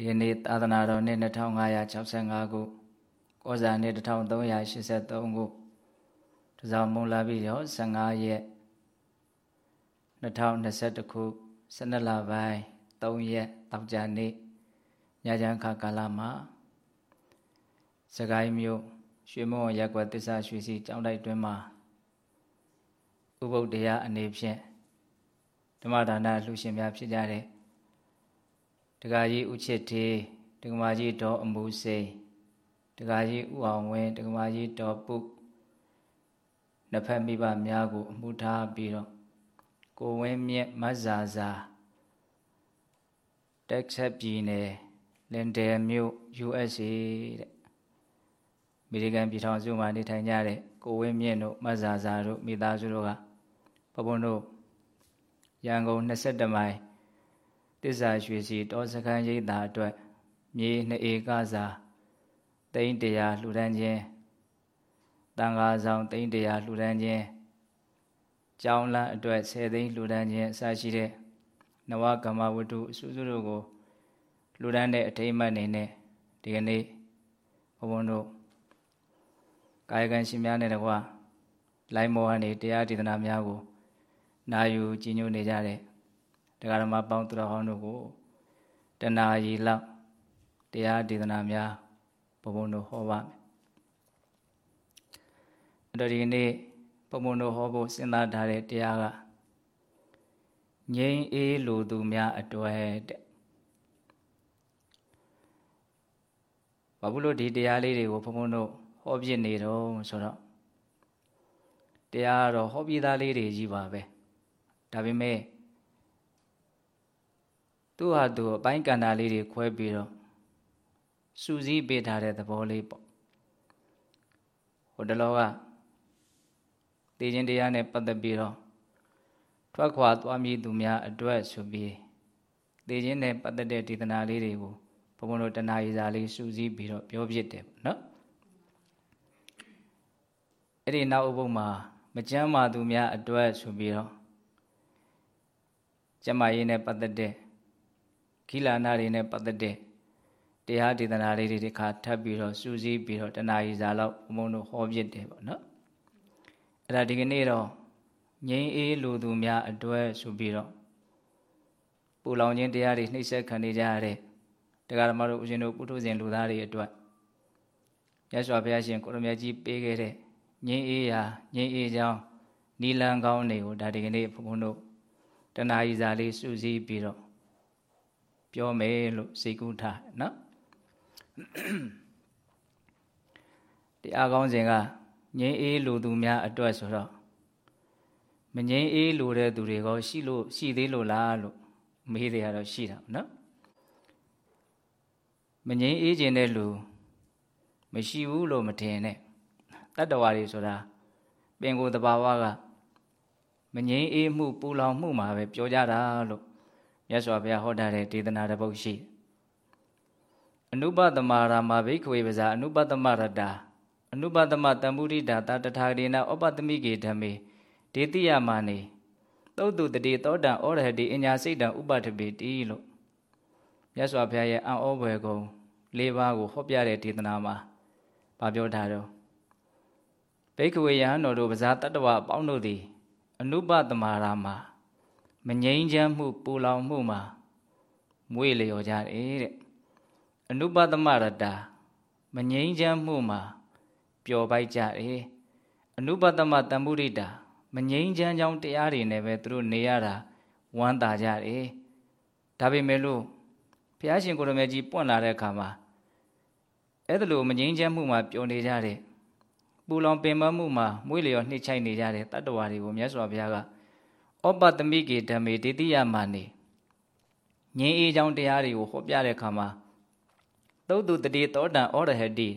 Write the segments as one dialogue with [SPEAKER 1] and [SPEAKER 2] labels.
[SPEAKER 1] ဒီကနေ့သာသနာတော်နှစ်2565ခုကောဇာနှစ်1383ခုတစောင်းမုံလာပြီးတော့15ရက်2021ခု12လပိုင်း3ရက်တောက်ကြနေ့ညချမ်းခါကာလမှာစကိုင်းမြို့ရွှေမုံရက်ကွက်တစ္ဆာရွှေစီကျောင်းတိုက်တွင်မှာဥပုဒ္ဒရာအနေဖြင့်ဓမ္မဒါနလှူရှင်များဖြစ်ကြတဲ့ ဒကာကြီးဥချစ်သေးဒကမာကြီးဒေါ်အမှုစိန်ဒကာကြီးဥအောင်ဝင်းဒကမာကြီးဒေါ်ပုနှစ်ဖက်မိဘများကိုအမှုထားပြီးတော့ကိုဝင်းမြင့်မဇာဇာတက်ဆက်ပြည်နယ်လင်တယ်မြို့ USA တဲ့အမေရိကန်ပြည်ထောင်စုမှာနေထိုင်ကြတဲ့ကိုဝင်းမြင့်တို့မဇာဇာတို့မိသားစုတို့ကဘုံဘုံတို့ရန်ကုန်22မိုင် တစ္ဆာရွှေစီတောစခန်းရိပ်သာအတွက်မြေ2ဧကစာတိန်းတရာလှူဒန်းခြင်းတန်ဃာဆောင်တိန်းတရာလှူဒန်းခြင်းကျောင်းလန်းအတွက်10သိန်းလှူဒန်းခြင်းအစရှိတဲ့နဝကမ္မဝတ္ထုအစုစုတို့ကိုလှူဒန်းတဲ့အထိမ်းအမှတ်အနေနဲ့ဒီကနေ့ဘုံဘုံတို့ကာယကံရှင်များနဲ့တကွလိုင်းမောကနေတရားဒေသနာများကိုနာယူကြည်ညိုနေကြတဲ့ တရားဓမ္မပေါင်းသူတော်ဟောင်းတို့ကိုတဏှာရီလောက်တရားဒေသနာများဘုံဘုံတို့ဟောပါမယ်အဲ့တော့ဒီနေ့ဘုံဘုံတို့ဟောဖို့စဉ်းစားထားတဲ့တရားကငြိမ်းအေးလိုသူများအတွက်တဲ့ဘာဘူးလို့ဒီတရားလေးတွေကိုဘုံဘုံတို့ဟောပြနေတော့ဆိုတော့တရားတော့ဟောပြသားလေးတွေကြီးပါပဲဒါပေမဲ့ သူ့ဟာသူအပိုင်းကန္တာလေးတွေခွဲပြီးတော့စူးစီးပေးထားတဲ့သဘောလေးပေါ့ဟိုတလောကတည်ခြင်းတရားနဲ့ပတ်သက်ပြီးတော့ထွက်ခွာသွားမည်သူများအတွက်ဆိုပြီးတည်ခြင်းနဲ့ပတ်သက်တဲ့ဒေသနာလေးတွေကိုဘုံဘုံတို့တဏှာရီစာလေးစူးစီးပြီးတော့ပြောပြတယ်ပေါ့နော်အဲ့ဒီနောက်ဥပုပ်မှာမကြမ်းမာသူများအတွက်ဆိုပြီးတော့ကျမရေးနဲ့ပတ်သက်တဲ့ ခိလာနာတွေနဲ့ပတ်သက်တဲ့တရားဒေသနာလေးတွေဒီခါထပ်ပြီးတော့စူးစီးပြီးတော့တဏှာကြီးစာလောက်ဘုံတို့ဟောပြတယ်ပေါ့နော်အဲ့ဒါဒီကနေ့တော့ငြိမ်းအေးလူသူများအတွက်ဆိုပြီးတော့ပူလောင်ခြင်းတရားတွေနှိမ့်ဆက်ခံနေကြရတဲ့တရားဓမ္မတို့ဦးဇင်းတို့ပုထုဇဉ်လူသားတွေအတွက်မြတ်စွာဘုရားရှင်ကိုရမြတ်ကြီးပေးခဲ့တဲ့ငြိမ်းအေးရာငြိမ်းအေးကြောင်းနီလန်ကောင်းတွေကိုဒါဒီကနေ့ဘုံဘုံတို့တဏှာကြီးစာလေးစူးစီးပြီးတော့ ပြောမယ်လို့စိတ်ကူးထားနော်တရားကောင်းစဉ်ကငြိမ်းအေးလူသူများအတွက်ဆိုတော့မငြိမ်းအေးလူတဲ့သူတွေကရှိလို့ရှိသေးလို့လားလို့မေးတယ်ကတော့ရှိတာနော်မငြိမ်းအေးခြင်းတဲ့လူမရှိဘူးလို့မထင်နဲ့တတ္တဝါတွေဆိုတာပင်ကိုယ်တဘာဝကမငြိမ်းအေးမှုပူလောင်မှုမှာပဲပြောကြတာလို့ မြတ်စွာဘုရားဟောထားတဲ့ဒေသနာတစ်ပုဒ်ရှိအနုပသမရာမဘိခဝေပဇာအနုပသမရတာအနုပသမတံပုရိတာတတထာဂရေနဩပတမိကေဓမေဒေတိယမာနေသုတ်တုတတိသောတံဩရဟတိအညာစိတ်တံဥပထပေတိလို့မြတ်စွာဘုရားရဲ့အံ့ဩဖွယ်ကုံ၄ပါးကိုဟောပြတဲ့ဒေသနာမှာဗာပြောထားတော့ဘိက္ခဝေယဟန်တော်တို့ပဇာတတ္တဝအပေါင်းတို့သည် အနုပသမရာမှာ မငြိမ်းချမ်းမှုပူလောင်မှုမှာမွေ့လျော်ကြတယ်တဲ့အနုပသမရတာမငြိမ်းချမ်းမှုမှာပျော်ပိုက်ကြတယ်အနုပသမတံပုရိတာမငြိမ်းချမ်းကြောင်းတရားတွေနဲ့ပဲသူတို့နေရတာဝမ်းသာကြတယ်ဒါပေမဲ့လို့ဘုရားရှင်ကိုရမေကြီးပွင့်လာတဲ့အခါမှာအဲ့ဒါလိုမငြိမ်းချမ်းမှုမှာပျော်နေကြတဲ့ပူလောင်ပင်မမှုမှာမွေးလျော်နှိမ့်ချိုက်နေကြတဲ့တတ္တဝါတွေကိုမြတ်စွာဘုရားက ဩပတမိကေဓမ္မေဒိတိယမနေငြင်းအေးကြောင်းတရားတွေကိုဟောပြတဲ့အခါမှာသုတ်တုတတိသောတံဩရဟတိ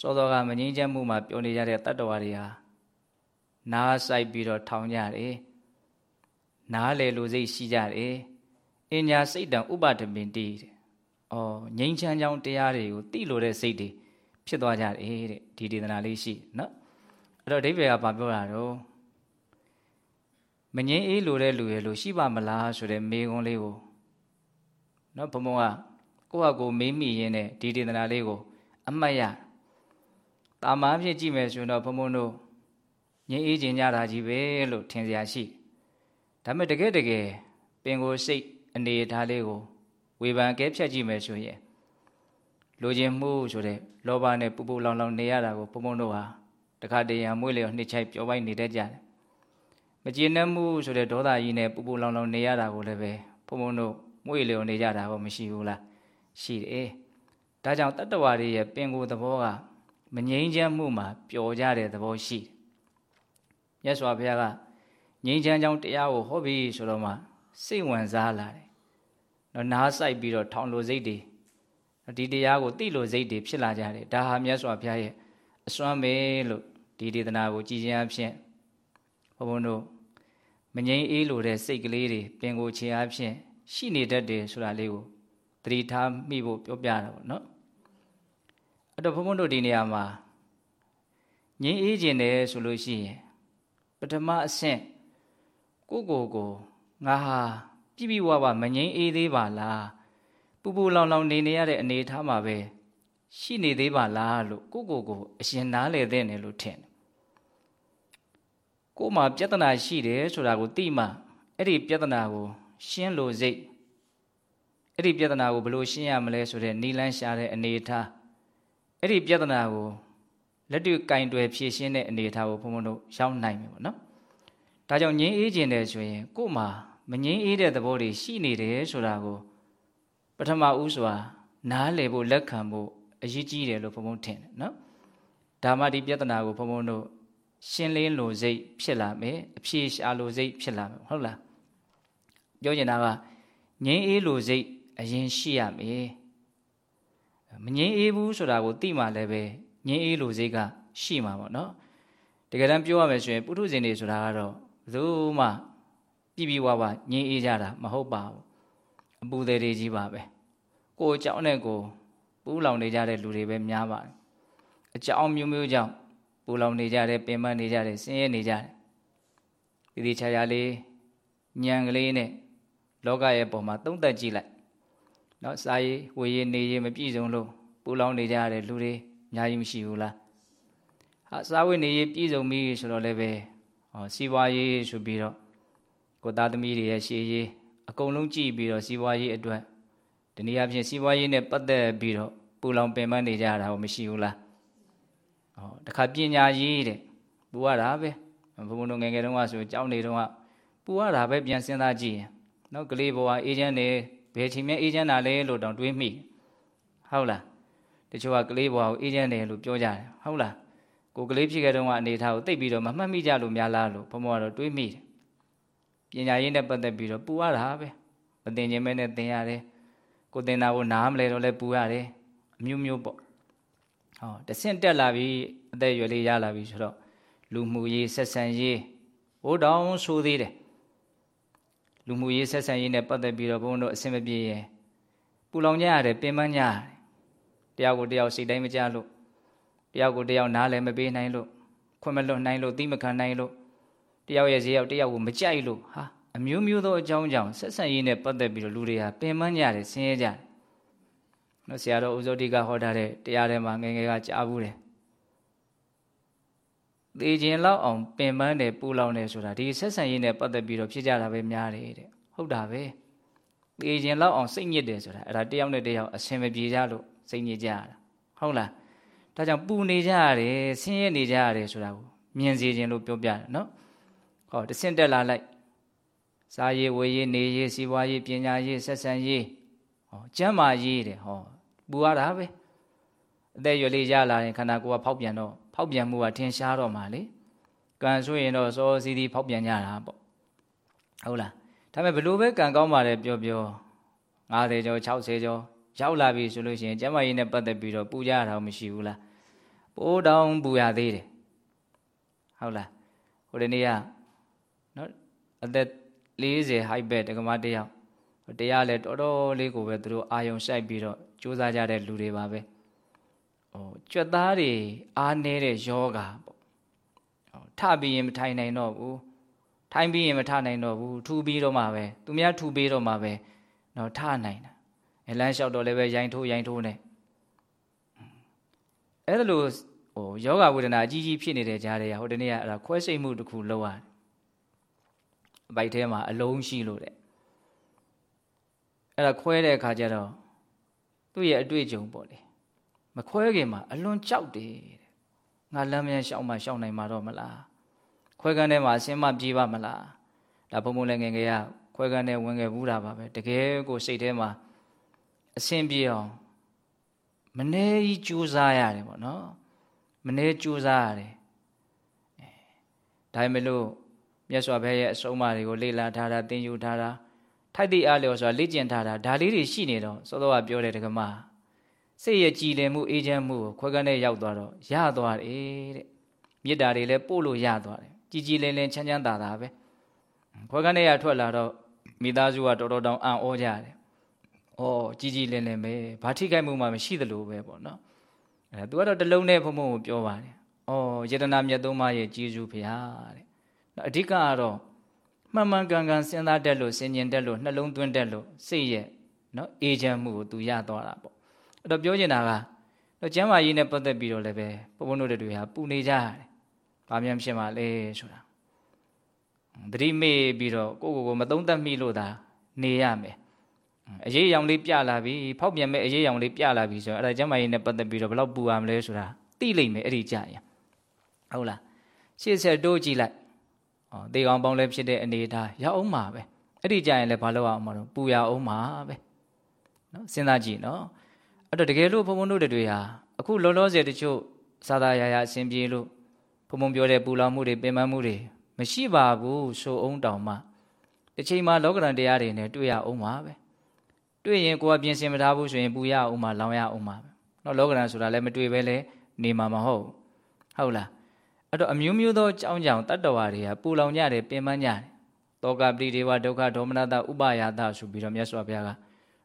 [SPEAKER 1] စောစောကမငြင်းချမ်းမှုမှာပြောနေကြတဲ့တတ္တဝါတွေဟာနားဆိုင်ပြီးတော့ထောင်ကြတယ်နားလေလိုစိတ်ရှိကြတယ်အညာစိတ်တံဥပဒပင်တိတဲ့။အော်ငြိမ်းချမ်းကြောင်းတရားတွေကိုသိလို့တဲ့စိတ်တွေဖြစ်သွားကြတယ်တဲ့ဒီဒေသနာလေးရှိနော်။အဲ့တော့ဒိဗေကဘာပြောတာတော့ မငင်းအေးလိုတဲ့လူရဲ့လို့ရှိပါမလားဆိုတဲ့မေခွန်းလေးကိုနော်ဘုံဘုံကကိုယ့်ဟာကိုမေးမိရင်းနဲ့ဒီဒေသနာလေးကို အမှတ်ရတာမာဖြစ်ကြည့်မယ်ဆိုတော့ဘုံဘုံတို့ငြင်းအေးခြင်းကြတာကြီးပဲလို့ထင်စရာရှိဒါပေမဲ့တကယ်တကယ်ပင်ကိုစိတ်အနေထားလေးကိုဝေဖန်ကဲဖြတ်ကြည့်မယ်ဆိုရင်လိုချင်မှုဆိုတဲ့လောဘနဲ့ပူပူလောင်လောင်နေရတာကိုဘုံဘုံတို့ဟာတခါတည်းရံမွေးလျော်နှစ်ချိုက်ပျော်ပိုက်နေတတ်ကြတယ်မ ကျေနပ်မှုဆိုတဲ့ဒေါသကြီးနဲ့ပူပူလောင်လောင်နေရတာကိုလည်းပဲဘုံဘုံတို့မွေးလျော်နေကြတာကိုမရှိဘူးလားရှိတယ်ဒါကြောင့်တတ္တဝါတွေရဲ့ပင်ကိုယ်သဘောကမငြိမ်းချမ်းမှုမှာပျော်ကြတဲ့သဘောရှိတယ်မြတ်စွာဘုရားကငြိမ်းချမ်းကြောင်းတရားကိုဟောပြီးဆိုတော့မှစိတ်ဝင်စားလာတယ်နော်နားဆိုင်ပြီးတော့ထောင်လိုစိတ်တွေဒီတရားကိုသိလို့စိတ်တွေဖြစ်လာကြတယ်ဒါဟာမြတ်စွာဘုရားရဲ့အစွမ်းပဲလို့ဒီဒေသနာကိုကြည်ခြင်းအဖြစ်ဘုံဘုံတို့ မငြိမ်းအေးလိုတဲ့စိတ်ကလေးတွေပင်ကိုခြင်းအဖြစ်ရှိနေတတ်တယ်ဆိုတာလေးကိုသတိထားမိဖို့ပြောပြတာပေါ့နော်အဲ့တော့ဘုံဘုံတို့ဒီနေရာမှာငြိမ်းအေးခြင်းတယ်ဆိုလို့ရှိရင်ပထမအဆင့်ကိုကိုကိုငါဟာပြပြဝဝမငြိမ်းအေးသေးပါလားပူပူလောင်လောင်နေနေရတဲ့အနေအထားမှာပဲရှိနေသေးပါလားလို့ကိုကိုကိုအရှင်နားလေတဲ့တယ်လို့ထင်တယ် ကိုမှပြဿနာရှိတယ်ဆိုတာကိုသိမှအဲ့ဒီပြဿနာကိုရှင်းလို့စိတ်အဲ့ဒီပြဿနာကိုဘယ်လိုရှင်းရမလဲဆိုတဲ့နီလန်းရှာတဲ့အနေအထားအဲ့ဒီပြဿနာကိုလက်တွေ့ကင်တွယ်ဖြည့်ရှင်းတဲ့အနေအထားကိုဘုံဘုံတို့ရောက်နိုင်မယ်ပေါ့နော်ဒါကြောင့်ငြင်းအေးခြင်းတယ်ဆိုရင်ကို့မှာမငြင်းအေးတဲ့သဘောတွေရှိနေတယ်ဆိုတာကိုပထမဦးစွာနားလည်ဖို့လက်ခံဖို့အရေးကြီးတယ်လို့ဘုံဘုံထင်တယ်နော်ဒါမှဒီပြဿနာကိုဘုံဘုံတို့ ရှင်းလင်းလို့စိတ်ဖြစ်လာမယ်အဖြေရှာလို့စိတ်ဖြစ်လာမယ်ဟုတ်လားပြောချင်တာကငြင်းအေးလို့စိတ်အရင်ရှိရမယ်မငြင်းအေးဘူးဆိုတာကိုသိမှလည်းပဲငြင်းအေးလို့စိတ်ကရှိမှာပေါ့နော်တကယ်တမ်းပြောရမယ်ဆိုရင်ပုထုဇဉ်တွေဆိုတာကတော့ဘယ်သူမှပြပြဝဝငြင်းအေးကြတာမဟုတ်ပါဘူးအပူသေးတွေကြီးပါပဲကိုအကြောင်းနဲ့ကိုပူးလောင်နေကြတဲ့လူတွေပဲများပါတယ်အကြောင်းမျိုးမျိုးကြောင့် ပူလောင်နေကြတယ်ပင်ပန်းနေကြတယ်ဆင်းရဲနေကြတယ်ဒီဒီချာချာလေးညံကလေးနဲ့လောကရဲ့ပုံမှာသုံးသက်ကြည့်လိုက်နော်စာရေးဝေရေးနေရေးမပြည့်စုံလို့ပူလောင်နေကြတဲ့လူတွေအများကြီးမရှိဘူးလားဟာစာဝတ်နေရေးပြည့်စုံပြီဆိုတော့လည်းပဲဟောစီးပွားရေးဆိုပြီးတော့ကိုသားသမီးတွေရဲ့ရှေးရေးအကုန်လုံးကြည့်ပြီးတော့စီးပွားရေးအတွက်ဒီနေ့အဖြစ်စီးပွားရေးနဲ့ပတ်သက်ပြီးတော့ပူလောင်ပင်ပန်းနေကြတာဟောမရှိဘူးလား ဟောတခါပညာရေးတဲ့ပူရတာပဲဘုံဘုံတို့ငယ်ငယ်တုန်းကဆိုကြောင်းနေတုန်းကပူရတာပဲပြန်စဉ်းစားကြည့်ရင်နောက်ကလေးဘဝအေဂျင့်နေဘယ်ချိန်မှအေဂျင့်တာလဲလို့တောင်တွေးမိဟုတ်လားတချို့ကကလေးဘဝကိုအေဂျင့်တယ်လို့ပြောကြတယ်ဟုတ်လားကိုကလေးဖြစ်ခဲ့တုန်းကအနေထားကိုသိပြီးတော့မမှတ်မိကြလို့များလားလို့ဘုံဘုံကတော့တွေးမိတယ်ပညာရေးနဲ့ပတ်သက်ပြီးတော့ပူရတာပဲမတင်ခြင်းမဲနဲ့သင်ရတယ်ကိုတင်တာကိုနားမလဲတော့လဲပူရတယ်အမျိုးမျိုးပေါ့ ဟောတဆင့်တက်လာပြီအသက်ရွယ်လေးရလာပြီဆိုတော့လူမှုရေးဆက်ဆံရေးဘိုးတောင်ဆိုသေးတယ်လူမှုရေးဆက်ဆံရေးနဲ့ပတ်သက်ပြီးတော့ဘုန်းတို့အဆင်မပြေရင်ပူလောင်ကြရတယ်ပင်ပန်းကြရတယ်တယောက်ကိုတယောက်စိတ်တိုင်းမကြလို့တယောက်ကိုတယောက်နားလည်းမပေးနိုင်လို့ခွင့်မလွတ်နိုင်လို့သိမခံနိုင်လို့တယောက်ရဲ့ဈေးရောက်တယောက်ကိုမကြိုက်လို့ဟာအမျိုးမျိုးသောအကြောင်းကြောင့်ဆက်ဆံရေးနဲ့ပတ်သက်ပြီးတော့လူတွေဟာပင်ပန်းကြတယ်ဆင်းရဲကြတယ် နော်ဆရာတော်ဦးဇောတိကဟောထားတဲ့တရားထဲမှာငယ်ငယ်ကကြားဘူးတယ်သေခြင်းလောက်အောင်ပင်ပန်းတယ်ပူလောင်တယ်ဆိုတာဒီဆက်ဆံရေးနဲ့ပတ်သက်ပြီးတော့ဖြစ်ကြတာပဲများတယ်တဲ့ဟုတ်တာပဲသေခြင်းလောက်အောင်စိတ်ညစ်တယ်ဆိုတာအဲ့ဒါတယောက်နဲ့တယောက်အဆင်မပြေကြလို့စိတ်ညစ်ကြရတာဟုတ်လားဒါကြောင့်ပူနေကြရတယ်ဆင်းရဲနေကြရတယ်ဆိုတာကိုမြင်စေခြင်းလို့ပြောပြတယ်နော်ဟောတဆင့်တက်လာလိုက်စားရေးဝေရေးနေရေးစီးပွားရေးပညာရေးဆက်ဆံရေးဟောကျမ်းမာရေးတဲ့ဟော ပူရတာပဲအသက်ရွယ်လေးရလာရင်ခန္ဓာကိုယ်ကဖောက်ပြန်တော့ဖောက်ပြန်မှုကထင်ရှားတော့မှလေကံဆိုရင်တော့စောစီးစီးဖောက်ပြန်ကြတာပေါ့ဟုတ်လားဒါပေမဲ့ဘလို့ပဲကံကောင်းပါလေပြောပြော50ကျော်60ကျော်ရောက်လာပြီဆိုလို့ရှိရင်ကျမ်းမာရေးနဲ့ပတ်သက်ပြီးတော့ပူကြတာမရှိဘူးလားပိုးတောင်ပူရသေးတယ်ဟုတ်လားဟိုဒီနေ့ကနော်အသက်40 height ပဲတက္ကမတယောက်တရားလဲတော်တော်လေးကိုပဲသူတို့အာယုံဆိုင်ပြီးတော့ စူးစမ်းကြတဲ့လူတွေပါပဲဟိုကြွက်သားတွေအားနေတဲ့ယောဂါပေါ့ဟိုထပြီးရင်မထိုင်နိုင်တော့ဘူးထိုင်ပြီးရင်မထနိုင်တော့ဘူးထူပြီးတော့မှပဲသူများထူပြီးတော့မှပဲတော့ထနိုင်တာလမ်းလျှောက်တော့လည်းပဲရိုင်းထိုးရိုင်းထိုးနေအဲ့ဒါလို့ဟိုယောဂဝေဒနာအကြီးကြီးဖြစ်နေတဲ့ကြားတွေကဟိုတနေ့ကအဲ့ဒါခွဲစိတ်မှုတစ်ခုလောက်ရတယ်အပိုက်ထဲမှာအလုံးရှိလို့တဲ့အဲ့ဒါခွဲတဲ့အခါကျတော့ သူ့ရဲ့အတွေ့အကြုံပေါ့လေမခွဲခင်မှာအလွန်ကြောက်တယ်တဲ့ငါလမ်းမြန်ရှောက်မှရှောက်နိုင်မှာတော့မလားခွဲကန်းထဲမှာအစင်းမပြေးပါမလားဒါဘုံဘုံလည်းငယ်ငယ်ရခွဲကန်းထဲဝင်ခဲ့ဘူးတာပါပဲတကယ်ကိုစိတ်ထဲမှာအစင်းပြေအောင်မနေကြီးကြိုးစားရတယ်ပေါ့နော်မနေကြိုးစားရတယ်ဒါပေမဲ့လို့မြတ်စွာဘုရားရဲ့အဆုံးအမတွေကိုလေ့လာထားတာသင်ယူထားတာ ထိုက်သည့်အားလျော်စွာလေ့ကျင့်ထားတာဒါလေးတွေရှိနေတော့စောစောကပြောတဲ့တက္ကမစိတ်ရဲ့ကြည်လင်မှုအေးချမ်းမှုကိုခွဲကန်းနဲ့ရောက်သွားတော့ရသွားတယ်တဲ့မေတ္တာတွေလည်းပို့လို့ရသွားတယ်ကြည်ကြည်လင်လင်ချမ်းချမ်းသာသာပဲခွဲကန်းနဲ့ရထွက်လာတော့မိသားစုကတော်တော်တောင်အံ့ဩကြတယ်။အော်ကြည်ကြည်လင်လင်ပဲဘာထိခိုက်မှုမှမရှိသလိုပဲပေါ့နော်။အဲသူကတော့တလုံးနဲ့ဖုံဖုံကိုပြောပါတယ်။အော်ယတနာမြတ်သုံးပါးရဲ့ကျေးဇူးဖရာတဲ့။အဓိကကတော့ မှန်မှန်ကန်ကန်စဉ်းစားတတ်လို့ဆင်ញင်တတ်လို့နှလုံးသွင်းတတ်လို့စိတ်ရဲ့နော်အေးချမ်းမှုကိုသူရသွားတာပေါ့အဲ့တော့ပြောချင်တာကတော့ကျမ်းမာရေးနဲ့ပတ်သက်ပြီးတော့လည်းပဲဘုန်းဘုန်းတို့တွေဟာပူနေကြရတယ်။ဘာမှဖြစ်မှာလဲဆိုတာ။တတိမေ့ပြီးတော့ကိုကိုကိုမသုံးသပ်မိလို့သာနေရမယ်။အရေးရောင်လေးပြလာပြီဖောက်ပြန်မဲ့အရေးရောင်လေးပြလာပြီဆိုတော့အဲ့ဒါကျမ်းမာရေးနဲ့ပတ်သက်ပြီးတော့ဘယ်လောက်ပူရမလဲဆိုတာသိလိမ့်မယ်အဲ့ဒီကြရင်ဟုတ်လားရှေ့ဆက်တိုးကြည့်လိုက်။အော် သေကောင်ပေါင်းလည်းဖြစ်တဲ့အနေထားရအောင်မှာပဲ။အဲ့ဒီကြရင်လည်းဘာလို့အောင်မှာတော့ပူရအောင်မှာပဲ။နော်စဉ်းစားကြည့်နော်။အဲ့တော့တကယ်လို့ဘုံဘုံတို့တွေဟာအခုလောလောဆယ်တချို့သာသာရာရာအစဉ်ပြေလို့ဘုံဘုံပြောတဲ့ပူလောင်မှုတွေပင်ပန်းမှုတွေမရှိပါဘူးဆိုအောင်တောင်မှတစ်ချိန်မှာလောကရန်တရားတွေနဲ့တွေ့ရအောင်ပါပဲ။တွေ့ရင်ကိုယ်ကပြင်ဆင်မထားဘူးဆိုရင်ပူရအောင်မှာလောင်ရအောင်မှာပဲ။နော်လောကရန်ဆိုတာလည်းမတွေ့ပဲလေနေမှာမဟုတ်ဟုတ်လား အဲ့တော့အမျိုးမျိုးသောအကြောင်းကြောင့်တတ္တဝါတွေကပူလောင်ကြတယ်ပင်ပန်းကြတယ်တောကပရိဒေဝဒုက္ခဒေါမနတဥပယာသဆိုပြီးတော့မြတ်စွာဘုရားက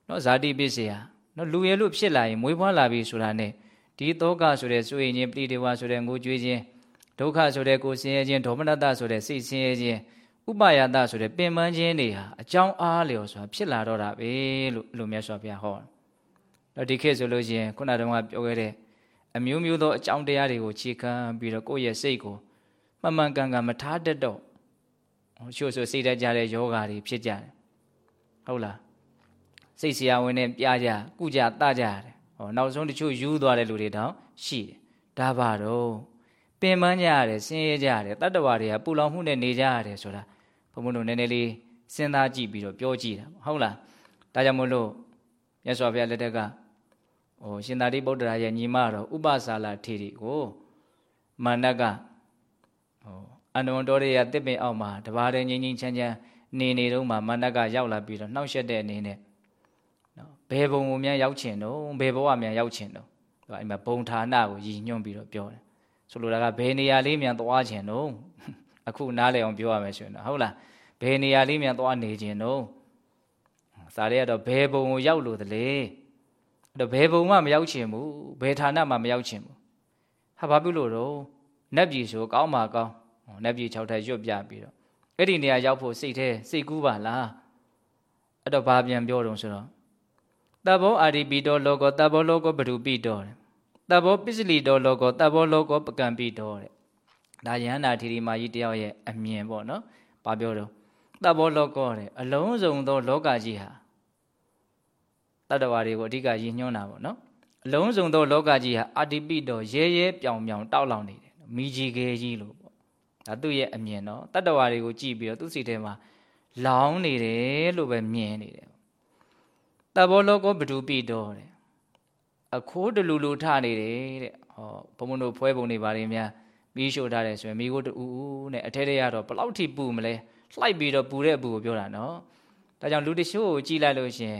[SPEAKER 1] နော်ဇာတိပစ္စယနော်လူရဲလို့ဖြစ်လာရင်မွေးဖွားလာပြီဆိုတာနဲ့ဒီတောကဆိုတဲ့စွေရင်ပရိဒေဝဆိုတဲ့ငိုကြွေးခြင်းဒုက္ခဆိုတဲ့ကိုယ်ဆင်းရဲခြင်းဒေါမနတဆိုတဲ့စိတ်ဆင်းရဲခြင်းဥပယာသဆိုတဲ့ပင်ပန်းခြင်းတွေဟာအကြောင်းအားလျော်ဆိုတာဖြစ်လာတော့တာပဲလို့လို့မြတ်စွာဘုရားဟောတော့ဒီခေတ်ဆိုလို့ရှိရင်ခုနတုန်းကပြောခဲ့တဲ့ အမျိုးမျိုးသောအကြောင်းတရားတွေကိုခြေခံပြီးတော့ကိုယ့်ရဲ့စိတ်ကိုမှန်မှန်ကန်ကန်မထားတတ်တော့ချို့ဆိုစိတ်တတ်ကြတဲ့ယောဂါတွေဖြစ်ကြတယ်ဟုတ်လားစိတ်ဆရာဝန်နဲ့ပြကြကုကြတကြရတယ်ဟောနောက်ဆုံးတချို့ယူသွားတဲ့လူတွေတောင်ရှိတယ်ဒါပါတော့ပင်ပန်းကြရတယ်ဆင်းရဲကြရတယ်တတ္တဝါတွေကပူလောင်မှုနဲ့နေကြရတယ်ဆိုတာဘုံဘုံတို့နည်းနည်းလေးစဉ်းစားကြည့်ပြီးတော့ပြောကြည့်တာဟုတ်လားဒါကြောင့်မို့လို့မြတ်စွာဘုရားလက်ထက်က ဟိုရှင်သာရိပုတ္တရာရဲ့ညီမတော်ဥပစာလာထေရီကိုမာနကဟိုအနုံတော်ရရဲ့တစ်ပင်အောက်မှာတပါးတည်းငြိမ်းငြိမ်းချမ်းချမ်းနေနေတော့မှမာနကရောက်လာပြီးတော့နှောက်ယှက်တဲ့အနေနဲ့နော်ဘယ်ဘုံကိုမြန်ရောက်ချင်တော့ဘယ်ဘဝမြန်ရောက်ချင်တော့သူကအိမ်မှာဘုံဌာနကိုရည်ညွှန်းပြီးတော့ပြောတယ်ဆိုလိုတာကဘယ်နေရာလေးမြန်သွားချင်တော့အခုနားလည်အောင်ပြောရမယ်ဆိုရင်တော့ဟုတ်လားဘယ်နေရာလေးမြန်သွားနေချင်တော့စာရဲကတော့ဘယ်ဘုံကိုရောက်လို့တလေ အဲ့တော့ဘယ်ဘုံမှမရောက်ချင်ဘူးဘယ်ဌာနမှမရောက်ချင်ဘူးဟာဘာဖြစ်လို့တော့နတ်ပြည်ဆိုကောင်းမှာကောင်းနတ်ပြည်၆ထပ်ရွတ်ပြပြီးတော့အဲ့ဒီနေရာရောက်ဖို့စိတ်แท้စိတ်ကူးပါလားအဲ့တော့ဘာပြန်ပြောတော့ဆိုတော့တဘောအာရိပိတောလောကောတဘောလောကောဘဒုပိတောတဲ့တဘောပစ္စလိတောလောကောတဘောလောကောပကံပိတောတဲ့ဒါယန္နာထီရီမာကြီးတယောက်ရဲ့အမြင်ပေါ့နော်ဘာပြောတော့တဘောလောကောတဲ့အလုံးစုံသောလောကကြီးဟာ တတ္တဝါတွေကိုအဓိကရည်ညွှန်းတာပေါ့နော်အလုံးစုံသောလောကကြီးဟာအာတိပိတော်ရဲရဲပြောင်ပြောင်တောက်လောင်နေတယ်မိကြီးခဲကြီးလို့ပေါ့ဒါသူ့ရဲ့အမြင်နော်တတ္တဝါတွေကိုကြည့်ပြီးတော့သူ့စိတ်ထဲမှာလောင်းနေတယ်လို့ပဲမြင်နေတယ်တဘောလောကောဘဒုပိတော်တဲ့အခိုးတလူလူထနေတယ်တဲ့ဟောဘုံဘုံတို့ဖွဲပုံတွေပါနေများမီးရှို့ထားတယ်ဆိုရင်မိကိုတူဦးနဲ့အထဲထဲကတော့ဘလောက်ထိပူမလဲလှိုက်ပြီးတော့ပူတဲ့အပူကိုပြောတာနော်ဒါကြောင့်လူတချို့ကိုကြည့်လိုက်လို့ရှင်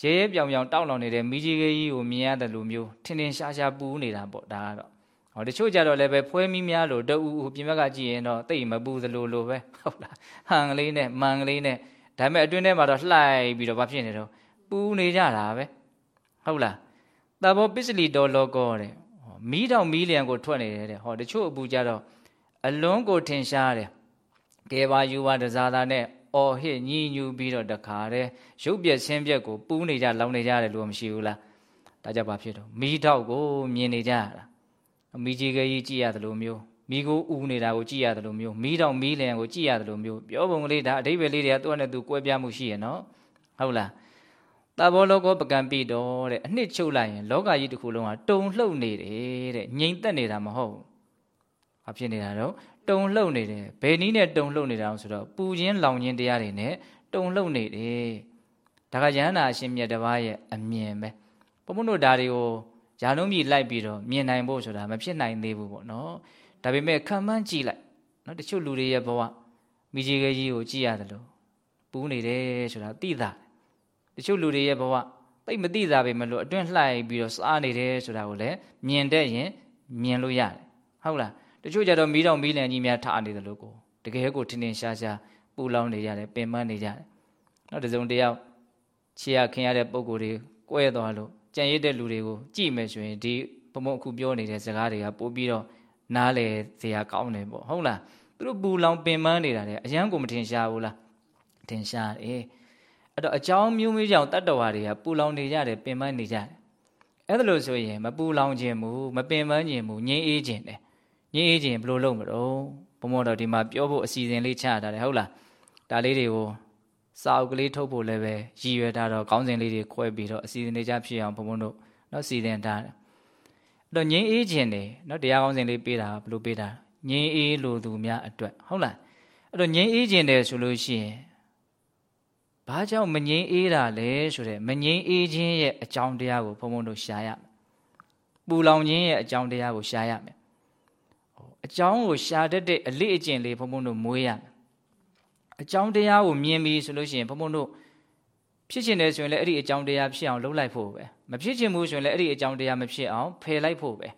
[SPEAKER 1] ရဲရဲပြောင်ပြောင်တောက်လောင်နေတဲ့မိကြီးကြီးကိုမြင်ရတယ်လို့မျိုးထင်ထင်ရှားရှားပူနေတာပေါ့ဒါကတော့ဟောတချို့ကြတော့လည်းပဲဖွဲမီးများလို့တူဦးပြင်ဘက်ကကြည့်ရင်တော့တိတ်မပူသလိုလိုပဲဟုတ်လားဟန်ကလေးနဲ့မန်ကလေးနဲ့ဒါပေမဲ့အတွင်းထဲမှာတော့လှိုက်ပြီးတော့ဘာဖြစ်နေတော့ပူနေကြတာပဲဟုတ်လားတဘောပစ္စလီတော်လောကောတဲ့မီးတောင်မီးလျံကိုထွက်နေတယ်တဲ့ဟောတချို့အပူကြတော့အလွန်ကိုထင်ရှားတယ်ကဲပါယူပါတစားသားနဲ့ အော်ဟစ်ညီညူပြီးတော့တခါတည်းရုပ်ပြက်ဆင်းပြက်ကိုပူးနေကြလောင်နေကြတယ်လို့မရှိဘူးလားဒါကြောင့်ဘာဖြစ်တော့မိတော့ကိုမြင်နေကြရတာမိကြီးကကြီးကြည့်ရတယ်လို့မျိုးမိကိုဥနေတာကိုကြည့်ရတယ်လို့မျိုးမိတော့မိလျံကိုကြည့်ရတယ်လို့မျိုးပြောပုံကလေးဒါအဓိပ္ပာယ်လေးတွေကသူ့နဲ့သူကွဲပြားမှုရှိရနော်ဟုတ်လားတဘောလောကောပကံပိတော်တဲ့အနှစ်ချုပ်လိုက်ရင်လောကကြီးတစ်ခုလုံးကတုံလှုပ်နေတယ်တဲ့ငြိမ်သက်နေတာမဟုတ်ဘူး။ဘာဖြစ်နေတာတော့ တုံလှုပ်နေတယ်ဘယ်နည်းနဲ့တုံလှုပ်နေတာဆိုတော့ပူခြင်းလောင်ခြင်းတရားတွေနဲ့တုံလှုပ်နေတယ်။ဒါကယန္နာအရှင်မြတ်တစ်ပါးရဲ့အမြင်ပဲ။ဘုံဘုံတို့ဒါတွေကိုယာလုံးမြည်လိုက်ပြီးတော့မြင်နိုင်ဖို့ဆိုတာမဖြစ်နိုင်သေးဘူးပေါ့နော်။ဒါပေမဲ့ခံမှန်းကြည့်လိုက်နော်တချို့လူတွေရဲ့ဘဝမိကြီးကကြီးကိုကြည့်ရတယ်လို့ပူးနေတယ်ဆိုတာသိတာတချို့လူတွေရဲ့ဘဝသိမသိတာပဲမလို့အတွင်းလှိုက်ပြီးတော့စားနေတယ်ဆိုတာကိုလည်းမြင်တဲ့ရင်မြင်လို့ရတယ်ဟုတ်လား တချို့ကြတော့မီးတောင်မီးလန်ကြီးများထားနေတယ်လို့ကိုတကယ်ကိုထင်ထင်ရှားရှားပူလောင်နေရတယ်ပင်ပန်းနေရတယ်နောက်တစုံတယောက်ချီရခင်ရတဲ့ပုံကိုယ်တွေကွဲသွားလို့ကြံရစ်တဲ့လူတွေကိုကြည့်မယ်ဆိုရင်ဒီဘမုံအခုပြောနေတဲ့စကားတွေကပို့ပြီးတော့နားလေစရာကောင်းတယ်ပေါ့ဟုတ်လားသူတို့ပူလောင်ပင်ပန်းနေတာလေအရန်ကိုမထင်ရှားဘူးလားထင်ရှားတယ်အဲ့တော့အကြောင်းမျိုးမျိုးကြောင့်တတ္တဝါတွေကပူလောင်နေကြတယ်ပင်ပန်းနေကြတယ်အဲ့ဒါလို့ဆိုရင်မပူလောင်ခြင်းမူမပင်ပန်းခြင်းမူငြိမ်းအေးခြင်းတယ် ငြိမ်းအေးခြင်းဘယ်လိုလုပ်မလို့ဘုံမောတော်ဒီမှာပြောဖို့အစီအစဉ်လေးချထားတယ်ဟုတ်လားဒါလေးတွေကိုစာအုပ်ကလေးထုတ်ဖို့လည်းပဲရည်ရွယ်ထားတော့ခေါင်းစဉ်လေးတွေခွဲပြီးတော့အစီအစဉ်လေးချဖြစ်အောင်ဘုံဘုံတို့နော်စီစဉ်ထားတယ်အဲ့တော့ငြိမ်းအေးခြင်းတယ်နော်တရားခေါင်းစဉ်လေးပေးတာဘယ်လိုပေးတာငြိမ်းအေးလိုသူများအတွက်ဟုတ်လားအဲ့တော့ငြိမ်းအေးခြင်းတယ်ဆိုလို့ရှိရင်ဘာကြောင့်မငြိမ်းအေးတာလဲဆိုတဲ့မငြိမ်းအေးခြင်းရဲ့အကြောင်းတရားကိုဘုံဘုံတို့ရှားရမယ်ပူလောင်ခြင်းရဲ့အကြောင်းတရားကိုရှားရမယ် အကြောင်းကိုရှာတတ်တဲ့အလေးအကျင့်လေးဘုံဘုံတို့မွေးရမယ်အကြောင်းတရားကိုမြင်ပြီဆိုလို့ရှိရင်ဘုံဘုံတို့ဖြစ်ချင်တယ်ဆိုရင်လည်းအဲ့ဒီအကြောင်းတရားဖြစ်အောင်လုပ်လိုက်ဖို့ပဲမဖြစ်ချင်ဘူးဆိုရင်လည်းအဲ့ဒီအကြောင်းတရားမဖြစ်အောင်ဖယ်လိုက်ဖို့ပဲ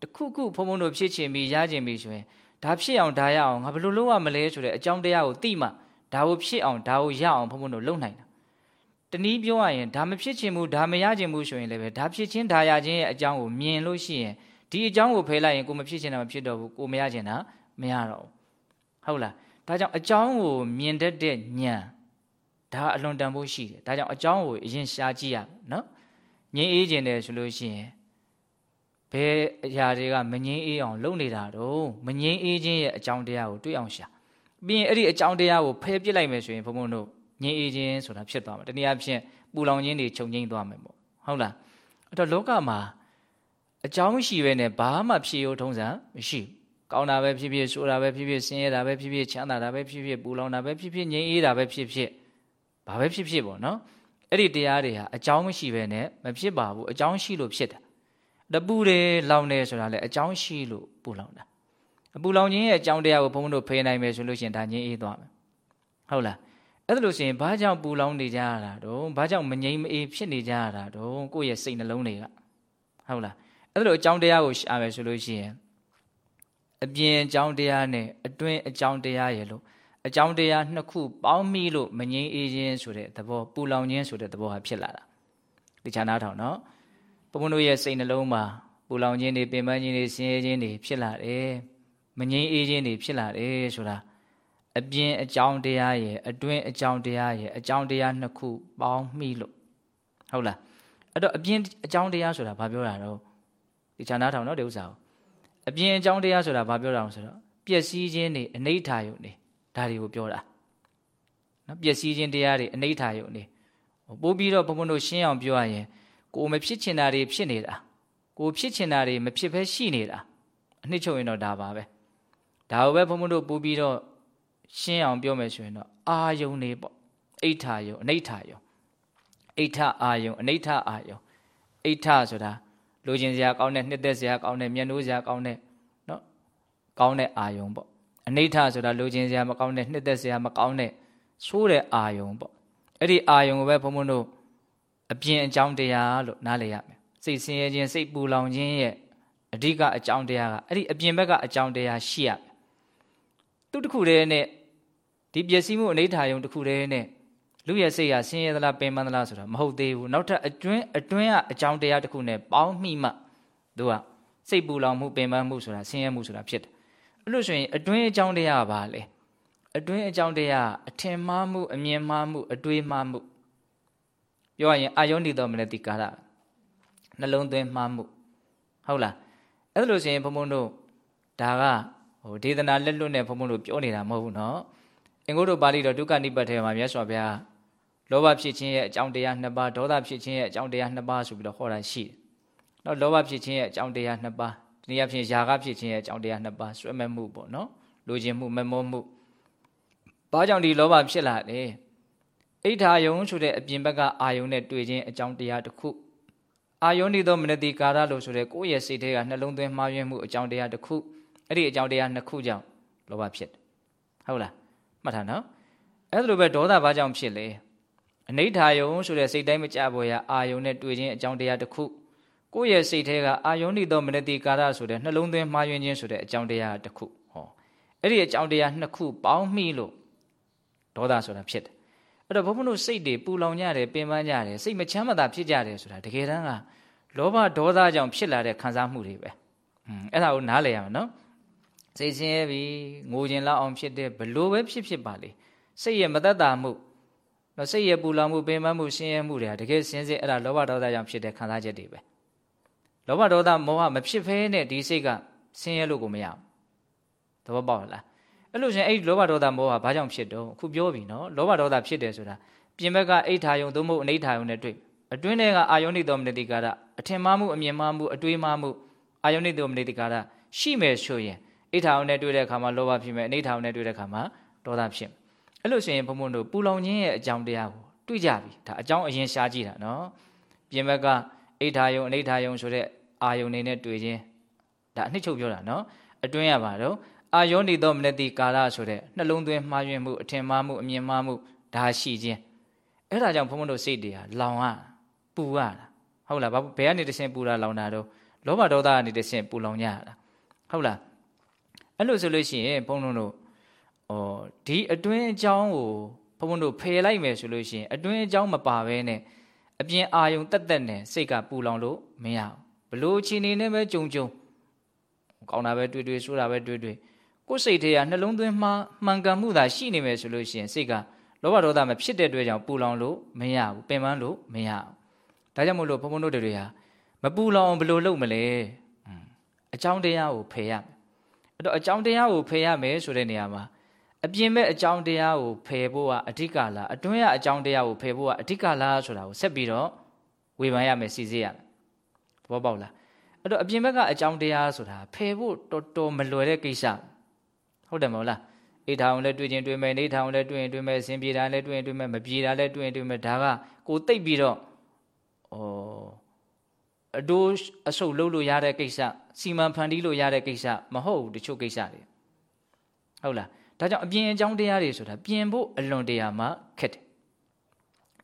[SPEAKER 1] တခုခုဘုံဘုံတို့ဖြစ်ချင်ပြီးရချင်ပြီးဆိုရင်ဒါဖြစ်အောင်ဒါရအောင်ငါဘယ်လိုလုပ်ရမလဲဆိုတဲ့အကြောင်းတရားကိုသိမှဒါကိုဖြစ်အောင်ဒါကိုရအောင်ဘုံဘုံတို့လုပ်နိုင်တာတနည်းပြောရရင်ဒါမဖြစ်ချင်ဘူးဒါမရချင်ဘူးဆိုရင်လည်းပဲဒါဖြစ်ချင်းဒါရခြင်းရဲ့အကြောင်းကိုမြင်လို့ရှိရင် ဒီအကြောင်းကိုဖယ်လိုက်ရင်ကိုမဖြစ်ချင်တာမဖြစ်တော့ဘူးကိုမရချင်တာမရတော့ဘူးဟုတ်လားဒါကြောင့်အကြောင်းကိုမြင်တတ်တဲ့ဉာဏ်ဒါအလွန်တန်ဖို့ရှိတယ်ဒါကြောင့်အကြောင်းကိုအရင်ရှားကြည့်ရနော်ငြင်းအေးခြင်းတယ်ဆိုလို့ရှိရင်ဘယ်အရာတွေကမငြင်းအေးအောင်လုပ်နေတာတော့မငြင်းအေးခြင်းရဲ့အကြောင်းတရားကိုတွေ့အောင်ရှာပြီးရင်အဲ့ဒီအကြောင်းတရားကိုဖယ်ပစ်လိုက်မယ်ဆိုရင်ဘုံဘုံတို့ငြင်းအေးခြင်းဆိုတာဖြစ်သွားမှာတနည်းအားဖြင့်ပူလောင်ခြင်းတွေခြုံငိမ့်သွားမယ်ပေါ့ဟုတ်လားအဲ့တော့လောကမှာ အကြောင်းရှိပဲနဲ့ဘာမှဖြေရိုးထုံးစံမရှိဘူးကောင်းတာပဲဖြစ်ဖြစ်ဆိုတာပဲဖြစ်ဖြစ်ဆင်းရဲတာပဲဖြစ်ဖြစ်ချမ်းသာတာပဲဖြစ်ဖြစ်ပူလောင်တာပဲဖြစ်ဖြစ်ငြိမ်းအေးတာပဲဖြစ်ဖြစ်ဘာပဲဖြစ်ဖြစ်ပေါ့နော်အဲ့ဒီတရားတွေဟာအကြောင်းမရှိပဲနဲ့မဖြစ်ပါဘူးအကြောင်းရှိလို့ဖြစ်တာတပူတယ်လောင်တယ်ဆိုတာလည်းအကြောင်းရှိလို့ပူလောင်တာအပူလောင်ခြင်းရဲ့အကြောင်းတရားကိုဘုန်းဘုန်းတို့ဖေးနိုင်မယ်ဆိုလို့ရှိရင်ဒါငြိမ်းအေးသွားမယ်ဟုတ်လားအဲ့ဒါလို့ရှိရင်ဘာကြောင့်ပူလောင်နေကြရတာတော့ဘာကြောင့်မငြိမ်းမအေးဖြစ်နေကြရတာတော့ကိုယ့်ရဲ့စိတ်နှလုံးတွေကဟုတ်လား အဲ့ဒါလို့အကြောင်းတရားကိုရှာမယ်ဆိုလို့ရှိရင်အပြင်အကြောင်းတရားနဲ့အတွင်းအကြောင်းတရားရဲ့လို့အကြောင်းတရားနှစ်ခုပေါင်းမိလို့မငြိမ်းအေးခြင်းဆိုတဲ့သဘောပူလောင်ခြင်းဆိုတဲ့သဘောဟာဖြစ်လာတာဒီချာနာထောင်နော်ဘုံဘုံတို့ရဲ့စိတ်နှလုံးမှာပူလောင်ခြင်းတွေပင်ပန်းခြင်းတွေဆင်းရဲခြင်းတွေဖြစ်လာတယ်မငြိမ်းအေးခြင်းတွေဖြစ်လာတယ်ဆိုတာအပြင်အကြောင်းတရားရဲ့အတွင်းအကြောင်းတရားရဲ့အကြောင်းတရားနှစ်ခုပေါင်းမိလို့ဟုတ်လားအဲ့တော့အပြင်အကြောင်းတရားဆိုတာဘာပြောတာတော့ ဒီချာနာထောင်နော်ဒီဥစ္စာကိုအပြင်အကြောင်းတရားဆိုတာဘာပြောတာလဲဆိုတော့ပျက်စီးခြင်းတွေအနိဋ္ဌာယုန်တွေဒါတွေကိုပြောတာနော်ပျက်စီးခြင်းတရားတွေအနိဋ္ဌာယုန်တွေပို့ပြီးတော့ဘုံဘုံတို့ရှင်းအောင်ပြောရရင်ကိုမဖြစ်ချင်တာတွေဖြစ်နေတာကိုဖြစ်ချင်တာတွေမဖြစ်ဘဲရှိနေတာအနှစ်ချုပ်ရင်တော့ဒါပါပဲဒါကိုပဲဘုံဘုံတို့ပို့ပြီးတော့ရှင်းအောင်ပြောမယ်ဆိုရင်တော့အာယုန်တွေပေါ့အိဋ္ဌာယုန်အနိဋ္ဌာယုန်အိဋ္ဌအာယုန်အနိဋ္ဌအာယုန်အိဋ္ဌဆိုတာ လိုချင်စရာကောင်းတဲ့နှစ်သက်စရာကောင်းတဲ့မျက်နှိုးစရာကောင်းတဲ့နော်ကောင်းတဲ့အာယုံပေါ့အနိဋ္ဌဆိုတာလိုချင်စရာမကောင်းတဲ့နှစ်သက်စရာမကောင်းတဲ့ဆိုးတဲ့အာယုံပေါ့အဲ့ဒီအာယုံကိုပဲဘုံဘုံတို့အပြင်အကြောင်းတရားလို့နားလည်ရမယ်စိတ်ဆင်းရဲခြင်းစိတ်ပူလောင်ခြင်းရဲ့အဓိကအကြောင်းတရားကအဲ့ဒီအပြင်ဘက်ကအကြောင်းတရားရှိရမယ်သူတခုတည်းနဲ့ဒီပျက်စီးမှုအနိဋ္ဌာယုံတခုတည်းနဲ့ လူရဲ့စိတ်ဟာဆင်းရဲသလားပင်ပန်းသလားဆိုတာမဟုတ်သေးဘူးနောက်ထပ်အတွင်းအတွင်းကအကြောင်းတရားတစ်ခုနဲ့ပေါင်းမိမှသူကစိတ်ပူလောင်မှုပင်ပန်းမှုဆိုတာဆင်းရဲမှုဆိုတာဖြစ်တယ်အဲ့လို့ဆိုရင်အတွင်းအကြောင်းတရားကဘာလဲ အတွင်းအကြောင်းတရားအထင်မှားမှုအမြင်မှားမှုအတွေးမှားမှုပြောရရင်အာယုန်ဒီတော်မနတိကာရနှလုံးသွင်းမှားမှုဟုတ်လားအဲ့လိုဆိုရင်ဘုံဘုံတို့ဒါကဟိုဒေသနာလက်လွတ်နဲ့ဘုံဘုံတို့ပြောနေတာမဟုတ်ဘူးเนาะအင်္ဂုတ္တပါဠိတော်ဒုက္ခနိပတ်ထဲမှာမြတ်စွာဘုရား လောဘဖြစ်ခြင်းရဲ့အကြောင်းတရားနှစ်ပါးဒေါသဖြစ်ခြင်းရဲ့အကြောင်းတရားနှစ်ပါးဆိုပြီးတော့ဟောတာရှိတယ်။နော်လောဘဖြစ်ခြင်းရဲ့အကြောင်းတရားနှစ်ပါးဒီနေ့အဖြစ်ຢာကဖြစ်ခြင်းရဲ့အကြောင်းတရားနှစ်ပါးဆွဲမဲ့မှုပေါ့နော်။လူချင်းမှုမမောမှုဘာကြောင့်ဒီလောဘဖြစ်လာလဲ။အိဋ္ဌာယုံဆိုတဲ့အပြင်ဘက်ကအာယုံနဲ့တွေ့ခြင်းအကြောင်းတရားတစ်ခုအာယုန်ဒီသောမနတိကာရလို့ဆိုတဲ့ကိုယ့်ရဲ့စိတ်ထဲကနှလုံးသွင်းမှားယွင်းမှုအကြောင်းတရားတစ်ခုအဲ့ဒီအကြောင်းတရားနှစ်ခုကြောင့်လောဘဖြစ်တယ်ဟုတ်လားမှတ်ထားနော်အဲ့ဒါလိုပဲဒေါသဘာကြောင့်ဖြစ်လဲ အနိဋ္ဌာယုံဆိုတဲ့စိတ်တိုင်းမကြပေါ်ရအာယုံနဲ့တွေ့ခြင်းအကြောင်းတရားတစ်ခုကိုယ့်ရဲ့စိတ်ထဲကအာယုန်ဒီသောမနတိကာရဆိုတဲ့နှလုံးသွင်းမှားယွင်းခြင်းဆိုတဲ့အကြောင်းတရားတစ်ခုဟောအဲ့ဒီအကြောင်းတရားနှစ်ခုပေါင်းမိလို့ဒေါသဆိုတာဖြစ်တယ်အဲ့တော့ဘုန်းဘုန်းတို့စိတ်တွေပူလောင်ကြတယ်ပင်ပန်းကြတယ်စိတ်မချမ်းမသာဖြစ်ကြတယ်ဆိုတာတကယ်တမ်းကလောဘဒေါသကြောင့်ဖြစ်လာတဲ့ခံစားမှုတွေပဲอืมအဲ့ဒါကိုနားလည်ရမယ်နော်စိတ်ဆင်းရဲပြီငိုခြင်းလောက်အောင်ဖြစ်တဲ့ဘလို့ပဲဖြစ်ဖြစ်ပါလေစိတ်ရဲ့မသက်တာမှု နော်စိတ်ရဲ့ပူလောင်မှုပင်ပန်းမှုဆင်းရဲမှုတွေကတကယ်စင်းစစ်အဲ့ဒါလောဘဒေါသကြောင့်ဖြစ်တဲ့ခံစားချက်တွေပဲလောဘဒေါသမောဟမဖြစ်ဖဲနဲ့ဒီစိတ်ကဆင်းရဲလို့ကိုမရဘူးသဘောပေါက်လားအဲ့လိုရှင်အဲ့လောဘဒေါသမောဟဘာကြောင့်ဖြစ်တော့အခုပြောပြီနော်လောဘဒေါသဖြစ်တယ်ဆိုတာပြင်ဘက်ကအိဋ္ဌာယုံသို့မဟုတ်အနိဋ္ဌာယုံနဲ့တွေ့အတွင်းထဲကအာယုန်နိတောမနတိကာရအထင်မှားမှုအမြင်မှားမှုအတွေးမှားမှုအာယုန်နိတောမနတိကာရရှိမယ်ဆိုရင်အိဋ္ဌာယုံနဲ့တွေ့တဲ့အခါမှာလောဘဖြစ်မယ်အနိဋ္ဌာယုံနဲ့တွေ့တဲ့အခါမှာဒေါသဖြစ်မယ် အဲ့လိုဆိုရင်ဘုံဘုံတို့ပူလောင်ခြင်းရဲ့အကြောင်းတရားကိုတွေ့ကြပြီဒါအကြောင်းအရင်ရှားကြည့်တာနော်ပြင်ဘက်ကအိဋ္ဌာယုံအနိဋ္ဌာယုံဆိုတဲ့အာယုန်နေနဲ့တွေ့ခြင်းဒါအနှစ်ချုပ်ပြောတာနော်အတွင်းရပါတော့အာယောနိသောမနတိကာရဆိုတဲ့နှလုံးသွင်းမှားယွင်းမှုအထင်မှားမှုအမြင်မှားမှုဒါရှိခြင်းအဲ့ဒါကြောင့်ဘုံဘုံတို့စိတ်တွေကလောင်ရပူရတာဟုတ်လားဘယ်ကနေတဆင့်ပူတာလောင်တာတော့လောဘဒေါသကနေတဆင့်ပူလောင်ကြရတာဟုတ်လားအဲ့လိုဆိုလို့ရှိရင်ဘုံတို့တို့ ဩဒီအတွင်းအကြောင်းကိုဘုံဘုံတို့ဖယ်လိုက်မယ်ဆိုလို့ရှိရင်အတွင်းအကြောင်းမပါဘဲနဲ့အပြင်အာယုံတက်တက်နဲ့စိတ်ကပူလောင်လို့မရဘူးဘလို့အခြေအနေနဲ့ပဲကြုံကြုံကောင်းတာပဲတွေ့တွေ့ဆိုးတာပဲတွေ့တွေ့ကိုယ်စိတ်ထဲကနှလုံးသွင်းမှမှန်ကန်မှုသာရှိနေမယ်ဆိုလို့ရှိရင်စိတ်ကလောဘဒေါသမဖြစ်တဲ့အတွက်ကြောင့်ပူလောင်လို့မရဘူးပင်ပန်းလို့မရဘူးဒါကြောင့်မို့လို့ဘုံဘုံတို့တွေဟာမပူလောင်အောင်ဘယ်လိုလုပ်မလဲအကြောင်းတရားကိုဖယ်ရမယ်အဲ့တော့အကြောင်းတရားကိုဖယ်ရမယ်ဆိုတဲ့နေရာမှာ အပြင်မဲ့အကြောင်းတရားကိုဖယ်ဖို့ကအဓိကလားအတွင်းရအကြောင်းတရားကိုဖယ်ဖို့ကအဓိကလားဆိုတာကိုဆက်ပြီးတော့ဝေဖန်ရမယ်စီစစ်ရမယ်သဘောပေါက်လားအဲ့တော့အပြင်ဘက်ကအကြောင်းတရားဆိုတာဖယ်ဖို့တော်တော်မလွယ်တဲ့ကိစ္စဟုတ်တယ်မဟုတ်လားအိထောင်လည်းတွေ့ချင်းတွေ့မယ်နေထောင်လည်းတွေ့ရင်တွေ့မယ်ဆင်ပြေတာလည်းတွေ့ရင်တွေ့မယ်မပြေတာလည်းတွေ့ရင်တွေ့မယ်ဒါကကိုတိတ်ပြီးတော့ဩအတိုးအဆုပ်လုပ်လို့ရတဲ့ကိစ္စစီမံဖန်တီးလို့ရတဲ့ကိစ္စမဟုတ်ဘူးတချို့ကိစ္စတွေဟုတ်လား ဒါကြောင့်အပြင်အကြောင်းတရားတွေဆိုတာပြင်ဖို့အလွန်တရာမှခက်တယ်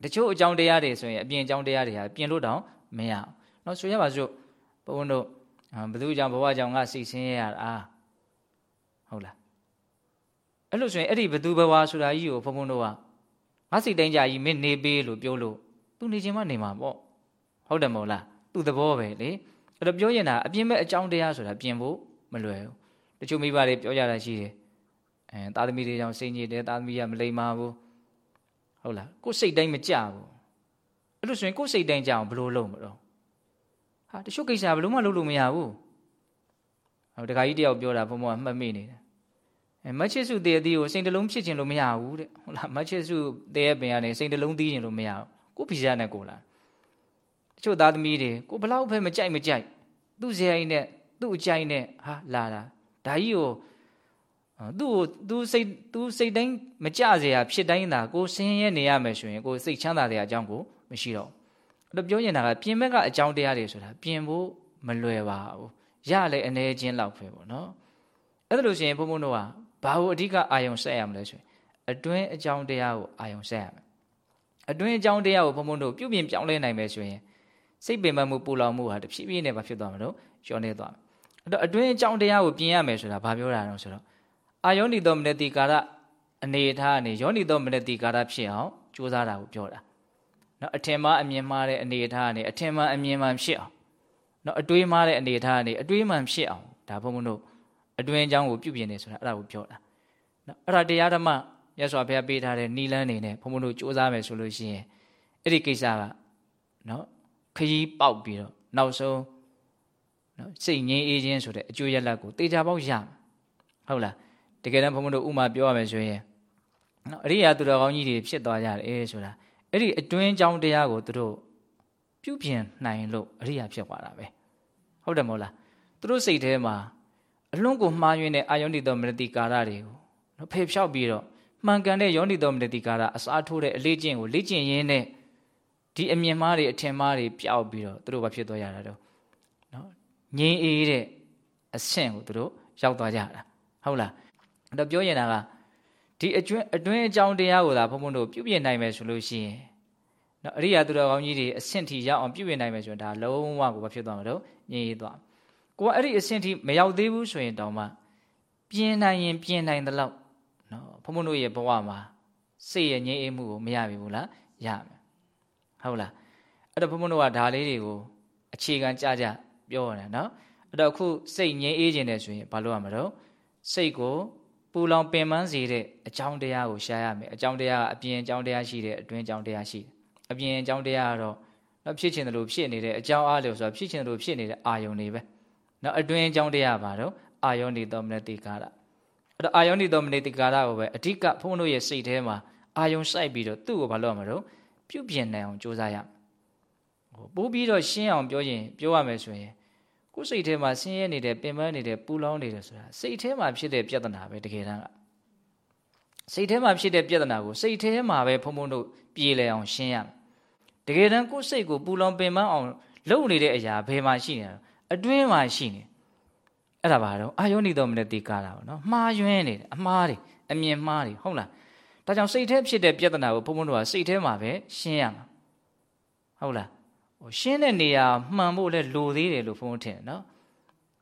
[SPEAKER 1] တချို့အကြောင်းတရားတွေဆိုရင်အပြင်အကြောင်းတရားတွေဟာပြင်လို့တောင်မရအောင်เนาะဆိုရပါစို့ဘုန်းတို့ဘယ်သူကြောင့်ဘဝကြောင့်ငါစိတ်ဆင်းရဲရတာဟုတ်လားအဲ့လိုဆိုရင်အဲ့ဒီဘသူဘဝဆိုတာကြီးကိုဘုန်းဘုန်းတို့ကငါစိတ်တိုင်းကြကြီးမင်းနေပေးလို့ပြောလို့သူနေခြင်းမနေမှာပေါ့ဟုတ်တယ်မဟုတ်လားသူ့သဘောပဲလေအဲ့တော့ပြောရင်တာအပြင်မဲ့အကြောင်းတရားဆိုတာပြင်ဖို့မလွယ်ဘူးတချို့မိဘတွေပြောကြတာရှိတယ် အဲသားသမီးတွေကြောင့်စိတ်ညစ်တယ်သားသမီးကမလိမ္မာဘူးဟုတ်လားကိုယ်စိတ်တိုင်းမကြဘူးအဲ့လိုဆိုရင်ကိုယ်စိတ်တိုင်းကြအောင်ဘယ်လိုလုပ်မလို့ဟာတချို့ကိစ္စဘယ်လိုမှလုပ်လို့မရဘူးဟောတခါကြီးတယောက်ပြောတာဘုံဘုံကမှတ်မိနေတယ်အဲမချစ်စုတည်အသီးကိုစိတ်တလုံးဖြစ်ခြင်းလို့မရဘူးတဲ့ဟုတ်လားမချစ်စုတည်ရဲ့ပင်ကနေစိတ်တလုံးသီးခြင်းလို့မရဘူးကိုဖိစားနဲ့ကိုလားတချို့သားသမီးတွေကိုဘလောက်ပဲမကြိုက်မကြိုက်သူ့ဇေယိုင်းနဲ့သူ့အကြိုက်နဲ့ဟာလာတာဒါကြီးကို သူ့ကိုသူစိတ်သူစိတ်တိုင်းမကြเสียဖြစ်တိုင်းသာကိုဆင်းရဲနေရမယ်ဆိုရင်ကိုစိတ်ချမ်းသာတဲ့အကြောင်းကိုမရှိတော့အဲ့တော့ပြောနေတာကပြင်ဘက်ကအကြောင်းတရားတွေဆိုတာပြင်ဖို့မလွယ်ပါဘူးရလဲအနေချင်းလောက်ပဲပေါ့နော်အဲ့ဒါလို့ရှိရင်ဘုံဘုံတို့ကဘာကိုအဓိကအာယုံဆက်ရမလဲဆိုရင်အတွင်းအကြောင်းတရားကိုအာယုံဆက်ရမယ်အတွင်းအကြောင်းတရားကိုဘုံဘုံတို့ပြုပြင်ပြောင်းလဲနိုင်မယ်ဆိုရင်စိတ်ပင်ပန်းမှုပူလောင်မှုဟာတဖြည်းဖြည်းနဲ့ဘာဖြစ်သွားမလို့ကျော်နေသွားမယ်အဲ့တော့အတွင်းအကြောင်းတရားကိုပြင်ရမယ်ဆိုတာဘာပြောတာလဲဆိုတော့ အာယောနိသောမနတိကာရအနေထားအနေယောနိသောမနတိကာရဖြစ်အောင်ကြိုးစားတာကိုပြောတာနော်အထင်မှားအမြင်မှားတဲ့အနေထားအနေအထင်မှားအမြင်မှန်ဖြစ်အောင်နော်အတွေးမှားတဲ့အနေထားအနေအတွေးမှန်ဖြစ်အောင်ဒါဘုံဘုံတို့အတွင်းအကြောင်းကိုပြုပြင်နေဆိုတာအဲ့ဒါကိုပြောတာနော်အဲ့ဒါတရားဓမ္မမြတ်စွာဘုရားပေးထားတဲ့နီလန်းနေနဲ့ဘုံဘုံတို့စူးစမ်းမယ်ဆိုလို့ရှိရင်အဲ့ဒီကိစ္စကနော်ခရီးပေါက်ပြီးတော့နောက်ဆုံးနော်စိတ်ငြိမ်းအေးခြင်းဆိုတဲ့အကျိုးရလဒ်ကိုတေချာပေါက်ရမယ်ဟုတ်လား တကယ်တမ်းဘုံဘုံတို့ဥမာပြောရမယ်ဆိုရင်နော်အရိယာသူတော်ကောင်းကြီးတွေဖြစ်သွားကြတယ်ဆိုတာအဲ့ဒီအတွင်းကြောင်းတရားကိုသူတို့ပြုပြင်နိုင်လို့အရိယာဖြစ်သွားတာပဲဟုတ်တယ်မဟုတ်လားသူတို့စိတ်ထဲမှာအလွန်ကိုမှားယွင်းတဲ့အာယုန်တိတော်မနတိကာရတွေကိုနော်ဖေဖြောက်ပြီးတော့မှန်ကန်တဲ့ယောနိတော်မနတိကာရအစားထိုးတဲ့အလေးကျင့်ကိုလေ့ကျင့်ရင်းနဲ့ဒီအမြင်မှားတွေအထင်မှားတွေပျောက်ပြီးတော့သူတို့ဘာဖြစ်သွားရတာတော့နော်ငြင်းအေးတဲ့အဆင့်ကိုသူတို့ရောက်သွားကြတာဟုတ်လားအဲ့ တော့ပြောရင်တာကဒီအတွင်းအတွင်းအကြောင်းတရားကိုသာဘုံဘုံတို့ပြုပြင်နိုင်မယ်ဆိုလို့ရှိရင်နော်အရိယာသူတော်ကောင်းကြီးတွေအဆင့်ထိရောက်အောင်ပြုပြင်နိုင်မယ်ဆိုရင်ဒါလုံးဝကိုဘာဖြစ်သွားမှာတော့ငြင်းအေးသွားကိုကအဲ့ဒီအဆင့်ထိမရောက်သေးဘူးဆိုရင်တောင်မှပြင်နိုင်ရင်ပြင်နိုင်တဲ့လောက်နော်ဘုံဘုံတို့ရဲ့ဘဝမှာစိတ်ရဲ့ငြိမ်းအေးမှုကိုမရပြီဘူးလားရမယ်ဟုတ်လားအဲ့တော့ဘုံဘုံတို့ကဒါလေးတွေကိုအခြေခံကြကြပြောရတယ်နော်အဲ့တော့အခုစိတ်ငြိမ်းအေးခြင်းတယ်ဆိုရင်ဘာလို့ရမှာတော့စိတ်ကို ပူလောင်ပင်ပန်းစေတဲ့အကြောင်းတရားကိုရှားရမယ်အကြောင်းတရားကအပြင်အကြောင်းတရားရှိတယ်အတွင်းအကြောင်းတရားရှိတယ်အပြင်အကြောင်းတရားကတော့တော့ဖြစ်ချင်တယ်လို့ဖြစ်နေတဲ့အကြောင်းအားလျော်ဆိုတော့ဖြစ်ချင်တယ်လို့ဖြစ်နေတဲ့အာယုန်တွေပဲနော်အတွင်းအကြောင်းတရားပါတော့အာယုန်ဒီတော်မနတိကာရအဲ့တော့အာယုန်ဒီတော်မနတိကာရကိုပဲအဓိကဘုန်းတို့ရဲ့စိတ်ထဲမှာအာယုန်စိုက်ပြီးတော့သူ့ကိုဘာလုပ်ရမှာတော့ပြုပြင်နိုင်အောင်ကြိုးစားရဟိုပိုးပြီးတော့ရှင်းအောင်ပြောရင်ပြောရမယ်ဆိုရင် ကိုယ်စိတ်ထဲမှာဆင်းရဲနေတဲ့ပင်ပန်းနေတဲ့ပူလောင်နေတယ်ဆိုတာစိတ်ထဲမှာဖြစ်တဲ့ပြဿနာပဲတကယ်တမ်းကစိတ်ထဲမှာဖြစ်တဲ့ပြဿနာကိုစိတ်ထဲမှာပဲဖုံဖုံတို့ပြေလည်အောင်ရှင်းရမယ်တကယ်တမ်းကိုယ်စိတ်ကိုပူလောင်ပင်ပန်းအောင်လုပ်နေတဲ့အရာဘယ်မှာရှိနေတာအတွင်းမှာရှိနေအဲ့ဒါပါတော့အာယောနိတော်မနဲ့တေကားတာပေါ့နော်မှားယွင်းနေတယ်အမှားတွေအမြင်မှားတွေဟုတ်လားဒါကြောင့်စိတ်ထဲဖြစ်တဲ့ပြဿနာကိုဘုံဘုံတို့ကစိတ်ထဲမှာပဲရှင်းရမှာဟုတ်လား ဟိုရှင်းတဲ့နေရာမှန်ဖို့လဲလိုသေးတယ်လို့ဘုံဘုံထင်တယ်နော်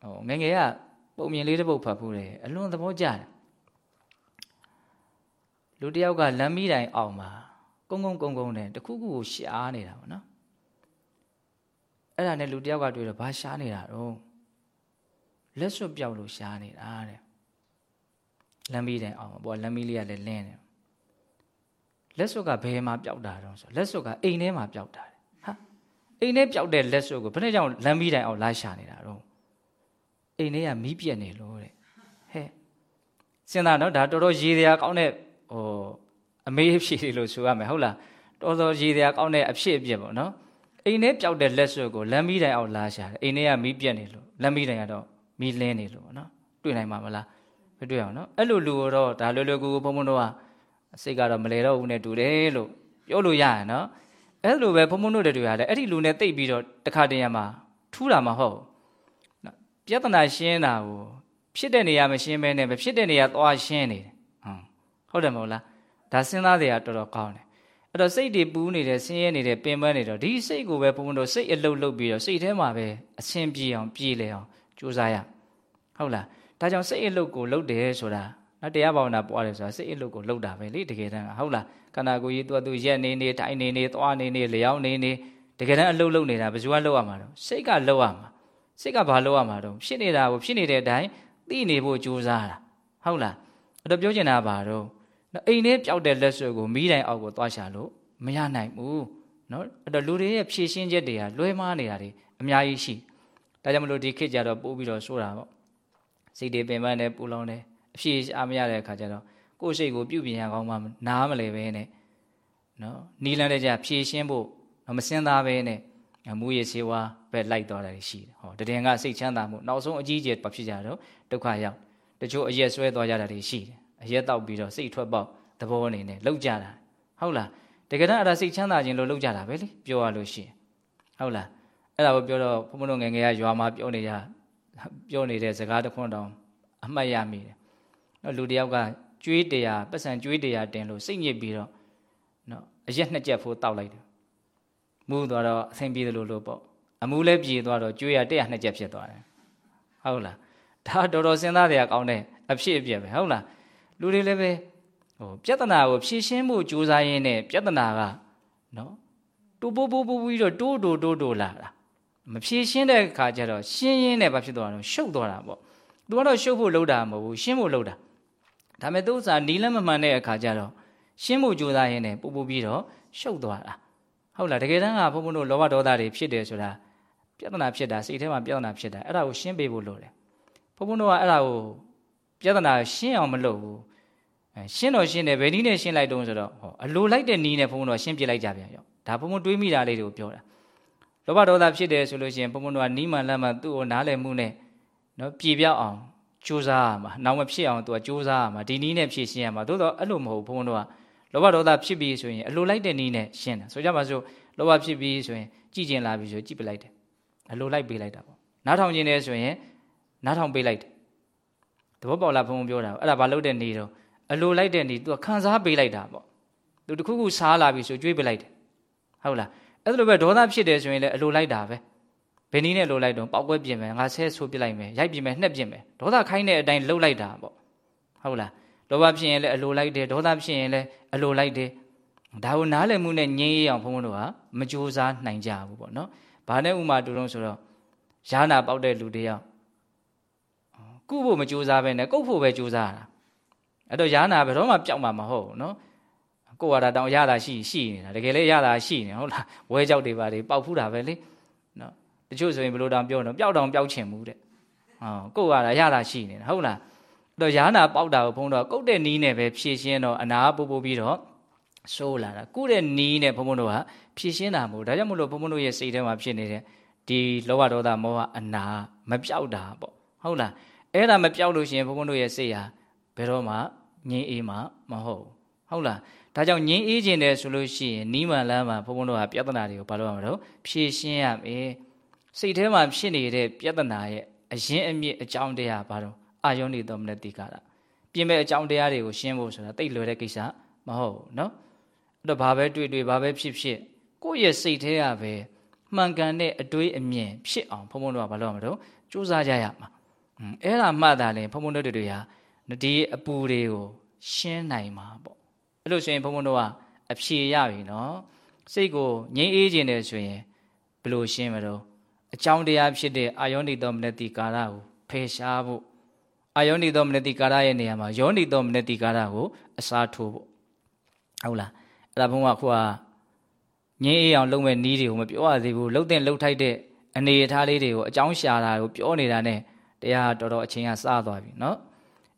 [SPEAKER 1] ဟိုငငယ်ကပုံမြင်လေးတစ်ပုတ်ဖတ်ဖို့တယ်အလွန်သဘောကျတယ်လူတယောက်ကလမ်းမီးတိုင်အောင်မှာကုန်းကုန်းကုန်းကုန်းနဲ့တခုခုကိုရှားနေတာပေါ့နော်အဲ့ဒါနဲ့လူတယောက်ကတွေ့တော့ဘာရှားနေတာတော့လက်စွပ်ပြောက်လို့ရှားနေတာတဲ့လမ်းမီးတိုင်အောင်ဘောလမ်းမီးလေးကလည်းလင်းတယ်လက်စွပ်ကဘယ်မှာပျောက်တာတော့ဆိုလက်စွပ်ကအိမ်ထဲမှာပျောက်တာဟာ အိမ်ထဲပျောက်တဲ့လက်စွပ်ကိုဘယ်နဲ့ကြောင့်လမ်းမီးတိုင်အောင်လာရှာနေတာတော့အိမ်ထဲကမီးပြက်နေလို့တဲ့ဟဲ့စဉ်းစားနော်ဒါတော်တော်ရေတရားကောင်းတဲ့ဟိုအမေးအဖြေလို့ဆိုရမယ်ဟုတ်လားတော်တော်ရေတရားကောင်းတဲ့အဖြစ်အပျက်ပေါ့နော်အိမ်ထဲပျောက်တဲ့လက်စွပ်ကိုလမ်းမီးတိုင်အောင်လာရှာတယ်အိမ်ထဲကမီးပြက်နေလို့လမ်းမီးတိုင်ကတော့မီးလင်းနေလို့ပေါ့နော်တွေ့နိုင်မှာမလားမတွေ့အောင်နော်အဲ့လိုလူတော့ဒါလွယ်လွယ်ကူကူဘုံဘုံတို့ကစိတ်ကတော့မလဲတော့ဘူးနဲ့တူတယ်လို့ပြောလို့ရရနော် အဲ့လိုပဲဘုံဘုံတို့တွေရတယ်အဲ့ဒီလူနဲ့တိတ်ပြီးတော့တခါတည်းရမှာထူးတာမဟုတ်နော်ပြဿနာရှင်းတာကိုဖြစ်တဲ့နေရာမရှင်းမဲနဲ့မဖြစ်တဲ့နေရာသွားရှင်းနေတယ်ဟုတ်တယ်မဟုတ်လားဒါစဉ်းစားတွေကတော်တော်ကောင်းတယ်အဲ့တော့စိတ်တွေပူးနေတယ်ဆင်းရဲနေတယ်ပင်ပန်းနေတော့ဒီစိတ်ကိုပဲဘုံဘုံတို့စိတ်အလုတ်လုတ်ပြီးတော့စိတ်ထဲမှာပဲအဆင်ပြေအောင်ပြေလေအောင်ကြိုးစားရဟုတ်လားဒါကြောင့်စိတ်အလုတ်ကိုလုတ်တယ်ဆိုတာ နော်တရားဘာဝနာပွားတယ်ဆိုတာစိတ်အလုတ်ကိုလှုပ်တာပဲလေတကယ်တမ်းဟုတ်လားခန္ဓာကိုယ်ကြီးသူကသူရက်နေနေထိုင်နေနေသွားနေနေလျောင်းနေနေတကယ်တမ်းအလုတ်လှုပ်နေတာဘယ်သူကလှုပ်ရမှာတော့စိတ်ကလှုပ်ရမှာစိတ်ကဘာလှုပ်ရမှာတော့ဖြစ်နေတာကိုဖြစ်နေတဲ့အတိုင်းသိနေဖို့ကြိုးစားတာဟုတ်လားအဲ့တော့ပြောချင်တာကဘာတော့အိမ်ထဲပျောက်တဲ့လက်ဆွဲကိုမိတိုင်အောက်ကိုသွားရှာလို့မရနိုင်ဘူးနော်အဲ့တော့လူတွေရဲ့ဖြည့်ရှင်းချက်တွေကလွဲမားနေတာတွေအများကြီးရှိဒါကြောင့်မလို့ဒီခေတ်ကြတော့ပို့ပြီးတော့ဆိုတာပေါ့စိတ်တွေပင်ပန်းတယ်ပူလောင်တယ်အ ဖြေရှာမရတဲ့အခါကျတော့ကိုယ့်စိတ်ကိုပြုပြင်ရကောင်းမှနားမလဲပဲနဲ့နော်နီလန်းတဲ့ကြဖြည့်ရှင်းဖို့မစင်းသားပဲနဲ့မူရစေဝါပဲလိုက်သွားတာရှိတယ်ဟောတည်င်ကစိတ်ချမ်းသာမှုနောက်ဆုံးအကြီးကျယ်ဖြစ်ကြတော့ဒုက္ခရောက်တချို့အရက်ဆွဲသွားကြတာတွေရှိတယ်အရက်တောက်ပြီးတော့စိတ်ထွက်ပေါက်သဘောအနေနဲ့လောက်ကြတာဟုတ်လားတကယ်တော့အဲ့ဒါစိတ်ချမ်းသာခြင်းလို့လောက်ကြတာပဲလေပြောရလို့ရှိရင်ဟုတ်လားအဲ့ဒါကိုပြောတော့ဘုံဘုံတို့ငယ်ငယ်ကရွာမှာပြောနေကြပြောနေတဲ့စကားတစ်ခွန်းတောင်အမှတ်ရမိတယ် နော်လူတယောက်ကကျွေးတရားပတ်စံကျွေးတရားတင်လို့စိတ်ညစ်ပြီးတော့နော်အရက်နှစ်ချက်ဖို့တောက်လိုက်တယ်မူးသွားတော့အဆင်ပြေတယ်လို့လို့ပေါ့အမူးလည်းပြေသွားတော့ကျွေးရ100နှစ်ချက်ဖြစ်သွားတယ်ဟုတ်လားဒါတော်တော်စဉ်းစားတရားကောင်းတဲ့အဖြစ်အပျက်ပဲဟုတ်လားလူတွေလည်းပဲဟိုပြဿနာကိုဖြေရှင်းဖို့ကြိုးစားရင်းနဲ့ပြဿနာကနော်တူပိုးပိုးပိုးပြီးတော့တိုးတိုးတိုးတိုးလာတာမဖြေရှင်းတဲ့အခါကျတော့ရှင်းရင်းနဲ့ဘာဖြစ်သွားတော့ရှုပ်သွားတာပေါ့သူကတော့ရှုပ်ဖို့လုပ်တာမဟုတ်ဘူးရှင်းဖို့လုပ်တာ ဒါမဲ့သူဥစ္စာနီးလန်းမမှန်တဲ့အခါကျတော့ရှင်းဖို့ကြိုးစားရင်းနဲ့ပူပူပြီးတော့ရှုပ်သွားတာဟုတ်လားတကယ်တမ်းကဘုံဘုံတို့လောဘဒေါသတွေဖြစ်တယ်ဆိုတာပြဿနာဖြစ်တာစိတ်ထဲမှာပြဿနာဖြစ်တာအဲ့ဒါကိုရှင်းပေးဖို့လိုတယ်ဘုံဘုံတို့ကအဲ့ဒါကိုပြဿနာရှင်းအောင်မလုပ်ဘူးရှင်းတော့ရှင်းတယ်ဘယ်နည်းနဲ့ရှင်းလိုက်တုံးဆိုတော့ဟောအလိုလိုက်တဲ့နည်းနဲ့ဘုံဘုံတို့ရှင်းပြလိုက်ကြပြန်ရောဒါဘုံဘုံတွေးမိတာလေးတွေကိုပြောတာလောဘဒေါသဖြစ်တယ်ဆိုလို့ရှိရင်ဘုံဘုံတို့ကနီးမှန်လမ်းမှသူ့ကိုနားလည်မှုနဲ့နော်ပြေပြောက်အောင် ကြိုးစားရမှာနောက်မဖြစ်အောင်သူကကြိုးစားရမှာဒီနည်းနဲ့ဖြည့်ရှင်းရမှာသို့တော့အဲ့လိုမဟုတ်ဘုံဘုံတို့ကလောဘဒေါသဖြစ်ပြီးဆိုရင်အလိုလိုက်တဲ့နည်းနဲ့ရှင်းတယ်ဆိုကြပါစို့လောဘဖြစ်ပြီးဆိုရင်ကြည်ကျင်လာပြီဆိုကြည်ပလိုက်တယ်အလိုလိုက်ပေးလိုက်တာပေါ့နားထောင်ခြင်းနဲ့ဆိုရင်နားထောင်ပေးလိုက်တယ်သဘောပေါက်လားဘုံဘုံပြောတာအဲ့ဒါဘာလို့တဲ့နေတော့အလိုလိုက်တဲ့နေသူကခံစားပေးလိုက်တာပေါ့သူတခုခုစားလာပြီဆိုကြွေးပေးလိုက်တယ်ဟုတ်လားအဲ့လိုပဲဒေါသဖြစ်တယ်ဆိုရင်လည်းအလိုလိုက်တာပဲ ဘယ်နည်းနဲ့လိုလိုက်တော့ပောက်ကွဲပြင်မယ်ငါဆဲဆိုးပြလိုက်မယ်ရိုက်ပြင်မယ်နှက်ပြင်မယ်ဒေါသခိုင်းတဲ့အတိုင်းလှုပ်လိုက်တာပေါ့ဟုတ်လားလောဘဖြစ်ရင်လည်းအလိုလိုက်တယ်ဒေါသဖြစ်ရင်လည်းအလိုလိုက်တယ်ဒါကိုနားလည်မှုနဲ့ငြင်းရအောင်ဘုန်းဘုန်းတို့ကမကြိုးစားနိုင်ကြဘူးပေါ့နော်ဘာနဲ့ဥမာတူတော့ဆိုတော့ယာနာပေါက်တဲ့လူတယောက်ကုဖို့မကြိုးစားပဲနဲ့ကုတ်ဖို့ပဲကြိုးစားတာအဲ့တော့ယာနာဘယ်တော့မှပျောက်မှာမဟုတ်ဘူးနော်ကိုယ်ကတာတောင်ရတာရှိရှိနေတာတကယ်လည်းရတာရှိနေဟုတ်လားဝဲကြောက်တွေပါတွေပေါက်ဖူးတာပဲလေနော် တချို့ဆိုရင်ဘယ်လိုတောင်ပြောတော့ပျောက်တောင်ပျောက်ချင်ဘူးတဲ့ဟောကိုယ်ကတာရတာရှိနေတာဟုတ်လားအဲ့တော့ယာနာပေါက်တာကိုဘုန်းတော်ကုတ်တဲ့နီးနဲ့ပဲဖြည့်ရှင်းတော့အနာပို့ပို့ပြီးတော့ဆိုးလာတာကုတဲ့နီးနဲ့ဘုန်းဘုန်းတို့ကဖြည့်ရှင်းတာမဟုတ်ဒါကြောင့်မလို့ဘုန်းဘုန်းတို့ရဲ့စိတ်ထဲမှာဖြစ်နေတဲ့ဒီလောဘဒေါသမောဟအနာမပြောက်တာပေါ့ဟုတ်လားအဲ့ဒါမပြောက်လို့ရှိရင်ဘုန်းဘုန်းတို့ရဲ့စိတ်ဟာဘယ်တော့မှငြင်းအေးမှာမဟုတ်ဟုတ်လားဒါကြောင့်ငြင်းအေးခြင်းတယ်ဆိုလို့ရှိရင်နီးမှန်လမ်းမှာဘုန်းဘုန်းတို့ကပြဿနာတွေကိုဘာလို့ရမလို့ဖြေရှင်းရမယ် စိတ်ထဲမှာဖြစ်နေတဲ့ပြဿနာရဲ့အရင်အမြစ်အကြောင်းတရားဘာလို့အာယောနေတော်မနဲ့တိကာတာပြင်မဲ့အကြောင်းတရားတွေကိုရှင်းဖို့ဆိုတာတိတ်လွယ်တဲ့ကိစ္စမဟုတ်ဘူးเนาะအဲ့တော့ဘာပဲတွေ့တွေ့ဘာပဲဖြစ်ဖြစ်ကိုယ့်ရဲ့စိတ်ထဲကပဲမှန်ကန်တဲ့အတွေးအမြင်ဖြစ်အောင်ဘုံဘုံတို့ကဘာလို့ရမလို့စူးစမ်းကြရမှာအဲ့ဒါမှသာလေဘုံဘုံတို့တွေဟာဒီအပူတွေကိုရှင်းနိုင်မှာပေါ့အဲ့လိုဆိုရင်ဘုံဘုံတို့ကအဖြေရပြီနော်စိတ်ကိုငြိမ်းအေးခြင်းတယ်ဆိုရင်ဘယ်လိုရှင်းမလို့ အကြောင်းတရားဖြစ်တဲ့အာယောနိသောမနတိကာရကိုဖယ်ရှားဖို့အာယောနိသောမနတိကာရရဲ့နေရာမှာယောနိသောမနတိကာရကိုအစားထိုးဖို့ဟုတ်လားအဲ့ဒါဘုံကခုကငင်းအေးအောင်လုပ်မဲ့နီးတွေကိုမပြောရသေးဘူးလှုပ်တဲ့လှုပ်ထိုက်တဲ့အနေအထားလေးတွေကိုအကြောင်းရှာတာကိုပြောနေတာ ਨੇ တရားတော်တော်အချိန်ကစသွားပြီเนาะ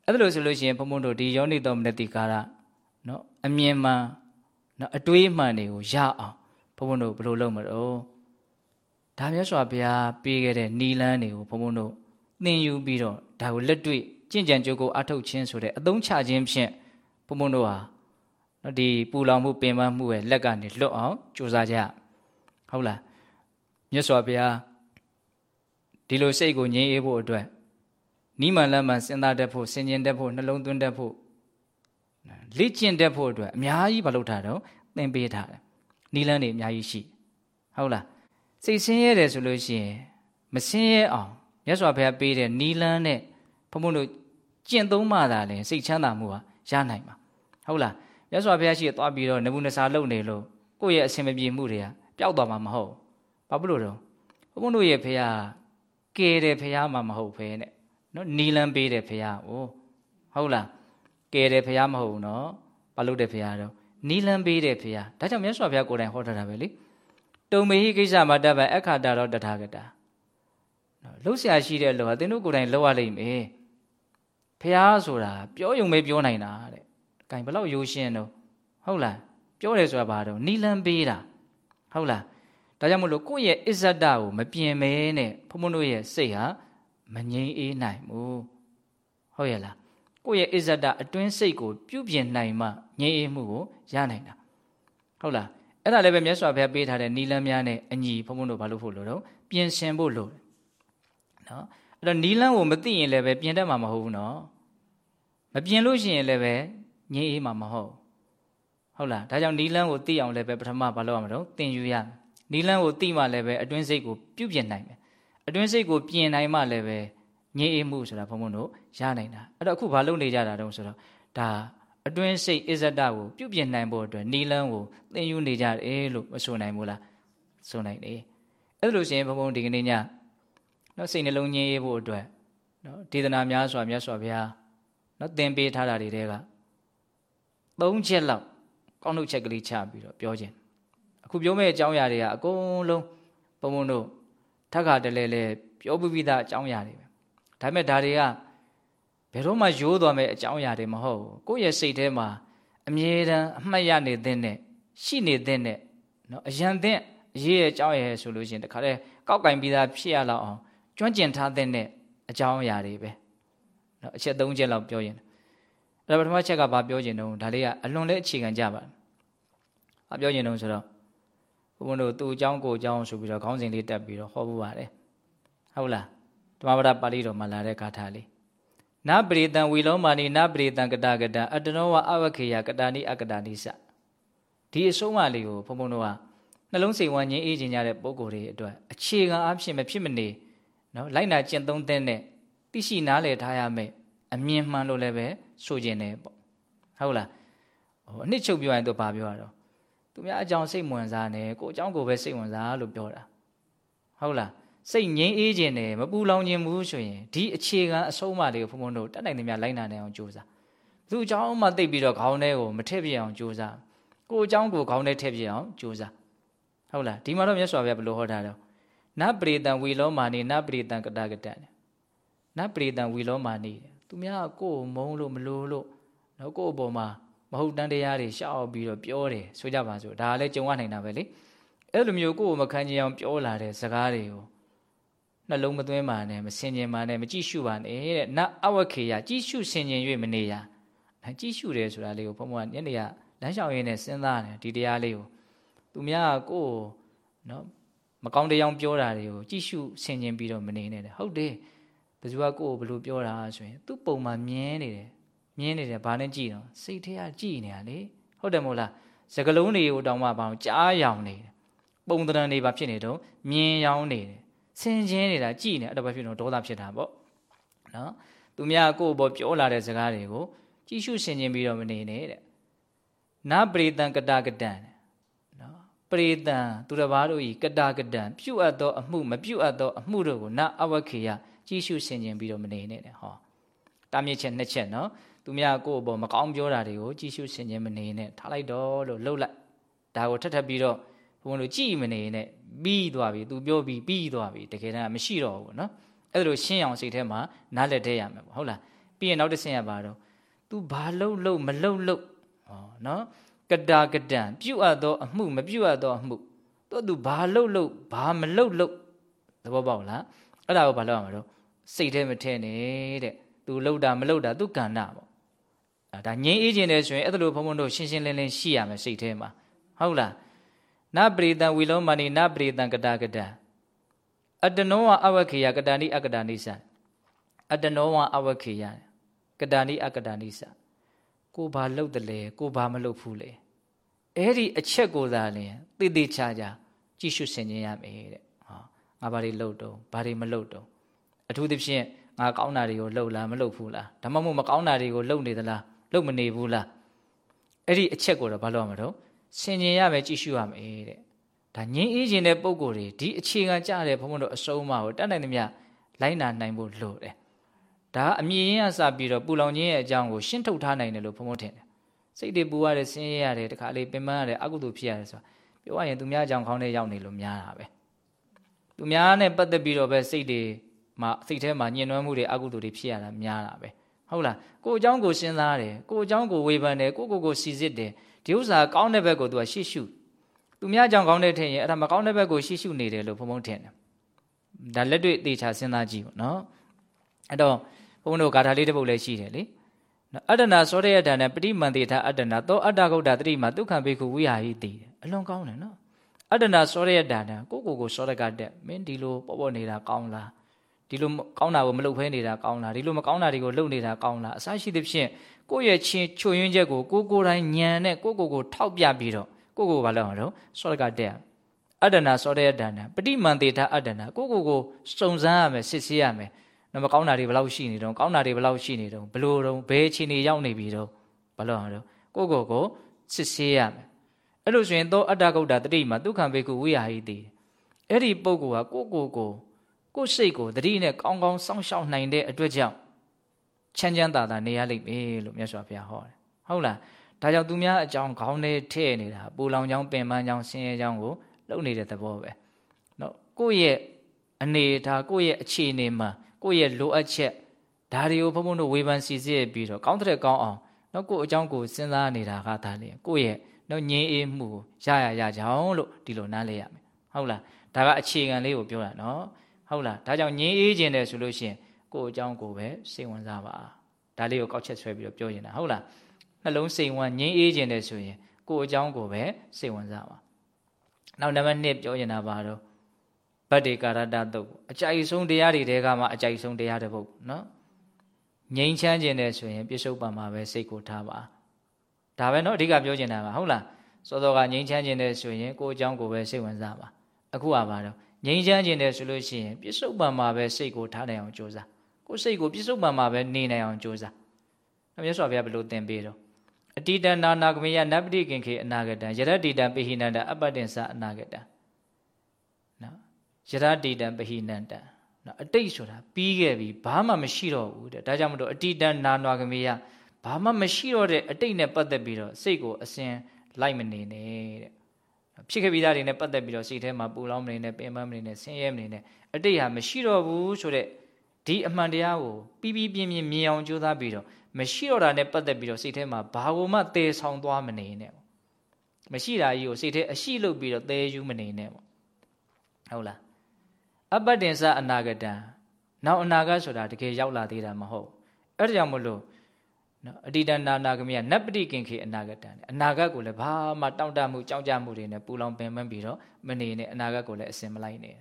[SPEAKER 1] အဲ့ဒါလို့ဆိုလို့ရှိရင်ဘုံဘုံတို့ဒီယောနိသောမနတိကာရเนาะအမြင်မှန်เนาะအတွေးမှန်တွေကိုရအောင်ဘုံဘုံတို့ဘယ်လိုလုပ်မလို့ ဒါမြတ်စွာဘုရားပေးခဲ့တဲ့နီလန်းတွေကိုဘုံဘုံတို့သင်ယူပြီးတော့ဒါကိုလက်တွေ့ကြင်ကြံကြိုးကိုအထုတ်ခြင်းဆိုတဲ့အသုံးချခြင်းဖြင့်ဘုံဘုံတို့ဟာနော်ဒီပူလောင်မှုပင်ပန်းမှုရဲ့လက်ကနေလွတ်အောင်ကြိုးစားကြဟုတ်လားမြတ်စွာဘုရားဒီလိုစိတ်ကိုငြိမ်းအေးဖို့အတွက်နိမန်လက်မှန်စဉ်းစားတတ်ဖို့ဆင်ခြင်တတ်ဖို့နှလုံးသွင်းတတ်ဖို့လေ့ကျင့်တတ်ဖို့အတွက်အများကြီးမလုပ်ထားတော့သင်ပေးထားတယ်နီလန်းတွေအများကြီးရှိဟုတ်လား စိတ်ဆင်းရဲတယ်ဆိုလို့ရှိရင်မဆင်းရဲအောင်မြတ်စွာဘုရားပေးတဲ့နီလန်းနဲ့ဘုံဘုံတို့ကျင့်သုံးမှသာလေစိတ်ချမ်းသာမှုဟာရနိုင်မှာဟုတ်လားမြတ်စွာဘုရားရှိသွားပြီးတော့နဘူးနစာလုံနေလို့ကိုယ့်ရဲ့အစင်မပြေမှုတွေကပျောက်သွားမှာမဟုတ်ဘာဖြစ်လို့တော့ဘုန်းဘုန်းတို့ရဲ့ဘုရားကယ်တယ်ဘုရားမှမဟုတ်ဖဲနဲ့နော်နီလန်းပေးတယ်ဘုရားအိုးဟုတ်လားကယ်တယ်ဘုရားမဟုတ်ဘူးနော်ဘာလို့တယ်ဘုရားတော့နီလန်းပေးတယ်ဘုရားဒါကြောင့်မြတ်စွာဘုရားကိုယ်တိုင်ဟောထားတာပဲလေ တုံမေဟိကိစ္စမှာတတ်ပဲအခါတာတော့တထာဂတာနော်လှုပ်ရှားရှိတဲ့လောကသင်တို့ကိုယ်တိုင်လောက်ရလိမ့်မယ်ဘုရားဆိုတာပြောယုံပဲပြောနိုင်တာတဲ့ကင်ဘလောက်ရိုးရှင်းတော့ဟုတ်လားပြောတယ်ဆိုတာဘာတော့နီလန်းပေးတာဟုတ်လားဒါကြောင့်မလို့ကိုယ့်ရဲ့အစ္ဆဒကိုမပြင်မဲနဲ့ဘုံဘုံတို့ရဲ့စိတ်ဟာမငြိမ်းအေးနိုင်ဘူးဟုတ်ရဲ့လားကိုယ့်ရဲ့အစ္ဆဒအတွင်းစိတ်ကိုပြုပြင်နိုင်မှငြိမ်းအေးမှုကိုရနိုင်တာဟုတ်လား အဲ့ဒါလည်းပဲမြတ်စွာဘုရားပေးထားတဲ့နီလန်းများနဲ့အညီဘုံဘုံတို့ဘာလို့ဖို့လို့တော့ပြင်ဆင်ဖို့လို့နော်အဲ့တော့နီလန်းကိုမသိရင်လည်းပဲပြင်တတ်မှာမဟုတ်ဘူးနော်မပြင်လို့ရှိရင်လည်းပဲငြိမ်းအေးမှာမဟုတ်ဟုတ်လားဒါကြောင့်နီလန်းကိုသိအောင်လည်းပဲပထမဘာလုပ်ရမလို့သင်ယူရနီလန်းကိုသိမှလည်းပဲအတွင်းစိတ်ကိုပြုပြင်နိုင်မယ်အတွင်းစိတ်ကိုပြင်နိုင်မှလည်းပဲငြိမ်းအေးမှုဆိုတာဘုံဘုံတို့ရနိုင်တာအဲ့တော့အခုဘာလုပ်နေကြတာတုံးဆိုတော့ဒါ အတွင်းစိတ်အစ္ဆဒကိုပြုပြင်နိုင်ဖို့အတွက်နီလန်းကိုသင်ယူနေကြတယ်လို့မဆိုနိုင်ဘူးလားဆိုနိုင်တယ်အဲ့လိုဆိုရင်ဘုံဘုံဒီကနေ့ညနော်စိတ်နှလုံးငြိမ်းအေးဖို့အတွက်နော်ဒေသနာများစွာမြတ်စွာဘုရားနနော်သင်ပေးထားတာတွေတဲက၃ချက်လောက်ကောင်းထုတ်ချက်ကလေးချပြီးတော့ပြောခြင်းအခုပြောမယ့်အကြောင်းအရာတွေကအကုန်လုံးဘုံဘုံတို့ထက်ခါတလဲလဲပြောပြပြီးသားအကြောင်းအရာတွေပဲဒါပေမဲ့ဒါတွေက ဘယ်တော့မှရိုးသွားမယ့်အကြောင်းအရာတွေမဟုတ်ဘူးကိုယ့်ရဲ့စိတ်ထဲမှာအမြဲတမ်းအမှတ်ရနေတဲ့နဲ့ရှိနေတဲ့နဲ့နော်အရန်တဲ့အရေးရဲ့အကြောင်းရဲ့ဆိုလို့ရှိရင်တခါတည်းကောက်ကင်ပြီးသားဖြစ်ရလောက်အောင်ကျွမ်းကျင်ထားတဲ့အကြောင်းအရာတွေပဲနော်အချက်၃ချက်လောက်ပြောရင်အဲ့ဒါပထမချက်ကဘာပြောခြင်းတုံးဒါလေးကအလွန်လဲအခြေခံကြပါဘာပြောခြင်းတုံးဆိုတော့ဘုန်းဘုန်းတို့သူ့အကြောင်းကိုအကြောင်းဆိုပြီးတော့ခေါင်းစဉ်လေးတက်ပြီးတော့ဟောဖို့ပါတယ်ဟုတ်လားဓမ္မပဒပါဠိတော်မှာလာတဲ့ဂါထာလေး နပရိတံဝီလောမာနိနပရိတံကတကတအတနောဝအဝခေယကတာနိအကတာနိစဒီအဆုံးအမလေးကိုဘုန်းဘုန်းတို့ကနှလုံးစိတ်ဝမ်းငြိမ်းအေးခြင်းကြတဲ့ပုံကိုယ်တွေအတွက်အခြေခံအဖြစ်မဖြစ်မနေနော်လိုက်နာကျင့်သုံးတဲ့နဲ့သိရှိနားလည်ထားရမယ်အမြင်မှန်လို့လည်းပဲဆိုကျင်တယ်ပေါ့ဟုတ်လားဟိုအနှစ်ချုပ်ပြောရင်တော့ဘာပြောရတော့သူများအကြောင်းစိတ်ဝင်စားနေကိုအကြောင်းကိုပဲစိတ်ဝင်စားလို့ပြောတာဟုတ်လား စိတ်ငြိမ်းအေးခြင်းနဲ့မပူလောင်ခြင်းဘူးဆိုရင်ဒီအခြေခံအဆုံးအမလေးကိုဘုံဘုံတို့တတ်နိုင်သမျှလိုက်နာနိုင်အောင်ကြိုးစားသူအကြောင်းမှသိပြီးတော့ခေါင်းထဲကိုမထည့်ပြအောင်ကြိုးစားကိုအကြောင်းကိုခေါင်းထဲထည့်ပြအောင်ကြိုးစားဟုတ်လားဒီမှာတော့မြတ်စွာဘုရားဘယ်လိုဟောထားတော့နပရိတံဝီလောမာနေနပရိတံကတကတံနပရိတံဝီလောမာနေသူများကိုယ်မုန်းလို့မလို့လို့နော်ကိုယ့်အပေါ်မှာမဟုတ်တန်တရားတွေရှောက်ပြီးတော့ပြောတယ်ဆိုကြပါစို့ဒါလည်းကြုံရနိုင်တာပဲလေအဲ့လိုမျိုးကိုယ့်ကိုမခံချင်အောင်ပြောလာတဲ့စကားတွေကို နှလုံးမသွင်းပါနဲ့မစင်ကြင်ပါနဲ့မကြည့်ရှုပါနဲ့တဲ့နအဝခေယကြည့်ရှုစင်ကြင်၍မနေရကြည့်ရှုတယ်ဆိုတာလေးကိုဘုံဘုံကညနေကလမ်းလျှောက်ရင်းနဲ့စဉ်းစားတယ်ဒီတရားလေးကိုသူများကိုယ်နော်မကောင်းတရားပြောတာတွေကိုကြည့်ရှုဆင်ခြင်ပြီးတော့မနေနဲ့ဟုတ်တယ်ဘယ်သူကကိုယ်ကိုဘယ်လိုပြောတာဆိုရင်သူ့ပုံမှာမြင်နေတယ်မြင်နေတယ်ဘာနဲ့ကြည့်တော့စိတ်ထဲကကြည့်နေတာလေဟုတ်တယ်မို့လားစကလုံးတွေကိုတောင်မှဘာလို့ကြားရောင်နေတယ်ပုံတရံတွေဘာဖြစ်နေတော့မြင်ရောင်နေတယ် ဆင်ခြင်နေတာကြည့်နေအဲ့ဒါပဲဖြစ်တော့ဒေါသဖြစ်တာပေါ့နော်သူများကိုယ့်ဘောပြောလာတဲ့စကားတွေကိုကြည့်ရှုဆင်ခြင်ပြီးတော့မနေနဲ့တဲ့နပရိတံကတကတံပရိတံသူတစ်ပါးတို့ဤကတာကတံပြုအပ်သောအမှုမပြုအပ်သောအမှုတို့ကိုနအဝခေယကြီးရှုဆင်ခြင်ပြီးတော့မနေနဲ့တဲ့ဟောတာမြင့်ချက်နှစ်ချက်နော်သူများကိုယ့်အပေါ်မကောင်းပြောတာတွေကိုကြီးရှုဆင်ခြင်မနေနဲ့ထားလိုက်တော့လို့လှုပ်လိုက်ဒါကိုထပ်ထပ်ပြီးတော့ ဘုန်းတို့ကြည်မနေနဲ့ပြီးသွားပြီသူပြောပြီးပြီးသွားပြီတကယ်တမ်းမရှိတော့ဘူးနော်အဲ့လိုရှင်းအောင်စိတ်ထဲမှာနားလက်ထဲရမယ်ပေါ့ဟုတ်လားပြီးရင်နောက်တစ်ဆင့်ရပါတော့ तू ဘာလှုပ်လှုပ်မလှုပ်လှုပ်ဟောနော်ကတာကတံပြုတ်အပ်သောအမှုမပြုတ်အပ်သောအမှုတို့သူဘာလှုပ်လှုပ်ဘာမလှုပ်လှုပ်သဘောပေါက်လားအဲ့ဒါကိုဘာလုပ်ရမှာတော့စိတ်ထဲမထဲနဲ့တဲ့သူလှုပ်တာမလှုပ်တာသူကဏ္ဍပေါ့ဒါငြိမ်းအေးခြင်းတယ်ဆိုရင်အဲ့ဒါလိုဘုံဘုံတို့ရှင်းရှင်းလင်းလင်းရှိရမယ်စိတ်ထဲမှာဟုတ်လား နပရိတံဝီလုံးမဏိနပရိတံကတာကတံအတနောဝအဝခေယကတာနိအကတာနိသအတနောဝအဝခေယကတာနိအကတာနိသကိုဘာလှုပ်တယ်လဲကိုဘာမလှုပ်ဘူးလဲအဲ့ဒီအချက်ကိုသာလင်သိသိချာချာကြည့်ရှုဆင်ခြင်ရမယ်တဲ့ဟာငါဘာတွေလှုပ်တုံးဘာတွေမလှုပ်တုံးအထူးသဖြင့်ငါကောင်းတာတွေကိုလှုပ်လားမလှုပ်ဘူးလားဒါမှမဟုတ်မကောင်းတာတွေကိုလှုပ်နေသလားလှုပ်မနေဘူးလားအဲ့ဒီအချက်ကိုတော့ဘာလို့ရမှာတော့ ဆင်ခြင်ရမယ်ကြည့်ရှုရမယ်တဲ့ဒါငင်းအေးခြင်းတဲ့ပုံကိုယ်တွေဒီအခြေခံကြတဲ့ဘုံဘုံတို့အစုံအမကိုတတ်နိုင်သမျှလိုက်နာနိုင်ဖို့လိုတယ်ဒါအမြင်ရင်းအစပြီးတော့ပူလောင်ခြင်းရဲ့အကြောင်းကိုရှင်းထုတ်ထားနိုင်တယ်လို့ဘုံဘုံထင်တယ်စိတ်တွေပူရတယ်ဆင်းရဲရတယ်တခါလေပင်ပန်းရတယ်အကုသိုလ်ဖြစ်ရတယ်ဆိုတာပြောရရင်သူများအကြောင်းခေါင်းထဲရောက်နေလို့များတာပဲသူများနဲ့ပတ်သက်ပြီးတော့ပဲစိတ်တွေမှာစိတ်ထဲမှာညှဉ်းနှွမ်းမှုတွေအကုသိုလ်တွေဖြစ်ရတာများတာပဲဟုတ်လားကိုအကြောင်းကိုစဉ်းစားတယ်ကိုအကြောင်းကိုဝေဖန်တယ်ကိုကိုကိုစီစစ်တယ် ဒီဥစ္စာကောင်းတဲ့ဘက်ကိုသူကရှေ့ရှုသူများအကြောင်းကောင်းတဲ့ထင်ရင်အဲ့ဒါမကောင်းတဲ့ဘက်ကိုရှေ့ရှုနေတယ်လို့ဘုံဘုံထင်တယ်ဒါလက်တွေ့သေချာစဉ်းစားကြည့်ပေါ့နော်အဲ့တော့ဘုန်းတို့ဂါထာလေးတစ်ပုဒ်လည်းရှိတယ်လေနော်အတ္တနာသောရယတံနဲ့ပဋိမန္တိထအတ္တနာသောအတ္တဂုတ်တာတတိမှာဒုက္ခံဘေခုဝိဟာဟိတိအလွန်ကောင်းတယ်နော်အတ္တနာသောရယတံကိုကိုကိုသောရကတက်မင်းဒီလိုပေါ့ပေါ့နေတာကောင်းလား ဒီလိုကောင်းတာကိုမလုပ်ဖဲနေတာကောင်းလားဒီလိုမကောင်းတာတွေကိုလုပ်နေတာကောင်းလားအစရှိသဖြင့်ကိုယ့်ရဲ့ချင်းချွယွင်းချက်ကိုကိုကိုယ်တိုင်ညံနဲ့ကိုကိုကိုထောက်ပြပြီးတော့ကိုကိုဘာလုပ်အောင်တော့သောရကတက်အတ္တနာသောရယတံပဋိမန္တိထအတ္တနာကိုကိုကိုစုံစမ်းရမယ်စစ်ဆေးရမယ်နော်မကောင်းတာတွေဘယ်လောက်ရှိနေတော့ကောင်းတာတွေဘယ်လောက်ရှိနေတော့ဘလို့တော့ဘယ်အခြေအနေရောက်နေပြီတော့ဘာလို့အောင်တော့ကိုကိုကိုစစ်ဆေးရမယ်အဲ့လိုဆိုရင်သောအတ္တကုတ်တာတတိမှာဒုက္ခံဘေကုဝိဟာဟိတိအဲ့ဒီပုဂ္ဂိုလ်ကကိုကို ကိုယ်စိတ်ကိုတတိနဲ့ကောင်းကောင်းစောင့်ရှောက်နိုင်တဲ့အတွက်ကြောင့်ချမ်းချမ်းသာသာနေရလိမ့်မယ်လို့မြတ်စွာဘုရားဟောတယ်ဟုတ်လားဒါကြောင့်သူများအကြောင်းခေါင်းထဲထည့်နေတာပူလောင်ချောင်းပင်ပန်းချောင်းဆင်းရဲချောင်းကိုလှုပ်နေတဲ့သဘောပဲနော်ကိုယ့်ရဲ့အနေဒါကိုယ့်ရဲ့အခြေအနေမှာကိုယ့်ရဲ့လိုအပ်ချက်ဒါတွေကိုဘုံဘုံတို့ဝေဖန်စီစစ်ပြီးတော့ကောင်းတဲ့ကောင်းအောင်နော်ကိုယ့်အကြောင်းကိုစဉ်းစားနေတာကဒါလေကိုယ့်ရဲ့နော်ငြင်းအေးမှုရရရကြောင်းလို့ဒီလိုနားလဲရမယ်ဟုတ်လားဒါကအခြေခံလေးကိုပြောတာနော် ဟုတ်လားဒါကြောင့်ငြင်းအေးခြင်းတယ်ဆိုလို့ရှိရင်ကိုယ့်အကြောင်းကိုပဲစိတ်ဝင်စားပါဒါလေးကိုကောက်ချက်ဆွဲပြီးတော့ပြောနေတာဟုတ်လားနှလုံးစိတ်ဝင်ငြင်းအေးခြင်းတယ်ဆိုရင်ကိုယ့်အကြောင်းကိုပဲစိတ်ဝင်စားပါနောက်နံပါတ်1ပြောနေတာပါတော့ဗတ္တေကာရတတုတ်အကြိုက်ဆုံးတရားတွေတဲကမှအကြိုက်ဆုံးတရားတစ်ပုဒ်နော်ငြိမ်းချမ်းခြင်းတယ်ဆိုရင်ပြစ္ဆုတ်ပံမှာပဲစိတ်ကိုထားပါဒါပဲနော်အဓိကပြောချင်တာပါဟုတ်လားစောစောကငြိမ်းချမ်းခြင်းတယ်ဆိုရင်ကိုယ်အကြောင်းကိုပဲစိတ်ဝင်စားပါအခုကပါတော့ ငြိမ်းချမ်းခြင်းတယ်ဆိုလို့ရှိရင်ပြစ္ဆုတ်ပံမှာပဲစိတ်ကိုထားနိုင်အောင်ကြိုးစားကိုယ်စိတ်ကိုပြစ္ဆုတ်ပံမှာပဲနေနိုင်အောင်ကြိုးစားမြတ်စွာဘုရားဘယ်လိုသင်ပေးတော့အတိတနာနာကမေယနဗ္ဗတိကင်ခေအနာဂတံယရတိတံပိဟိနန္တအပ္ပတင်္စအနာဂတံနော်ယရတိတံပိဟိနန္တနော်အတိတ်ဆိုတာပြီးခဲ့ပြီဘာမှမရှိတော့ဘူးတဲ့ဒါကြောင့်မလို့အတိတနာနာကမေယဘာမှမရှိတော့တဲ့အတိတ်နဲ့ပတ်သက်ပြီးတော့စိတ်ကိုအစဉ်လိုက်မနေနဲ့တဲ့ ဖြစ်ခဲ့ပြီးသားတွေနဲ့ပတ်သက်ပြီးတော့စိတ်ထဲမှာပူလောင်မနေနဲ့ပင်ပန်းမနေနဲ့ဆင်းရဲမနေနဲ့အတိတ်ဟာမရှိတော့ဘူးဆိုတဲ့ဒီအမှန်တရားကိုပြီးပြီးပြင်းပြင်းမြင်အောင်ကြိုးစားပြီးတော့မရှိတော့တာနဲ့ပတ်သက်ပြီးတော့စိတ်ထဲမှာဘာကိုမှသေဆောင်သွားမနေနဲ့ပေါ့မရှိတာကြီးကိုစိတ်ထဲအရှိလုပ်ပြီးတော့သေယူမနေနဲ့ပေါ့ဟုတ်လားအပ္ပတင်္စအနာဂတံနောက်အနာဂတ်ဆိုတာတကယ်ရောက်လာသေးတာမဟုတ်အဲ့ဒါကြောင့်မလို့ နော်အတိတနာနာဂမိယနတ်ပတိကင်ခေအနာဂတံအနာဂတ်ကိုလည်းဘာမှတောင့်တမှုကြောက်ကြမှုတွေနဲ့ပူလောင်ပင်ပန်းပြီးတော့မနေနဲ့အနာဂတ်ကိုလည်းအစင်မလိုက်နဲ့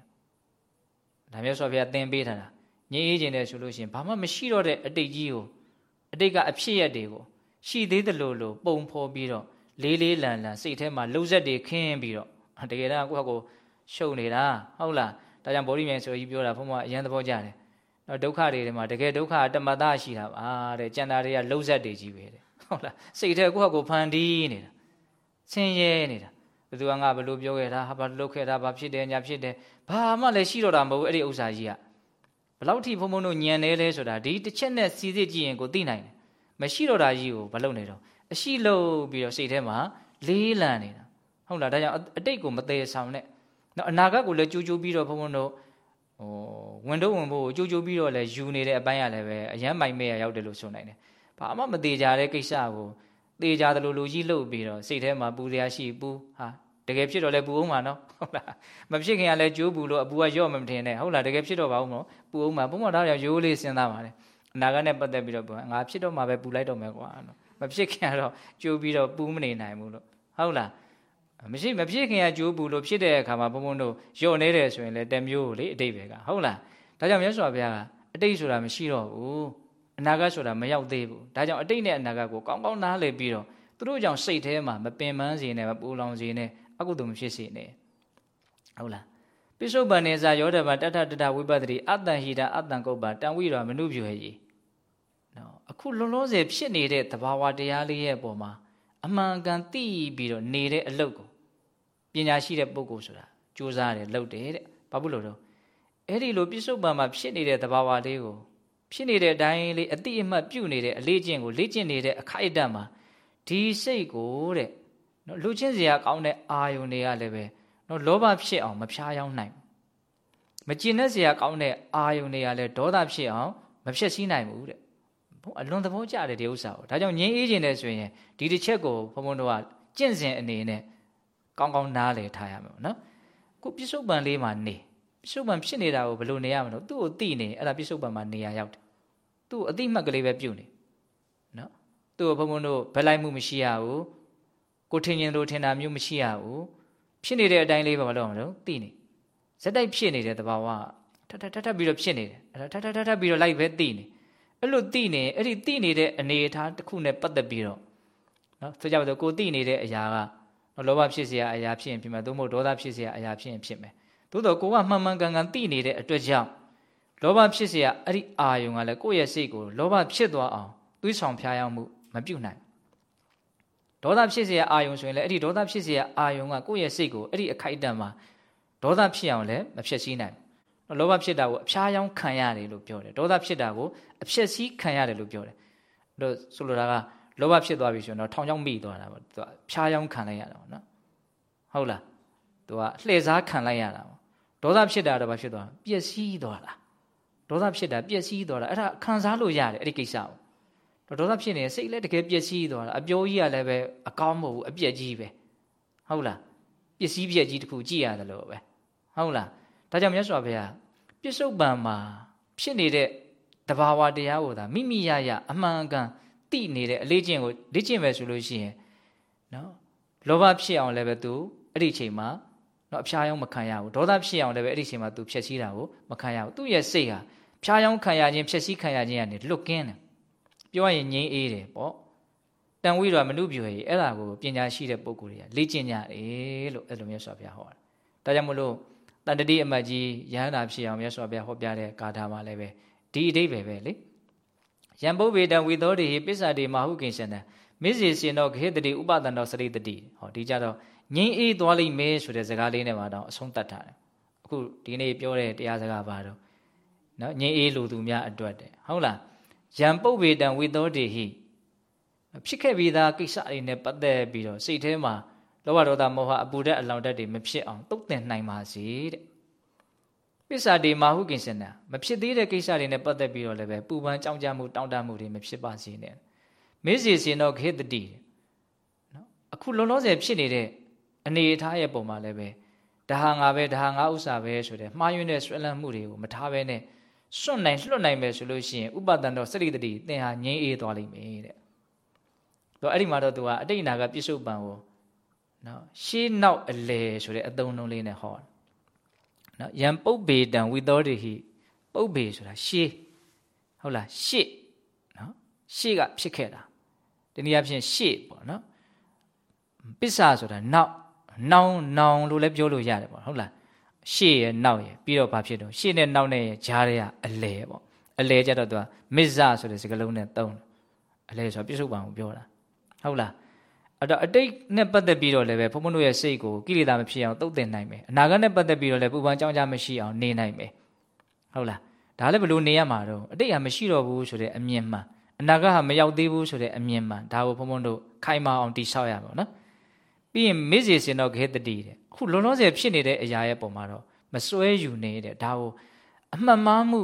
[SPEAKER 1] ဒါမျိုးဆိုဖျားသင်ပေးထားတာငြိမ်းအေးခြင်းနဲ့ဆိုလို့ရှိရင်ဘာမှမရှိတော့တဲ့အတိတ်ကြီးကိုအတိတ်ကအဖြစ်ရက်တွေကိုရှိသေးတယ်လို့လို့ပုံဖော်ပြီးတော့လေးလေးလံလံစိတ်ထဲမှာလှုပ်ဆက်တွေခင်းပြီးတော့တကယ်တော့ကိုယ့်ဟာကိုရှုံနေတာဟုတ်လားဒါကြောင့်ဗောဓိမြိုင်ဆိုကြီးပြောတာဘုံကအရန်သဘောကျတယ်တော့ ဒုက္ခတွေထဲမှာတကယ်ဒုက္ခတမတရှိတာပါတဲ့ကြံတာတွေကလှုပ်ဆက်တွေကြီးပဲတဲ့ဟုတ်လားစိတ်ထဲကိုယ့်ဟာကိုဖန်တီးနေတာဆင်းရဲနေတာဘယ်သူကငါဘယ်လိုပြောခဲ့တာဟာဘာလုပ်ခဲ့တာဘာဖြစ်တယ်ညာဖြစ်တယ်ဘာမှလည်းရှိတော့တာမဟုတ်ဘူးအဲ့ဒီဥစ္စာကြီးကဘလောက်ထိဘုံဘုံတို့ညံနေလဲဆိုတာဒီတစ်ချက်နဲ့စီစစ်ကြည့်ရင်ကိုသိနိုင်တယ်မရှိတော့တာကြီးကိုမလုပ်နေတော့အရှိလို့ပြီးတော့စိတ်ထဲမှာလေးလံနေတာဟုတ်လားဒါကြောင့်အတိတ်ကိုမသေးဆောင်နဲ့နော်အနာဂတ်ကိုလည်းကြိုးကြိုးပြီးတော့ဘုံဘုံတို့ ဟိုဝင်တော့ဝင်ဖို့ကြိုးကြိုးပြီးတော့လည်းယူနေတဲ့အပိုင်းရလည်းပဲအရန်မိုင်မဲရရောက်တယ်လို့ဆိုနိုင်တယ်ဘာမှမသေးကြတဲ့ကိစ္စကိုသေကြတယ်လို့လူကြီးလှုပ်ပြီးတော့စိတ်ထဲမှာပူရရှိပူဟာတကယ်ဖြစ်တော့လဲပူအောင်မှာနော်ဟုတ်လားမဖြစ်ခင်ကလည်းကြိုးပူလို့အပူကရော့မထင်နဲ့ဟုတ်လားတကယ်ဖြစ်တော့ပါဦးနော်ပူအောင်မှာဘုံမသားရောက်ရိုးလေးစဉ်းစားပါလေအနာဂတ်နဲ့ပတ်သက်ပြီးတော့ငါဖြစ်တော့မှပဲပူလိုက်တော့မယ်ကွာနော်မဖြစ်ခင်ကတော့ကြိုးပြီးတော့ပူမနေနိုင်ဘူးလို့ဟုတ်လား မရှိမဖြစ်ခင်ကကြိုးပူလို့ဖြစ်တဲ့အခါမှာဘုံဘုံတို့ရော့နေတယ်ဆိုရင်လည်းတမျိုးလေအတိတ်ပဲကဟုတ်လားဒါကြောင့်မြတ်စွာဘုရားကအတိတ်ဆိုတာမရှိတော့ဘူးအနာဂတ်ဆိုတာမရောက်သေးဘူးဒါကြောင့်အတိတ်နဲ့အနာဂတ်ကိုကောင်းကောင်းနားလည်ပြီးတော့သူတို့ကြောင့်စိတ်ထဲမှာမပင်ပန်းစေနဲ့မပူလောင်စေနဲ့အကုသိုလ်မဖြစ်စေနဲ့ဟုတ်လားပိစုပန်နေစာယောဓမတထတထဝိပဿတိအတ္တဟိတာအတ္တကုပ္ပါတံဝိရောမနုပြွေကြီးနော်အခုလုံးလုံးစေဖြစ်နေတဲ့သဘာဝတရားလေးရဲ့အပေါ်မှာအမှန်ကန်သိပြီးတော့နေတဲ့အလုပ်ကို ပညာရှိတဲ့ပုဂ္ဂိုလ်ဆိုတာကြိုးစားတယ်လုပ်တယ်တဲ့ဘာဖြစ်လို့တော့အဲ့ဒီလိုပြစ္ဆုတ်ပံမှာဖြစ်နေတဲ့သဘာဝလေးကိုဖြစ်နေတဲ့အတိုင်းလေးအတိအမှတ်ပြုနေတဲ့အလေးကျင့်ကိုလေ့ကျင့်နေတဲ့အခိုက်အတန့်မှာဒီစိတ်ကိုတဲ့နော်လူချင်းစရာကောင်းတဲ့အာယုန်တွေကလည်းပဲနော်လောဘဖြစ်အောင်မဖြားယောင်းနိုင်မကျင်တဲ့စရာကောင်းတဲ့အာယုန်တွေကလည်းဒေါသဖြစ်အောင်မဖြစ်စည်းနိုင်ဘူးတဲ့ဘုံအလွန်သဘောကျတယ်ဒီဥစ္စာကိုဒါကြောင့်ငြင်းအေးခြင်းနဲ့ဆိုရင်ဒီတစ်ချက်ကိုဘုံဘုံတို့ကကျင့်စဉ်အနေနဲ့ ကောင်းကောင်းနားလည်ထားရမယ်နော်ခုပြစ္ဆုတ်ပံလေးမှာနေပြစ္ဆုတ်ပံဖြစ်နေတာကိုဘယ်လိုနေရမလို့သူ့ကိုသိနေအဲ့ဒါပြစ္ဆုတ်ပံမှာနေရရောက်တယ်သူ့အတိမှတ်ကလေးပဲပြုတ်နေနော်သူ့ကိုဘုံဘုံတို့ဘယ်လိုက်မှုမရှိရဘူးကိုထင်ရင်လို့ထင်တာမျိုးမရှိရဘူးဖြစ်နေတဲ့အတိုင်းလေးပဲမလုပ်အောင်လို့သိနေဇက်တိုက်ဖြစ်နေတဲ့သဘာဝထထထထပြီးတော့ဖြစ်နေတယ်အဲ့ဒါထထထထပြီးတော့လိုက်ပဲသိနေအဲ့လိုသိနေအဲ့ဒီသိနေတဲ့အနေအထားတစ်ခုနဲ့ပတ်သက်ပြီးတော့နော်ဆိုကြပါစို့ကိုသိနေတဲ့အရာကနော် လောဘဖြစ်เสียအရာဖြစ်ရင်ဖြစ်မယ်သို့မဟုတ်ဒေါသဖြစ်เสียအရာဖြစ်ရင်ဖြစ်မယ်သို့တော့ကိုကမှန်မှန်ကန်ကန်သိနေတဲ့အတွက်ကြောင့်လောဘဖြစ်เสียအဲ့ဒီအာယုံကလည်းကိုယ့်ရဲ့စိတ်ကိုလောဘဖြစ်သွားအောင်သွေးဆောင်ဖျားယောင်းမှုမပြုတ်နိုင်ဒေါသဖြစ်เสียအာယုံဆိုရင်လည်းအဲ့ဒီဒေါသဖြစ်เสียအာယုံကကိုယ့်ရဲ့စိတ်ကိုအဲ့ဒီအခိုက်အတန့်မှာဒေါသဖြစ်အောင်လည်းမဖြစ်စည်းနိုင် လောဘဖြစ်တာကိုအဖျားယောင်းခံရတယ်လို့ပြောတယ်ဒေါသဖြစ်တာကိုအဖြစ်စည်းခံရတယ်လို့ပြောတယ်အဲ့တော့ဆိုလိုတာက လောဘဖြစ်သွားပြီဆိုရင်တော့ထောင်ချောင်းမိသွားတာပေါ့သူကဖျားယောင်းခံလိုက်ရတာပေါ့နော်ဟုတ်လားသူကလှည့်စားခံလိုက်ရတာပေါ့ဒေါသဖြစ်တာတော့ဘာဖြစ်သွားပျက်စီးသွားတာဒေါသဖြစ်တာပျက်စီးသွားတာအဲ့ဒါခံစားလို့ရတယ်အဲ့ဒီကိစ္စကိုဒေါသဖြစ်နေစိတ်လည်းတကယ်ပျက်စီးသွားတာအပြောကြီးကလည်းပဲအကောင်းမဟုတ်ဘူးအပြက်ကြီးပဲဟုတ်လားပစ္စည်းပြက်ကြီးတစ်ခုကြည့်ရတယ်လို့ပဲဟုတ်လားဒါကြောင့်မြတ်စွာဘုရားပြစ္ဆုတ်ပံမှာဖြစ်နေတဲ့တဘာဝတရားကိုသာမိမိရရအမှန်ကန် သိနေတဲ့အလေးကျင့်ကိုလေ့ကျင့်မယ်ဆိုလို့ရှိရင်နော်လောဘဖြစ်အောင်လည်းပဲသူအဲ့ဒီအချိန်မှာနော်အဖျားယောင်းမခံရဘူးဒေါသဖြစ်အောင်လည်းပဲအဲ့ဒီအချိန်မှာသူဖြည့်ဆည်းတာကိုမခံရဘူးသူ့ရဲ့စိတ်ဟာဖျားယောင်းခံရခြင်းဖြည့်ဆည်းခံရခြင်းကနေလွတ်ကင်းတယ်ပြောရရင်ငြိမ်းအေးတယ်ပေါ့တန်ဝိတော်မနုပြွေအဲ့ဒါကိုပညာရှိတဲ့ပုဂ္ဂိုလ်တွေကလေ့ကျင့်ကြတယ်လို့အဲ့လိုမျိုးဆိုပြဟောတာဒါကြောင့်မလို့တန်တတိအမတ်ကြီးရဟန္တာဖြစ်အောင်မြတ်စွာဘုရားဟောပြတဲ့ဂါထာမှာလည်းပဲဒီအတိတ်ပဲပဲလေ ယံပုဗ္ဗေတံဝိသောတိဟိပစ္ဆာတိမဟုကိဉ္စနံမိစေစင်တော့ခေတတိဥပဒံတော်စရိတတိဟောဒီကြတော့ငြိမ်းအေးသွားလိမ့်မယ်ဆိုတဲ့စကားလေးနဲ့မှတော့အဆုံးသတ်ထားတယ်အခုဒီနေ့ပြောတဲ့တရားစကားပါတော့နော်ငြိမ်းအေးလူသူများအတွက်တဲ့ဟုတ်လားယံပုဗ္ဗေတံဝိသောတိဟိဖြစ်ခဲ့ပြီးသားကိစ္စတွေနဲ့ပတ်သက်ပြီးတော့စိတ်ထဲမှာလောဘဒေါသမောဟအပူဓာတ်အလောင်ဓာတ်တွေမဖြစ်အောင်တုတ်တင်နိုင်ပါစေတဲ့ ပစ္စာတေမာဟုကိစ္စနာမဖြစ်သေးတဲ့ကိစ္စတွေနဲ့ပတ်သက်ပြီးတော့လည်းပဲပူပန်ကြောင်းကြမှုတောင်းတမှုတွေမဖြစ်ပါစေနဲ့မေစီစင်တော့ခေတတိနော်အခုလုံးလုံးဆယ်ဖြစ်နေတဲ့အနေအထားရဲ့ပုံမှာလည်းပဲဒါဟာငါပဲဒါဟာငါဥစ္စာပဲဆိုတဲ့မှားယွင်းတဲ့ဆွဲလန်းမှုတွေကိုမထားဘဲနဲ့စွန့်နိုင်လွတ်နိုင်မယ်ဆိုလို့ရှိရင်ဥပဒံတော့စရိတတိသင်ဟာငြိမ်းအေးသွားလိမ့်မယ်တဲ့တော့အဲ့ဒီမှာတော့သူကအတိတ်နာကပြစ္ဆုတ်ပံကိုနော်ရှေးနောက်အလေဆိုတဲ့အသုံးနှုန်းလေးနဲ့ဟောတယ် နော်ယံပုပ်ပေတံဝိသောတိဟိပုပ်ပေဆိုတာရှေးဟုတ်လားရှေ့နော်ရှေ့ကဖြစ်ခဲ့တာတနည်းအားဖြင့်ရှေ့ပေါ့နော်ပစ္စာဆိုတာနောက်နောင်နောင်လို့လည်းပြောလို့ရတယ်ပေါ့ဟုတ်လားရှေ့ရဲ့နောက်ရဲ့ပြီးတော့ဘာဖြစ်တော့ရှေ့နဲ့နောက်နဲ့ရဲ့ဂျားတွေကအလဲပေါ့အလဲကြတော့သူကမစ္ဆဆိုတဲ့စကားလုံးနဲ့သုံးတယ်အလဲဆိုပြစ္ဆုတ်ပံကိုပြောတာဟုတ်လား အဲ့တော့အတိတ်နဲ့ပတ်သက်ပြီးတော့လည်းပဲဘုံဘုံတို့ရဲ့စိတ်ကိုကိလေသာမဖြစ်အောင်တုတ်တင်နိုင်မယ်အနာဂတ်နဲ့ပတ်သက်ပြီးတော့လည်းပူပန်ကြောင်းကြမရှိအောင်နေနိုင်မယ်ဟုတ်လားဒါလည်းဘလို့နေရမှာတော့အတိတ်ဟာမရှိတော့ဘူးဆိုတဲ့အမြင်မှန်အနာဂတ်ဟာမရောက်သေးဘူးဆိုတဲ့အမြင်မှန်ဒါကိုဘုံဘုံတို့ခိုင်မာအောင်တိဆောက်ရပါတော့ပြီးရင်မေ့စီစင်တော့ခေတတိတဲ့အခုလုံးလုံးဆယ်ဖြစ်နေတဲ့အရာရဲ့ပုံမှာတော့မစွဲယူနေတဲ့ဒါကိုအမှတ်မှားမှု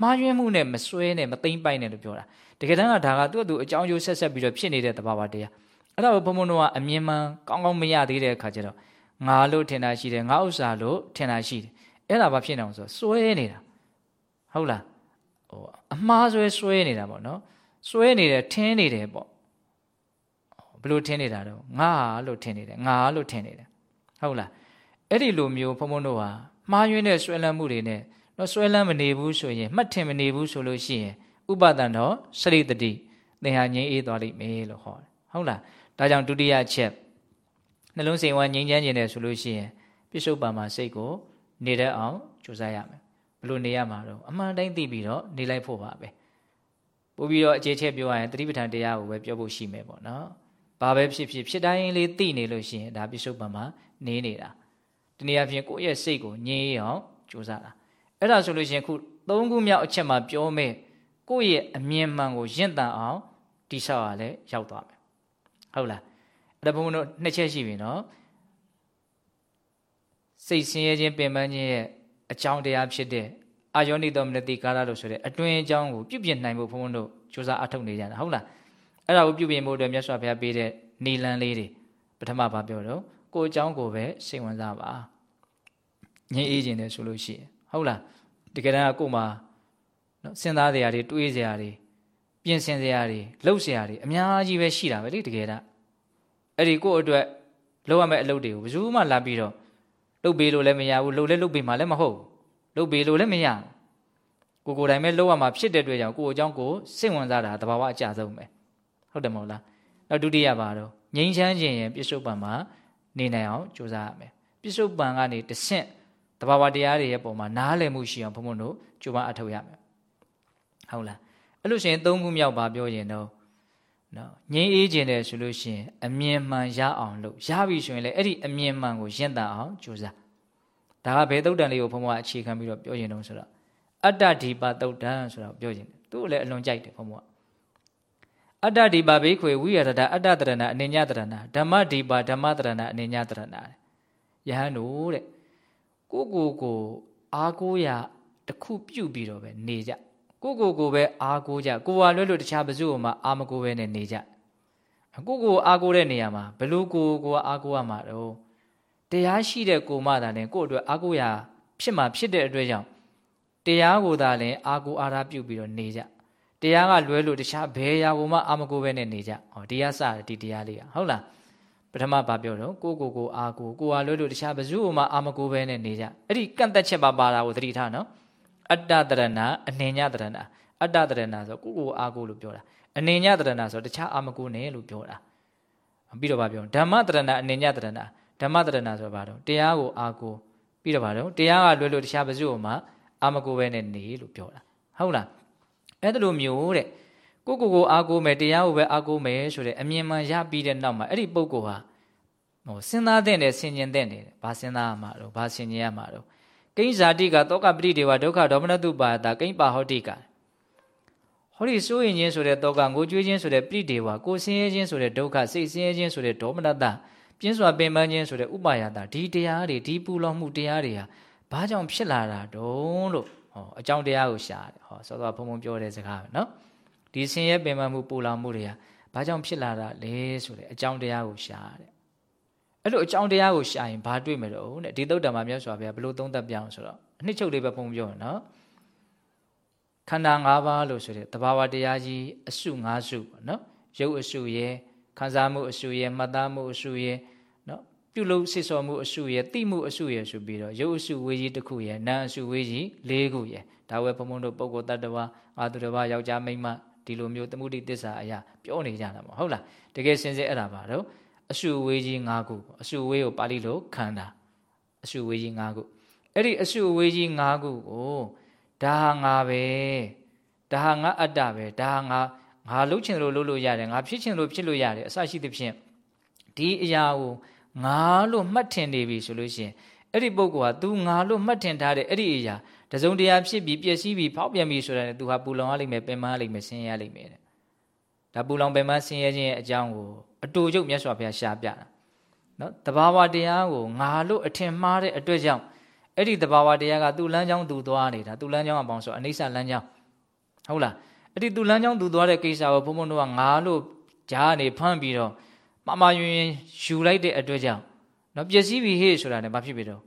[SPEAKER 1] မှားယွင်းမှုနဲ့မစွဲနဲ့မသိမ့်ပိုက်နဲ့လို့ပြောတာတကယ်တမ်းကဒါကသူ့အတူအကြောင်းကျိုးဆက်ဆက်ပြီးတော့ဖြစ်နေတဲ့သဘာဝတရား အဲ့ဒါကိုဘုံဘုံတို့ကအမြင်မှန်ကောင်းကောင်းမရသေးတဲ့အခါကျတော့ငါလို့ထင်တာရှိတယ်ငါဥစ္စာလို့ထင်တာရှိတယ်အဲ့ဒါဘာဖြစ်နေအောင်ဆိုစွဲနေတာဟုတ်လားဟိုအမှားစွဲစွဲနေတာပေါ့နော်စွဲနေတယ်ထင်းနေတယ်ပေါ့ဘလို့ထင်းနေတာတော့ငါလို့ထင်းနေတယ်ငါလို့ထင်းနေတယ်ဟုတ်လားအဲ့ဒီလိုမျိုးဘုံဘုံတို့ဟာမှားယွင်းတဲ့ဆွဲလန်းမှုတွေနဲ့တော့ဆွဲလန်းမနေဘူးဆိုရင်မှတ်ထင်မနေဘူးဆိုလို့ရှိရင်ဥပဒံတော့စရိတတိသင်ဟာငြိမ်းအေးသွားလိမ့်မယ်လို့ဟောတယ်ဟုတ်လား ဒါကြောင့်ဒုတိယချက်နှလုံးစိမ်ဝမ်းငြိမ်းချမ်းခြင်းတယ်ဆိုလို့ရှိရင်ပြစ္ဆုတ်ပံမှာစိတ်ကိုနေတတ်အောင်ကြိုးစားရမယ်ဘလို့နေရမှာတော့အမှန်တိုင်းသိပြီးတော့နေလိုက်ဖို့ပါပဲပို့ပြီးတော့အခြေချက်ပြောရရင်တတိပဋ္ဌာန်တရားကိုပဲပြောဖို့ရှိမယ်ပေါ့နော်ဘာပဲဖြစ်ဖြစ်ဖြစ်တိုင်းလေးသိနေလို့ရှိရင်ဒါပြစ္ဆုတ်ပံမှာနေနေတာဒီနေ့အပြင်ကိုယ့်ရဲ့စိတ်ကိုငြိမ်းအောင်ကြိုးစားတာအဲ့ဒါဆိုလို့ရှိရင်ခုသုံးခုမြောက်အချက်မှာပြောမယ်ကိုယ့်ရဲ့အမြင်မှန်ကိုရင့်တန်အောင်တိဆောက်ရလဲရောက်သွားမယ် ဟုတ်လားအဲ့ဒါဘုံဘုံတို့နှစ်ချက်ရှိပြီနော်စိတ်ဆင်းရဲခြင်းပင်ပန်းခြင်းရဲ့အကြောင်းတရားဖြစ်တဲ့အာယောနိတော်မနတိကာရလို့ဆိုတဲ့အတွင်းအကြောင်းကိုပြုပြင်နိုင်ဖို့ဘုံဘုံတို့စူးစမ်းအထောက်နေကြတာဟုတ်လားအဲ့ဒါကိုပြုပြင်ဖို့အတွက်မြတ်စွာဘုရားပေးတဲ့နေလန်းလေးတွေပထမဘာပြောတော့ကိုအကြောင်းကိုပဲစိတ်ဝင်စားပါငြိမ်းအေးခြင်းတယ်ဆိုလို့ရှိရင်ဟုတ်လားတကယ်တမ်းကကို့မှာနော်စဉ်းစားစရာတွေတွေးစရာတွေ ပြင်ဆင်စရာတွေလှုပ်စရာတွေအများကြီးပဲရှိတာပဲလေတကယ်တမ်းအဲ့ဒီကို့အတွက်လုပ်ရမယ့်အလုပ်တွေကိုဘယ်သူမှလာပြီးတော့လုပ်ပေးလို့လည်းမရဘူးလုပ်လည်းလုပ်ပေးမှလည်းမဟုတ်လုပ်ပေးလို့လည်းမရကိုကိုယ်တိုင်ပဲလုပ်ရမှာဖြစ်တဲ့အတွက်ကြောင့်ကိုယ်အကြောင်းကိုစိတ်ဝင်စားတာတဘာဝအကြဆုံးပဲဟုတ်တယ်မဟုတ်လားနောက်ဒုတိယပါတော့ငြိမ်းချမ်းခြင်းရင်ပြစ္ဆုတ်ပံမှာနေနိုင်အောင်ကြိုးစားရမယ်ပြစ္ဆုတ်ပံကနေတဆင့်တဘာဝတရားတွေရဲ့ပုံမှာနားလည်မှုရှိအောင်ဘုံဘုံတို့ကြိုးပမ်းအထောက်ရမယ်ဟုတ်လား အဲ့လိုရှင်သုံးခုမြောက်ပါပြောရင်တော့နော်ငြိမ်းအေးခြင်းတယ်ဆိုလို့ရှိရင်အမြင်မှန်ရအောင်လုပ်ရပြီဆိုရင်လည်းအဲ့ဒီအမြင်မှန်ကိုရင့်တတ်အောင်ကြိုးစားဒါကဘယ်သုတ်တန်လေးကိုဘုံဘုံကအခြေခံပြီးတော့ပြောရင်တော့ဆိုတော့အတ္တဒီပါသုတ်တန်ဆိုတာကိုပြောရင်သူ့ကိုလည်းအလွန်ကြိုက်တယ်ဘုံဘုံကအတ္တဒီပါဘေးခွေဝိရဒအတ္တတရဏအနိညာတရဏဓမ္မဒီပါဓမ္မတရဏအနိညာတရဏယဟန်တို့တဲ့ကိုကိုကိုအာကိုရတခုပြုတ်ပြီးတော့ပဲနေကြ ကိုကိုကိုပဲအာကိုကြကိုဟာလွဲလို့တခြားဘစုမှာအာမကိုပဲနဲ့နေကြကိုကိုအာကိုတဲ့နေရာမှာဘလို့ကိုကိုအာကိုရမှာတော့တရားရှိတဲ့ကိုမသာလည်းကို့အတွက်အာကိုရဖြစ်မှာဖြစ်တဲ့အတွက်ကြောင့်တရားကိုသာလည်းအာကိုအာရပြုတ်ပြီးတော့နေကြတရားကလွဲလို့တခြားဘယ်ရာကိုမှအာမကိုပဲနဲ့နေကြဟောတရားစတယ်ဒီတရားလေးကဟုတ်လားပထမဘာပြောတော့ကိုကိုကိုအာကိုကိုဟာလွဲလို့တခြားဘယ်သူမှအာမကိုပဲနဲ့နေကြအဲ့ဒီကန့်သက်ချက်ပါပါတာကိုသတိထားနော် အတ္တတရဏအနှင်ညတရဏအတ္တတရဏဆိုကိုကိုအာကိုလို့ပြောတာအနှင်ညတရဏဆိုတခြားအာမကိုနဲ့လို့ပြောတာပြီးတော့ဗာပြောဓမ္မတရဏအနှင်ညတရဏဓမ္မတရဏဆိုဘာတော့တရားကိုအာကိုပြီးတော့ဗာတော့တရားကလွဲလို့တခြားဘယ်သူမှအာမကိုပဲနဲ့နေလို့ပြောတာဟုတ်လားအဲ့ဒါလိုမျိုးတဲ့ကိုကိုကိုအာကိုမယ်တရားကိုပဲအာကိုမယ်ဆိုတဲ့အမြင်မှန်ရပြီးတဲ့နောက်မှာအဲ့ဒီပုဂ္ဂိုလ်ဟာဟိုစဉ်းစားတဲ့နဲ့ဆင်ញင်တဲ့နဲ့ဘာစဉ်းစားရမှာတော့ဘာဆင်ញင်ရမှာတော့ ကိဉ္ဇာတိကတောကပရိဒေဝဒုက္ခဒေါမနတုပါတာကိဉ္ပါဟောတိကဟောဒီစိုးရင်ချင်းဆိုတဲ့တောကငိုကြွေးခြင်းဆိုတဲ့ပရိဒေဝကိုဆင်းရဲခြင်းဆိုတဲ့ဒုက္ခစိတ်ဆင်းရဲခြင်းဆိုတဲ့ဒေါမနတပြင်းစွာပင်ပန်းခြင်းဆိုတဲ့ဥပါယတာဒီတရားတွေဒီပူလောင်မှုတရားတွေဟာဘာကြောင့်ဖြစ်လာတာတုံးလို့ဟောအကြောင်းတရားကိုရှာတယ်ဟောစောစောဘုံဘုံပြောတဲ့စကားပဲနော်ဒီဆင်းရဲပင်ပန်းမှုပူလောင်မှုတွေကဘာကြောင့်ဖြစ်လာတာလဲဆိုတဲ့အကြောင်းတရားကိုရှာတယ် အဲ့လိုအကြောင်းတရားကိုရှာရင်ဘာတွေ့မလို့တဲ့ဒီသုတ်တံမှာမြတ်စွာဘုရားဘလို့သုံးသပ်ပြအောင်ဆိုတော့အနှစ်ချုပ်လေးပဲပုံပြောနော်ခန္ဓာ၅ပါးလို့ဆိုတဲ့တဘာဝတရားကြီးအစု၅စုပေါ့နော်ရုပ်အစုရဲ့ခံစားမှုအစုရဲ့မှတ်သားမှုအစုရဲ့နော်ပြုလုပ်စိတ်ဆော်မှုအစုရဲ့သိမှုအစုရဲ့ဆိုပြီးတော့ရုပ်အစုဝေကြီးတစ်ခုရဲ့နာမ်အစုဝေကြီး၄ခုရဲ့ဒါဝဲဘုံဘုံတို့ပုဂ္ဂိုလ်တ attva အာသူတစ်ပါးယောက်ျားမိန်းမဒီလိုမျိုးသမှုတိတစ္ဆာအရာပြောနေကြတာပေါ့ဟုတ်လားတကယ်စင်စစ်အဲ့ဒါပါတော့ အစုဝေးကြီး၅ခုအစုဝေးကိုပါဠိလိုခန္ဓာအစုဝေးကြီး၅ခုအဲ့ဒီအစုဝေးကြီး၅ခုကိုဒါဟာငါပဲဒါဟာငါအတ္တပဲဒါဟာငါငါလှုပ်ချင်လို့လှုပ်လို့ရတယ်ငါဖြစ်ချင်လို့ဖြစ်လို့ရတယ်အစရှိသဖြင့်ဒီအရာကိုငါလို့မှတ်ထင်နေပြီဆိုလို့ရှိရင်အဲ့ဒီပုဂ္ဂိုလ်ဟာ तू ငါလို့မှတ်ထင်ထားတဲ့အဲ့ဒီအရာတစုံတရာဖြစ်ပြီးပျက်စီးပြီးဖောက်ပြန်ပြီးဆိုတာနဲ့ तू ဟာပူလောင်ရလိမ့်မယ်ပင်မရလိမ့်မယ်ဆင်းရဲရလိမ့်မယ်တဲ့ဒါပူလောင်ပင်မဆင်းရဲခြင်းရဲ့အကြောင်းကို အတူချုပ်မြတ်စွာဘုရားရှားပြတာနော်တဘာဝတရားကိုငါလို့အထင်မှားတဲ့အတွက်ကြောင့်အဲ့ဒီတဘာဝတရားကသူ့လမ်းကြောင်းသူသွားနေတာသူ့လမ်းကြောင်းအပေါင်းဆိုအနိစ္စလမ်းကြောင်းဟုတ်လားအဲ့ဒီသူ့လမ်းကြောင်းသူသွားတဲ့ကိစ္စကိုဘုံဘုံတို့ကငါလို့ကြားနေဖမ်းပြီးတော့မမယွင်ယွင်ယူလိုက်တဲ့အတွက်ကြောင့်နော်ပျက်စီးပြီဟေ့ဆိုတာနဲ့မဖြစ်ပြီတော့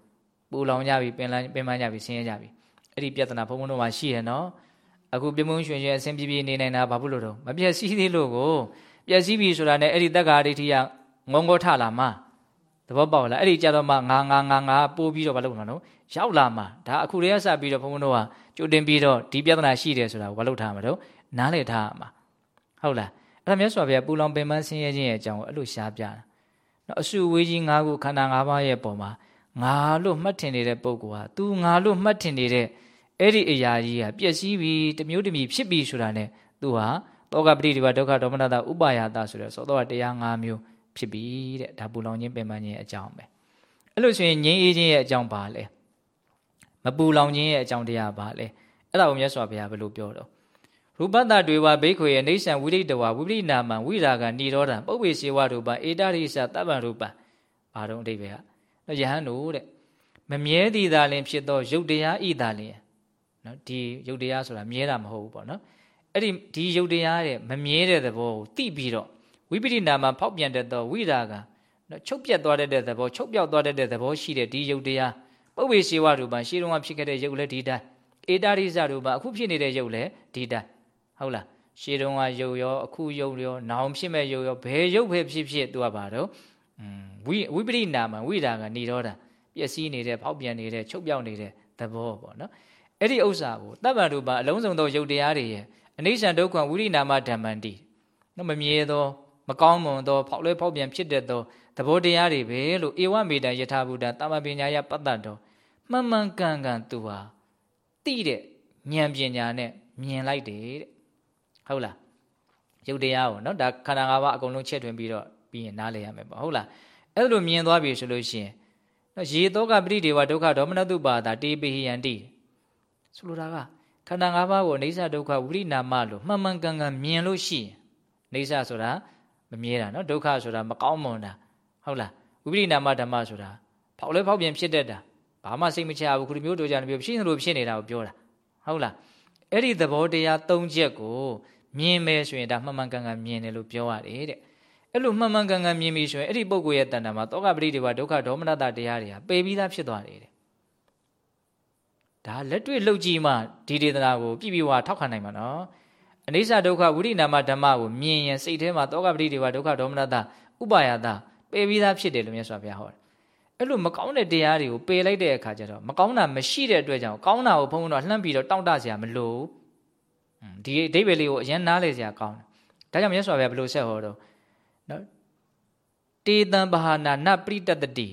[SPEAKER 1] ပူလောင်ကြပြီပင်လန်းပင်ပန်းကြပြီဆင်းရဲကြပြီအဲ့ဒီပြဿနာဘုံဘုံတို့မှာရှိရနော်အခုပြမုံရွှင်ရွှင်အစဉ်ပြေပြေနေနိုင်တာဘာဖြစ်လို့တော့မပျက်စီးသေးလို့ကို ပျက်စီးပြီဆိုတာနဲ့အဲ့ဒီတက္ကာဒိဋ္ဌိကငုံငေါထလာမှာသဘောပေါက်လားအဲ့ဒီကြတော့မှငါငါငါငါပိုးပြီးတော့ဘာလုပ်မှာနော်ရောက်လာမှာဒါအခုတည်းကစပြီးတော့ဘုံဘုံတို့ကကြိုတင်ပြီးတော့ဒီပြဿနာရှိတယ်ဆိုတာကိုဘာလုပ်ထားမှာတော့နားလည်ထားမှာဟုတ်လားအဲ့ဒါမြတ်စွာဘုရားပူလောင်ပင်ပန်းဆင်းရဲခြင်းရဲ့အကြောင်းကိုအဲ့လိုရှားပြတာနော်အစုဝေးကြီး၅ခုခန္ဓာ၅ပါးရဲ့ပုံမှာငါလို့မှတ်ထင်နေတဲ့ပုဂ္ဂိုလ်ဟာ तू ငါလို့မှတ်ထင်နေတဲ့အဲ့ဒီအရာကြီးဟာပျက်စီးပြီးတမျိုးတမီဖြစ်ပြီးဆိုတာ ਨੇ သူဟာ တောကပရိဒီဝဒုက္ခဒေါမနတာဥပါယတာဆိုတဲ့သောတော့တရား၅မျိုးဖြစ်ပြီတဲ့ဒါပူလောင်ခြင်းပင်ပန်းခြင်းအကြောင်းပဲအဲ့လိုဆိုရင်ငြိမ်းအေးခြင်းရဲ့အကြောင်းပါလဲမပူလောင်ခြင်းရဲ့အကြောင်းတရားပါလဲအဲ့ဒါကိုမြတ်စွာဘုရားဘယ်လိုပြောတော့ရူပတ္တတွေဝဘိခွေအိဋ္ဌံဝိရိတဝဝိပရိနာမံဝိရာဂဏိရောဓံပုပ္ပေစေဝရူပံဧတရိသတပ္ပံရူပံဘာတော့အဓိပ္ပာယ်ကယဟန်တို့တဲ့မမြဲသည်သာလင်ဖြစ်သောရုပ်တရားဤသာလင်နော်ဒီရုပ်တရားဆိုတာမြဲတာမဟုတ်ဘူးပေါ့နော် အဲ့ဒီဒီရုပ်တရားတဲ့မမြဲတဲ့သဘောကိုသိပြီးတော့ဝိပရိနာမဖောက်ပြန်တဲ့သောဝိရာကနော်ချုပ်ပြတ်သွားတဲ့သဘောချုပ်ပြောက်သွားတဲ့သဘောရှိတဲ့ဒီရုပ်တရားပုပ္ပေစေဝရူပံရှေးတုန်းကဖြစ်ခဲ့တဲ့ရုပ်လည်းဒီတိုင်းဧတာရိဇရူပအခုဖြစ်နေတဲ့ရုပ်လည်းဒီတိုင်းဟုတ်လားရှေးတုန်းကရုပ်ရောအခုရုပ်ရောနောင်ဖြစ်မဲ့ရုပ်ရောဘယ်ရုပ်ပဲဖြစ်ဖြစ်သူကပါတော့ဝိဝိပရိနာမဝိရာကနေတော့တာပျက်စီးနေတဲ့ဖောက်ပြန်နေတဲ့ချုပ်ပြောက်နေတဲ့သဘောပေါ့နော်အဲ့ဒီဥစ္စာကိုတပ္ပံရူပအလုံးစုံသောရုပ်တရားတွေရဲ့ အနိစ္စဒုက္ခဝိရိနာမဓမ္မန္တိနော်မမြဲသောမကောင်းမွန်သောဖောက်လွဲဖောက်ပြန်ဖြစ်တတ်သောသဘောတရားတွေပဲလို့ဧဝမေတ္တယထာဘုဒ္ဓတမ္မပညာယပတ္တတော်မှန်မှန်ကန်ကန်သူဟာတိတဲ့ဉာဏ်ပညာနဲ့မြင်လိုက်တယ်တဲ့ဟုတ်လားရုပ်တရားကိုနော်ဒါခန္ဓာ၅ပါးအကုန်လုံးချက်ထွင်ပြီးတော့ပြီးရင်နားလည်ရမယ်ပေါ့ဟုတ်လားအဲ့လိုမြင်သွားပြီဆိုလို့ရှိရင်နော်ရေသောကပရိဒေဝဒုက္ခဒေါမနတုပါတာတေပိဟိယန္တိဆိုလိုတာက ခန္ဓာ၅ပါးကိုအိဋ္ဌဒုက္ခဝိရိနာမလို့မှန်မှန်ကန်ကန်မြင်လို့ရှိရင်အိဋ္ဌဆိုတာမမြဲတာနော်ဒုက္ခဆိုတာမကောင်းမွန်တာဟုတ်လားဝိပရိနာမဓမ္မဆိုတာဖောက်လဲဖောက်ပြန်ဖြစ်တတ်တာဘာမှစိတ်မချဘူးခုဒီမျိုးတို့ကြတယ်မျိုးဖြစ်နေလို့ဖြစ်နေတာကိုပြောတာဟုတ်လားအဲ့ဒီသဘောတရား၃ချက်ကိုမြင်မယ်ဆိုရင်ဒါမှန်မှန်ကန်ကန်မြင်တယ်လို့ပြောရတယ်တဲ့အဲ့လိုမှန်မှန်ကန်ကန်မြင်ပြီဆိုရင်အဲ့ဒီပုဂ္ဂိုလ်ရဲ့တဏ္ဍာမှာတောကပရိဒေဝဒုက္ခဒေါမနတတရားတွေဟာပယ်ပြီးသားဖြစ်သွားတယ်တဲ့ ဒါလက်တွေ့လှုပ်ကြည့်မှဒီဒေသနာကိုပြည့်ပြည့်ဝထောက်ခံနိုင်မှာနော်အနိစ္စဒုက္ခဝိရိနာမဓမ္မကိုမြင်ရင်စိတ်ထဲမှာတောကပရိဒေဝဒုက္ခဒေါမနတဥပါယတာပယ်ပြီးသားဖြစ်တယ်လို့မြတ်စွာဘုရားဟောတယ်အဲ့လိုမကောင်းတဲ့တရားတွေကိုပယ်လိုက်တဲ့အခါကျတော့မကောင်းတာမရှိတဲ့အတွက်ကြောင့်ကောင်းတာကိုဘုန်းဘုန်းတို့လှမ်းပြီးတော့တောင့်တစရာမလိုဒီအဓိပ္ပာယ်လေးကိုအရင်နားလေစရာကောင်းတယ်ဒါကြောင့်မြတ်စွာဘုရားဘယ်လိုဆက်ဟောတော့နော်တေတံဘာနာနပရိတတတိ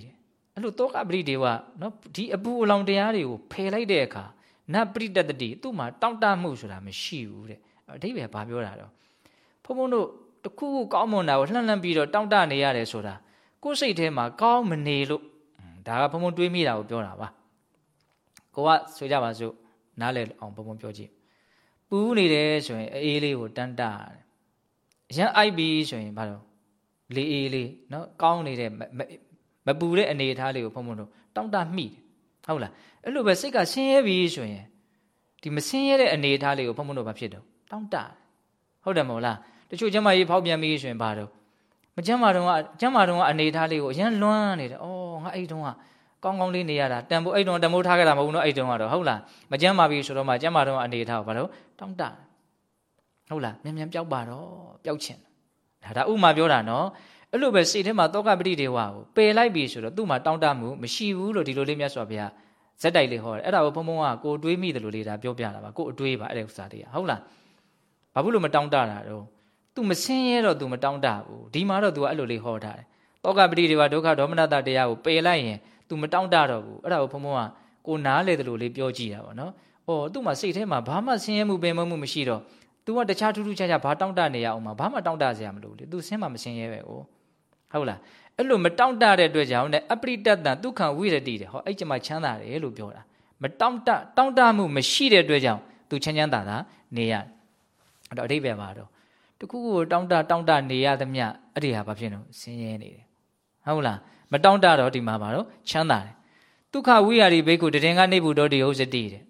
[SPEAKER 1] အဲ့လိုတောကပရိဒေဝနော်ဒီအပူအလောင်တရားတွေကိုဖယ်လိုက်တဲ့အခါနပရိတတတိသူ့မှာတောင့်တမှုဆိုတာမရှိဘူးတဲ့အဓိပ္ပာယ်ဘာပြောတာတော့ဘုန်းဘုန်းတို့တခုခုကောင်းမွန်တာကိုလှမ်းလှမ်းပြီးတော့တောင့်တနေရတယ်ဆိုတာကိုယ်စိတ်ထဲမှာကောင်းမနေလို့ဒါကဘုံဘုံတွေးမိတာကိုပြောတာပါကိုကဆိုကြပါစို့နားလည်အောင်ဘုံဘုံပြောကြည့်ပူးနေတယ်ဆိုရင်အေးလေးကိုတန်းတာအရန်အိုက်ပြီးဆိုရင်ဘာလို့လေးအေးလေးနော်ကောင်းနေတဲ့ မပူတဲ့အနေအထားလေးကိုဘုံဘုံတို့တောင့်တမိတယ်ဟုတ်လားအဲ့လိုပဲစိတ်ကဆင်းရဲပြီဆိုရင်ဒီမဆင်းရဲတဲ့အနေအထားလေးကိုဘုံဘုံတို့ဘာဖြစ်တော့တောင့်တဟုတ်တယ်မဟုတ်လားတချို့ကျမကြီးဖောက်ပြန်ပြီးဆိုရင်ဘာတော့မကျမ်းမာတော့ကကျမ်းမာတော့ကအနေထားလေးကိုအရင်လွမ်းနေတယ်။အော်ငါအဲ့တုန်းကကောင်းကောင်းလေးနေရတာတန်ဖိုးအဲ့တုန်းကတန်ဖိုးထားခဲ့တာမဟုတ်ဘူးနော်အဲ့တုန်းကတော့ဟုတ်လားမကျမ်းမာပြီဆိုတော့မှကျမ်းမာတော့အနေထားကိုဘာလို့တောင်းတဟုတ်လားမြန်မြန်ပျောက်ပါတော့ပျောက်ချင်ဒါဒါဥမာပြောတာနော် အဲ့လိုပဲစိတ်ထဲမှာတောကပတိတွေဝါကိုပယ်လိုက်ပြီဆိုတော့သူ့မှာတောင်းတမှုမရှိဘူးလို့ဒီလိုလေးမြတ်စွာဘုရားဇက်တိုက်လေးဟောတယ်အဲ့ဒါကိုဘုံဘုံကကိုတွေးမိတယ်လို့လေးဒါပြောပြတာပါကိုအတွေးပါအဲ့ဒီဥစ္စာတွေကဟုတ်လားဘာဖြစ်လို့မတောင်းတတာတော့ तू မဆင်းရဲတော့ तू မတောင်းတဘူးဒီမှာတော့ तू အဲ့လိုလေးဟောထားတယ်တောကပတိတွေပါဒုက္ခဒေါမနတတရားကိုပယ်လိုက်ရင် तू မတောင်းတတော့ဘူးအဲ့ဒါကိုဘုံဘုံကကိုနားလေတယ်လို့လေးပြောကြည့်တာပေါ့နော်။အော်သူ့မှာစိတ်ထဲမှာဘာမှဆင်းရဲမှုပင်မမှုမရှိတော့ तू ကတခြားထူးထူးခြားခြားဘာတောင်းတနေရအောင်မှာဘာမှတောင်းတစရာမလိုလေ။ तू ဆင်းမှမဆင်းရဲပဲကို။ ဟုတ်လား။အဲ့လိုမတောင်းတတဲ့အတွက်ကြောင့်ねအပရိတတ္တဒုက္ခဝိရတိတဲ့ဟောအဲ့ကျမှချမ်းသာတယ်လို့ပြောတာ။မတောင်းတတောင်းတမှုမရှိတဲ့အတွက်ကြောင့် तू ချမ်းချမ်းသာသာနေရ။အဲ့တော့အဓိပ္ပာယ်ပါတော့တခုခုကိုတောင်းတတောင်းတနေရသမျှအဲ့ဒီဟာဘာဖြစ်လို့ဆင်းရဲနေတယ်ဟုတ်လားမတောင်းတတော့ဒီမှာပါတော့ချမ်းသာတယ်ဒုက္ခဝိဟာရီဘိက္ခုတည်ငါနေဘူးတော်ဒီဟုတ်စတိတဲ့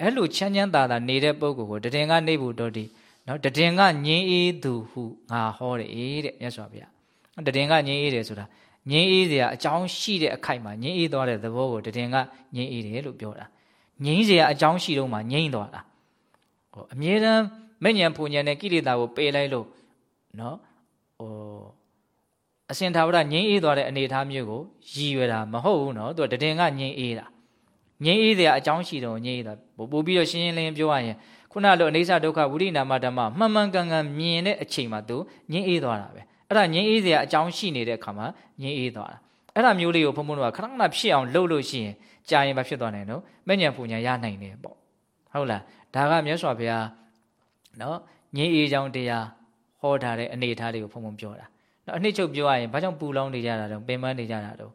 [SPEAKER 1] အဲ့လိုချမ်းချမ်းသာသာနေတဲ့ပုဂ္ဂိုလ်ကိုတည်ငါနေဘူးတော်ဒီနော်တည်ငါငြင်းအေးသူဟုငါဟောတယ်တဲ့မြတ်စွာဘုရား တည်ငါငြင်းအေးတယ်ဆိုတာငြင်းအေးစရာအကြောင်းရှိတဲ့အခိုက်မှာငြင်းအေးသွားတဲ့သဘောကိုတည်ငါငြင်းအေးတယ်လို့ပြောတာငြင်းစရာအကြောင်းရှိတော့မှငြင်းသွားတာဟောအမြဲတမ်းမဲ့ညံဖူညံတဲ့ကိလေသာကိုပယ်လိုက်လို့နော်ဟိုအစင်သာဝရငြိမ်းအေးသွားတဲ့အနေအထားမျိုးကိုရည်ရွယ်တာမဟုတ်ဘူးနော်သူကတည်ငါငြိမ်းအေးတာငြိမ်းအေးတဲ့အကြောင်းရှိတော့ငြိမ်းအေးတာပို့ပြီးတော့ရှင်းရှင်းလင်းလင်းပြောရရင်ခုနလိုအနေဆဒုက္ခဝိရိနာမဓမ္မမှန်မှန်ကန်ကန်မြင်တဲ့အချိန်မှာသူငြိမ်းအေးသွားတာပဲ အဲ့ဒါငြိမ်းအေးစရာအကြောင်းရှိနေတဲ့အခါမှာငြိမ်းအေးသွားတာအဲ့ဒါမျိုးလေးကိုဘုံဘုံတို့ကခဏခဏဖြစ်အောင်လုပ်လို့ရှိရင်ကြာရင်မဖြစ်သွားနိုင်နော်မဲ့ညံပူညာရနိုင်တယ်ပေါ့ဟုတ်လားဒါကမြတ်စွာဘုရားနော်ငြိမ်းအေးကြောင်းတရားဟောထားတဲ့အနေအထားလေးကိုဖုံဖုံပြောတာနော်အနှစ်ချုပ်ပြောရရင်ဘာကြောင့်ပူလောင်နေကြတာတော့ပင်ပန်းနေကြတာတော့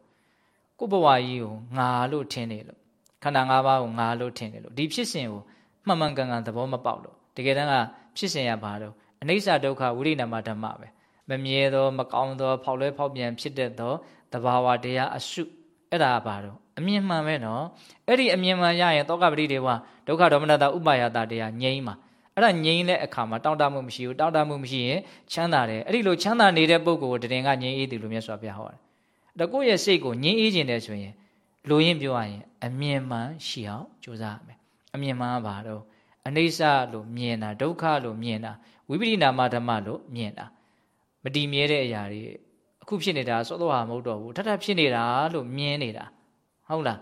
[SPEAKER 1] ကိုယ့်ဘဝကြီးကိုငါလို့ထင်နေလို့ခန္ဓာ၅ပါးကိုငါလို့ထင်နေလို့ဒီဖြစ်စဉ်ကိုမှန်မှန်ကန်ကန်သဘောမပေါက်လို့တကယ်တမ်းကဖြစ်စဉ်ရပါတော့အနိစ္စဒုက္ခဝိရိနာမဓမ္မပဲ မမြဲသောမကောင်းသော ဖောက်လွဲဖောက်ပြန်ဖြစ်တတ်သောတဘာဝတရားအစုအဲ့ဒါပါတော့အမြင်မှန်ပဲနော်အဲ့ဒီအမြင်မှန်ရရင်တောကပတိတွေဝဒုက္ခဒေါမနတာဥပါယတာတရားငြိမ်းမှာအဲ့ဒါငြိမ်းတဲ့အခါမှာတောင့်တမှုမရှိဘူးတောင့်တမှုမရှိရင်ချမ်းသာတယ်အဲ့ဒီလိုချမ်းသာနေတဲ့ပုဂ္ဂိုလ်ကိုတည်ငါငြိမ်းအေးတယ်လို့မြတ်စွာဘုရားဟောတယ်အဲ့တော့ကိုယ့်ရဲ့စိတ်ကိုငြိမ်းအေးခြင်းတယ်ဆိုရင်လိုရင်းပြောရရင်အမြင်မှန်ရှိအောင်ကြိုးစားရမယ်အမြင်မှန်ကဘာတော့အနိစ္စလို့မြင်တာဒုက္ခလို့မြင်တာဝိပရိနာမဓမ္မလို့မြင်တာ မတည်မြဲတဲ့အရာတွေအခုဖြစ်နေတာစောတော့ဟာမဟုတ်တော့ဘူးထထဖြစ်နေတာလို့မြင်နေတာဟုတ်လား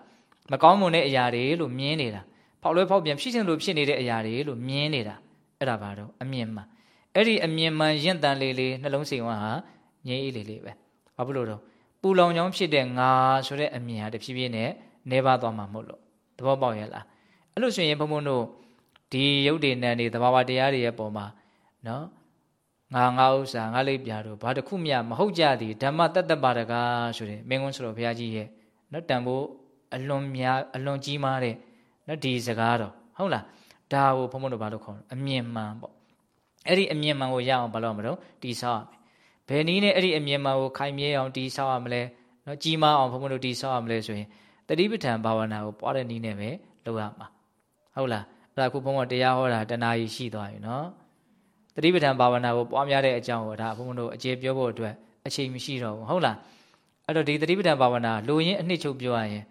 [SPEAKER 1] မကောင်းမွန်တဲ့အရာတွေလို့မြင်နေတာဖောက်လွဲဖောက်ပြန်ဖြစ်ခြင်းလို့ဖြစ်နေတဲ့အရာတွေလို့မြင်နေတာအဲ့ဒါဘာတော့အမြင်မှန်အဲ့ဒီအမြင်မှန်ရင့်တန်လေးလေးနှလုံးစိမ်ဝါဟာငြိမ်းအေးလေးလေးပဲဘာဖြစ်လို့တော့ပူလောင်ကြောင်းဖြစ်တဲ့ငါဆိုတဲ့အမြင်ဟာတဖြည်းဖြည်းနဲ့နေပါသွားမှာမဟုတ်လို့သဘောပေါက်ရဲ့လားအဲ့လိုဆိုရင်ဘုံဘုံတို့ဒီရုပ်တည်နံတွေသဘာဝတရားတွေရဲ့ပုံမှာနော် ငါငါဥစ္စာငါလိပ်ပြာတို့ဘာတစ်ခုမှမဟုတ်ကြသည်ဓမ္မတတ္တပါဒကဆိုတဲ့မင်းကွန်းဆိုတော်ဘုရားကြီးရဲ့နော်တန်ဖို့အလွန်များအလွန်ကြီးမားတဲ့နော်ဒီစကားတော့ဟုတ်လားဒါကိုဘုံဘုံတို့ဘာလို့ခေါ်လဲအမြင်မှန်ပေါ့အဲ့ဒီအမြင်မှန်ကိုရအောင်ဘာလို့မလို့တိဆောက်ရမယ်ဘယ်နည်းနဲ့အဲ့ဒီအမြင်မှန်ကိုခိုင်မြဲအောင်တိဆောက်ရမလဲနော်ကြီးမားအောင်ဘုံဘုံတို့တိဆောက်ရမလဲဆိုရင်တတိပဋ္ဌာန်ဘာဝနာကိုပွားတဲ့နည်းနဲ့ပဲလုပ်ရမှာဟုတ်လားအဲ့ဒါခုဘုံဘုံတရားဟောတာတဏှာကြီးရှိသွားပြီနော် တတိပဋ္ဌာန်ဘာဝနာကိုပွားများတဲ့အကြောင်းကိုဒါဘုံဘုံတို့အကျေပြောဖို့အတွက်အချိန်မရှိတော့ဘူးဟုတ်လားအဲ့တော့ဒီတတိပဋ္ဌာန်ဘာဝနာလိုရင်းအနှစ်ချုပ်ပြောရရင်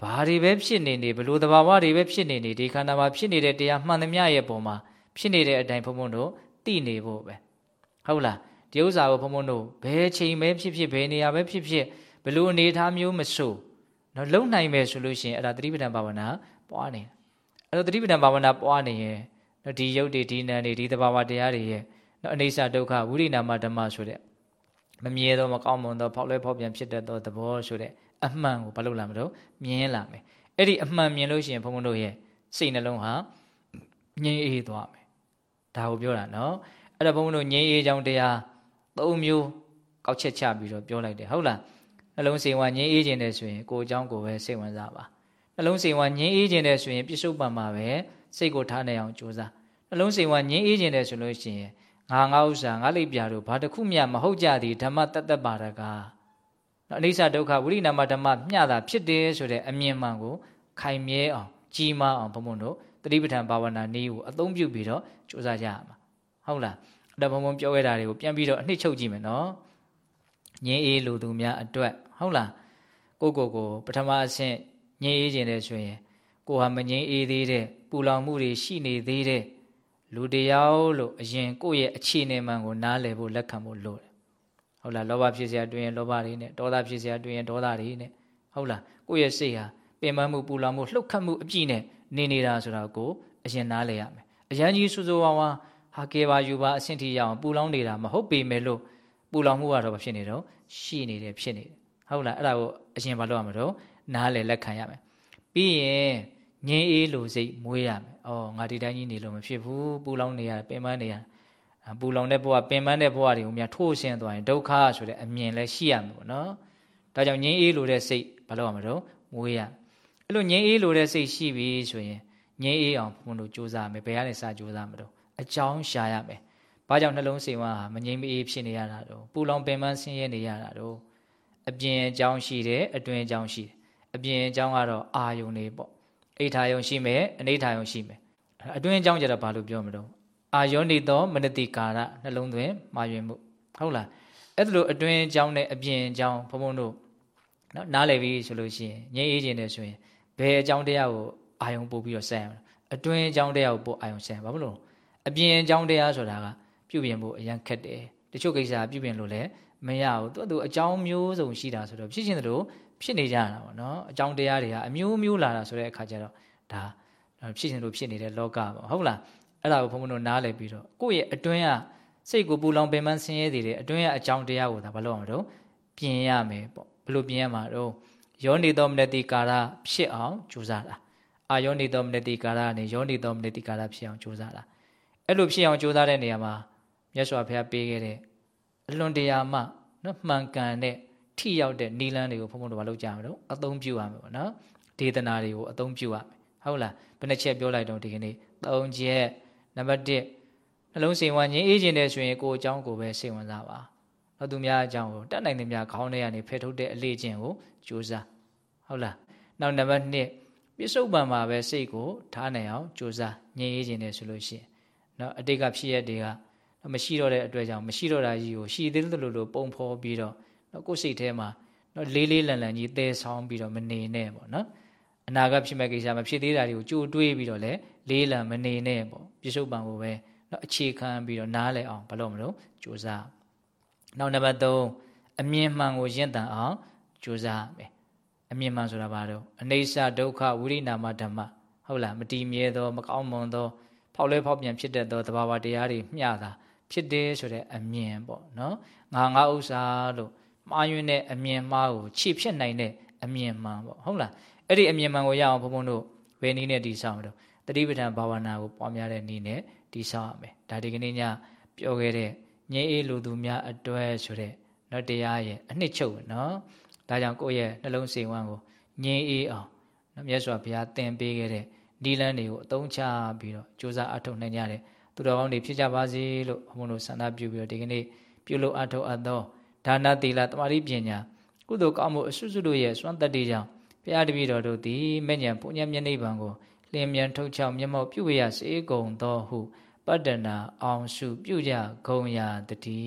[SPEAKER 1] ဘာတွေပဲဖြစ်နေနေဘလို့တဘာဝတွေပဲဖြစ်နေနေဒီခန္ဓာမှာဖြစ်နေတဲ့တရားမှန်သမျှရဲ့ပုံမှာဖြစ်နေတဲ့အတိုင်းဘုံဘုံတို့သိနေဖို့ပဲဟုတ်လားဒီဥစ္စာကိုဘုံဘုံတို့ဘယ်ချိန်ပဲဖြစ်ဖြစ်ဘယ်နေရာပဲဖြစ်ဖြစ်ဘလို့အနေထားမျိုးမဆိုနော်လုံနိုင်မယ်ဆိုလို့ရှိရင်အဲ့ဒါသတိပဋ္ဌာန်ဘာဝနာပွားနေအဲ့တော့သတိပဋ္ဌာန်ဘာဝနာပွားနေရင် နော်ဒီယုတ်တွေဒီနံတွေဒီတဘာဝတရားတွေရဲ့နော်အနေစာဒုက္ခဝိရိနာမဓမ္မဆိုတဲ့မမြဲသောမကောင်းမွန်သောဖောက်လဲဖောက်ပြန်ဖြစ်တတ်သောသဘောဆိုတဲ့အမှန်ကိုဘာလို့လာမလို့မြင်လာမယ်အဲ့ဒီအမှန်မြင်လို့ရှိရင်ဘုံဘုံတို့ရဲ့စိတ်နှလုံးဟာငြိမ်းအေးသွားမယ်ဒါကိုပြောတာနော်အဲ့တော့ဘုံဘုံတို့ငြိမ်းအေးကြောင်းတရားသုံးမျိုးကောက်ချက်ချပြီးတော့ပြောလိုက်တယ်ဟုတ်လားနှလုံးစိမ်ဝါငြိမ်းအေးခြင်းတယ်ဆိုရင်ကိုယ်အကြောင်းကိုပဲစိတ်ဝင်စားပါနှလုံးစိမ်ဝါငြိမ်းအေးခြင်းတယ်ဆိုရင်ပြစ္ဆုတ်ပံမှာပဲစိတ်ကိုထားနိုင်အောင်ကြိုးစား နှလုံးစိမ်ဝါငြိမ်းအေးခြင်းတယ်ဆိုလို့ရှိရင်ငါငါဥစ္စာငါလိပ်ပြာတို့ဘာတစ်ခုမျှမဟုတ်ကြသည်ဓမ္မတတ္တပါရကားနော်အနိစ္စဒုက္ခဝိရိနာမဓမ္မမျှတာဖြစ်တယ်ဆိုတဲ့အမြင်မှန်ကိုခိုင်မြဲအောင်ကြီးမားအောင်ဘုံဘုံတို့တတိပဋ္ဌာန်ဘာဝနာနည်းကိုအသုံးပြုပြီးတော့ကြိုးစားကြရမှာဟုတ်လားအဲ့ဒါဘုံဘုံပြောခဲ့တာတွေကိုပြန်ပြီးတော့အနှစ်ချုပ်ကြည့်မယ်နော်ငင်းအေးလူသူများအတွက်ဟုတ်လားကိုကိုကိုပထမအဆင့်ငင်းအေးခြင်းတဲ့ဆိုရင်ကိုဟာမငင်းအေးသေးတဲ့ပူလောင်မှုတွေရှိနေသေးတဲ့ လူတယောက်လို့အရင်ကိုယ့်ရဲ့အခြေအနေမှန်ကိုနားလည်ဖို့လက်ခံဖို့လိုတယ်ဟုတ်လားလောဘဖြစ်เสียတွင်ရင်လောဘတွေနဲ့ဒေါသဖြစ်เสียတွင်ရင်ဒေါသတွေနဲ့ဟုတ်လားကိုယ့်ရဲ့စိတ်ဟာပင်ပန်းမှုပူလောင်မှုလှုပ်ခတ်မှုအပြည့်နဲ့နေနေတာဆိုတာကိုအရင်နားလည်ရမယ်အရန်ကြီးစူးစူးဝါးဝါဟာကေပါယူပါအဆင့်ထိရအောင်ပူလောင်နေတာမဟုတ်ပေမဲ့လို့ပူလောင်မှုကတော့မဖြစ်နေတော့ရှိနေတယ်ဖြစ်နေတယ်ဟုတ်လားအဲ့ဒါကိုအရင်ဘာလုပ်ရမလို့နားလည်လက်ခံရမယ်ပြီးရင်ငင်းအေးလိုစိတ်မွေးရမယ်။ အော်ငါဒီတိုင်းကြီးနေလို့မဖြစ်ဘူးပူလောင်နေရပင်ပန်းနေရပူလောင်တဲ့ဘဝပင်ပန်းတဲ့ဘဝတွေကိုများထိုးရှင်းသွားရင်ဒုက္ခဆိုတဲ့အမြင်လည်းရှိရမှာပေါ့နော်။ဒါကြောင့်ငင်းအေးလိုတဲ့စိတ်ဘာလို့ရမလို့မွေးရ။အဲ့လိုငင်းအေးလိုတဲ့စိတ်ရှိပြီဆိုရင်ငင်းအေးအောင်ဘုံတို့စူးစမ်းမယ်ဘယ်ကနေစစူးစမ်းမလို့အကြောင်းရှာရမယ်။ဘာကြောင့်နှလုံးစိမ်ဝါမငြိမ်မအေးဖြစ်နေရတာတော့ပူလောင်ပင်ပန်းဆင်းရဲနေရတာတော့အပြင်အကြောင်းရှိတယ်အတွင်အကြောင်းရှိတယ်အပြင်အကြောင်းကတော့အာယုန်တွေပေါ့ အိဋ္ဌာယုံရှိမယ်အနိဋ္ဌာယုံရှိမယ်အတွင်းအကြောင်းကြတော့ဘာလို့ပြောမလို့အာယောနိသောမနတိကာရနှလုံးသွင်းမာယွင်မှုဟုတ်လားအဲ့ဒါလိုအတွင်းအကြောင်းနဲ့အပြင်အကြောင်းဘုံဘုံတို့နော်နားလည်ပြီဆိုလို့ရှိရင်ငြိမ်းအေးခြင်းနဲ့ဆိုရင်ဘယ်အကြောင်းတရားကိုအာယုံပို့ပြီးတော့ဆက်ရမလဲအတွင်းအကြောင်းတရားကိုပို့အာယုံဆက်ဘာလို့လဲအပြင်အကြောင်းတရားဆိုတာကပြုပြင်ဖို့အရန်ခက်တယ်တချို့ကိစ္စပြုပြင်လို့လည်းမရဘူးသူကသူအကြောင်းမျိုးစုံရှိတာဆိုတော့ဖြစ်ချင်းတို့ ဖြစ်နေကြတာပေါ့နော်အကြောင်းတရားတွေကအမျိုးမျိုးလာတာဆိုတဲ့အခါကျတော့ဒါဖြစ်ရှင်လို့ဖြစ်နေတဲ့လောကပေါ့ဟုတ်လားအဲ့ဒါကိုဘုံဘုံတို့နားလည်ပြီးတော့ကိုယ့်ရဲ့အတွင်းကစိတ်ကိုပူလောင်ပင်ပန်းဆင်းရဲတဲ့အတွင်းကအကြောင်းတရားကိုဒါဘာလို့အောင်တော့ပြင်ရမယ်ပေါ့ဘလို့ပြင်ရမှာတော့ယောနေသောမနတိကာရဖြစ်အောင်ကြိုးစားတာအာယောနေသောမနတိကာရနဲ့ယောနေသောမနတိကာရဖြစ်အောင်ကြိုးစားတာအဲ့လိုဖြစ်အောင်ကြိုးစားတဲ့နေရာမှာမြတ်စွာဘုရားပေးခဲ့တဲ့အလွန်တရာမှနော်မှန်ကန်တဲ့ ထိရောက်တဲ့နီလန်းတွေကိုဘုံဘုံတို့မလုပ်ကြရမလို့အသုံးပြုရမယ်ပေါ့နော်ဒေသနာတွေကိုအသုံးပြုရမယ်ဟုတ်လားဘယ်နှချက်ပြောလိုက်တော့ဒီကနေ့၃ချက်နံပါတ်1နှလုံးစိမ်ဝမ်းခြင်းအေးခြင်းတဲ့ဆိုရင်ကိုယ်အကြောင်းကိုပဲစိတ်ဝင်စားပါတော့သူများအကြောင်းကိုတတ်နိုင်တဲ့များခေါင်းထဲကနေဖယ်ထုတ်တဲ့အလေးခြင်းကိုကြိုးစားဟုတ်လားနောက်နံပါတ်2ပြစ္ဆုတ်ပံမှာပဲစိတ်ကိုထားနိုင်အောင်ကြိုးစားငြိမ်းအေးခြင်းတယ်ဆိုလို့ရှိရင်နော်အတိတ်ကဖြစ်ရတွေကမရှိတော့တဲ့အတွက်ကြောင့်မရှိတော့တာကြီးကိုရှိသေးတယ်လို့လို့ပုံဖော်ပြီးတော့ နော်ကိုယ်စိတ်ထဲမှာနော်လေးလေးလန်လန်ကြီးတဲဆောင်ပြီးတော့မနေနဲ့ပေါ့နော်အနာဂတ်ဖြစ်မဲ့ကိစ္စမဖြစ်သေးတာတွေကိုကြိုတွေးပြီးတော့လေလေးလံမနေနဲ့ပေါ့ပြစ္ဆုတ်ပံကိုပဲနော်အခြေခံပြီးတော့နားလည်အောင်ဘာလို့မလို့ကြိုးစားနောက်နံပါတ်3အမြင်မှန်ကိုရင့်တန်အောင်ကြိုးစားမယ်အမြင်မှန်ဆိုတာဘာလို့အနေဆဒုက္ခဝိရိနာမဓမ္မဟုတ်လားမတည်မြဲသောမကောင်းမွန်သောဖောက်လဲဖောက်ပြန်ဖြစ်တတ်သောသဘာဝတရားတွေမျှတာဖြစ်တယ်ဆိုတဲ့အမြင်ပေါ့နော်ငါငါဥစ္စာလို့ မှားယွင်းတဲ့အမြင်မှားကိုခြေဖြစ်နိုင်တဲ့အမြင်မှန်ပေါ့ဟုတ်လားအဲ့ဒီအမြင်မှန်ကိုရအောင်ဘုံဘုံတို့ဘယ်နည်းနဲ့တည်ဆောက်မလို့တတိပဋ္ဌာန်ဘာဝနာကိုပွားများတဲ့နည်းနဲ့တည်ဆောက်ရမယ်ဒါဒီကနေ့ညပြောခဲ့တဲ့ငြိမ်းအေးလူသူများအတွဲဆိုတဲ့နော်တရားရဲ့အနှစ်ချုပ်နော်ဒါကြောင့်ကိုယ့်ရဲ့နှလုံးစိတ်ဝမ်းကိုငြိမ်းအေးအောင်မြတ်စွာဘုရားသင်ပေးခဲ့တဲ့ဒီလန်းတွေကိုအသုံးချပြီးတော့ကြိုးစားအထောက်နိုင်ကြတယ်သူတော်ကောင်းတွေဖြစ်ကြပါစေလို့ဘုန်းတော်ဆန္ဒပြုပြီးတော့ဒီကနေ့ပြုလို့အထောက်အပ်သော ဒါနသီလတမာတိပညာကုသိုလ်ကောင်းမှုအစွတ်စွတ်တို့ရဲ့စွမ်းတတ္တိကြောင့်ဘုရားတပည့်တော်တို့သည်မဲ့ညာပုညမျက်နှိပ်ပံကိုလင်းမြန်ထုတ်ချောက်မျက်မှောက်ပြုဝရစေကုန်သောဟုပတ္တနာအောင်စုပြုကြဂုံရာတတိ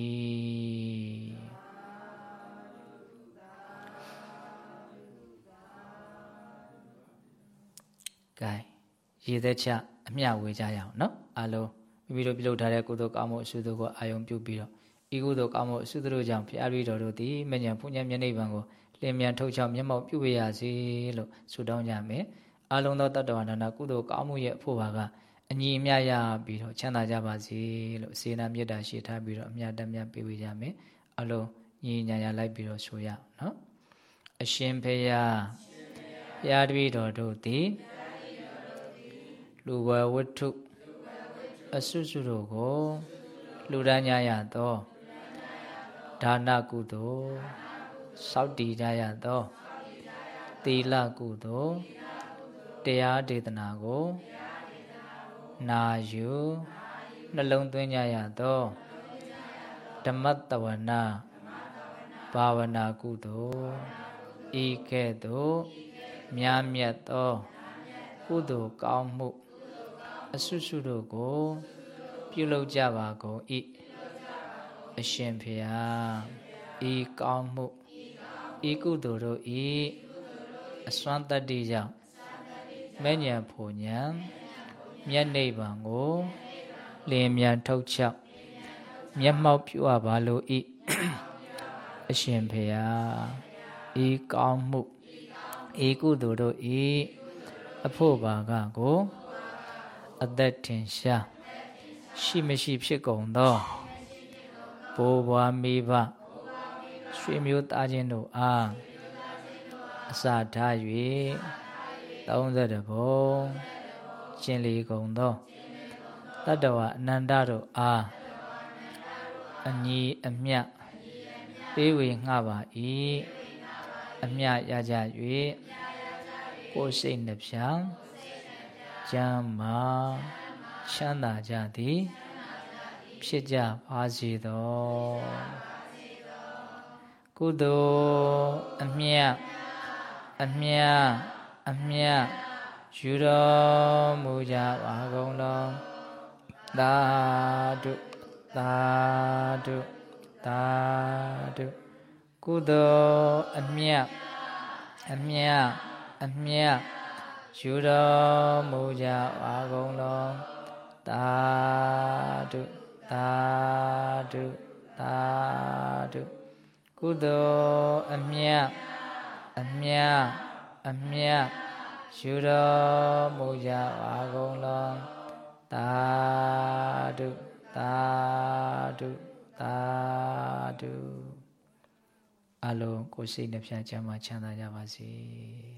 [SPEAKER 1] ကဲရည်သက်ချအမျှဝေကြရအောင်နော်အလုံးမိမိတို့ပြုလုပ်ထားတဲ့ကုသိုလ်ကောင်းမှုအဆုတို့ကိုအာယုံပြုပြီးတော့ ဤကုသိုလ်ကောင်းမှုအဆုတို့ကြောင့်ဖျားပြီးတော်တို့သည်မဉ္ဇဉ်ဘုညမျက်နှိပ်ပံကိုလင်းမြန်ထုတ်ချောက်မျက်မှောက်ပြုဝေရစေလို့ဆုတောင်းကြမယ်အလုံးသောတတ္တဝါနာကုသိုလ်ကောင်းမှုရဲ့အဖို့ပါကအညီအမျှရပြီးတော့ချမ်းသာကြပါစေလို့စေနာမေတ္တာရှိထားပြီးတော့အမြတ်တမ်းမြတ်ပေးဝေကြမယ်အလုံးညီညာရလိုက်ပြီးတော့ဆိုရအောင်နော်အရှင်ဖေယဘုရားတပည့်တော်တို့သည်လူဝဝတ္ထုအဆုစုတို့ကိုလူဒန်းကြရသော ဒါနကုသိုလ်စောက်တည်ကြရသောသီလကုသိုလ်တရားဒေသနာကိုနာယူနှလုံးသွင်းကြရသောဓမ္မတဝနာဘာဝနာကုသိုလ်ဤကဲ့သို့မြားမြတ်သောကုသိုလ်ကောင်းမှုအဆုစုတို့ကို ပြုလုပ်ကြပါကုန်၏ အရှင်ဖေဟာဤကောင်းမှုဤကုသိုလ်တို့ဤအစွမ်းတတ္တိကြောင့်မဲ့ညာဖို့ညာမျက်နှိပ်ပံကိုလင်းမြန်ထုတ်ချက်မျက်မှောက်ပြုအပ်ပါလိုဤအရှင်ဖေဟာဤကောင်းမှုဤကုသိုလ်တို့ဤအဖို့ပါကကိုအသက်ထင်ရှားရှိမရှိဖြစ်ကုန်သော ဘိုးဘွားမိဘရွှေမျိုးသားချင်းတို့အားအစာထား၍30ဘုံကျင်လီကုန်သောတတ္တဝအနန္တတို့အားအညီအမျှပေးဝေငှပါ၏အမျှရကြ၍ကိုယ်စိတ်နှပြကျမ်းမာချမ်းသာကြသည် ဖြစ်ကြပါစေသောကုသိုလ်အမြတ်အမြတ်အမြတ်ယူတော်မူကြပါကုန်လောသာဓုသာဓုသာဓုကုသိုလ်အမြတ်အမြတ်အမြတ်ယူတော်မူကြပါကုန်လောသာဓု သာဓုသာဓုကုသိုလ်အမြတ်အမြတ်အမြတ်ယူတော်မူကြပါကုန်လောသာဓုသာဓုသာဓုအလုံးကိုယ်စိတ်နှပြချမ်းသာချမ်းသာကြပါစေ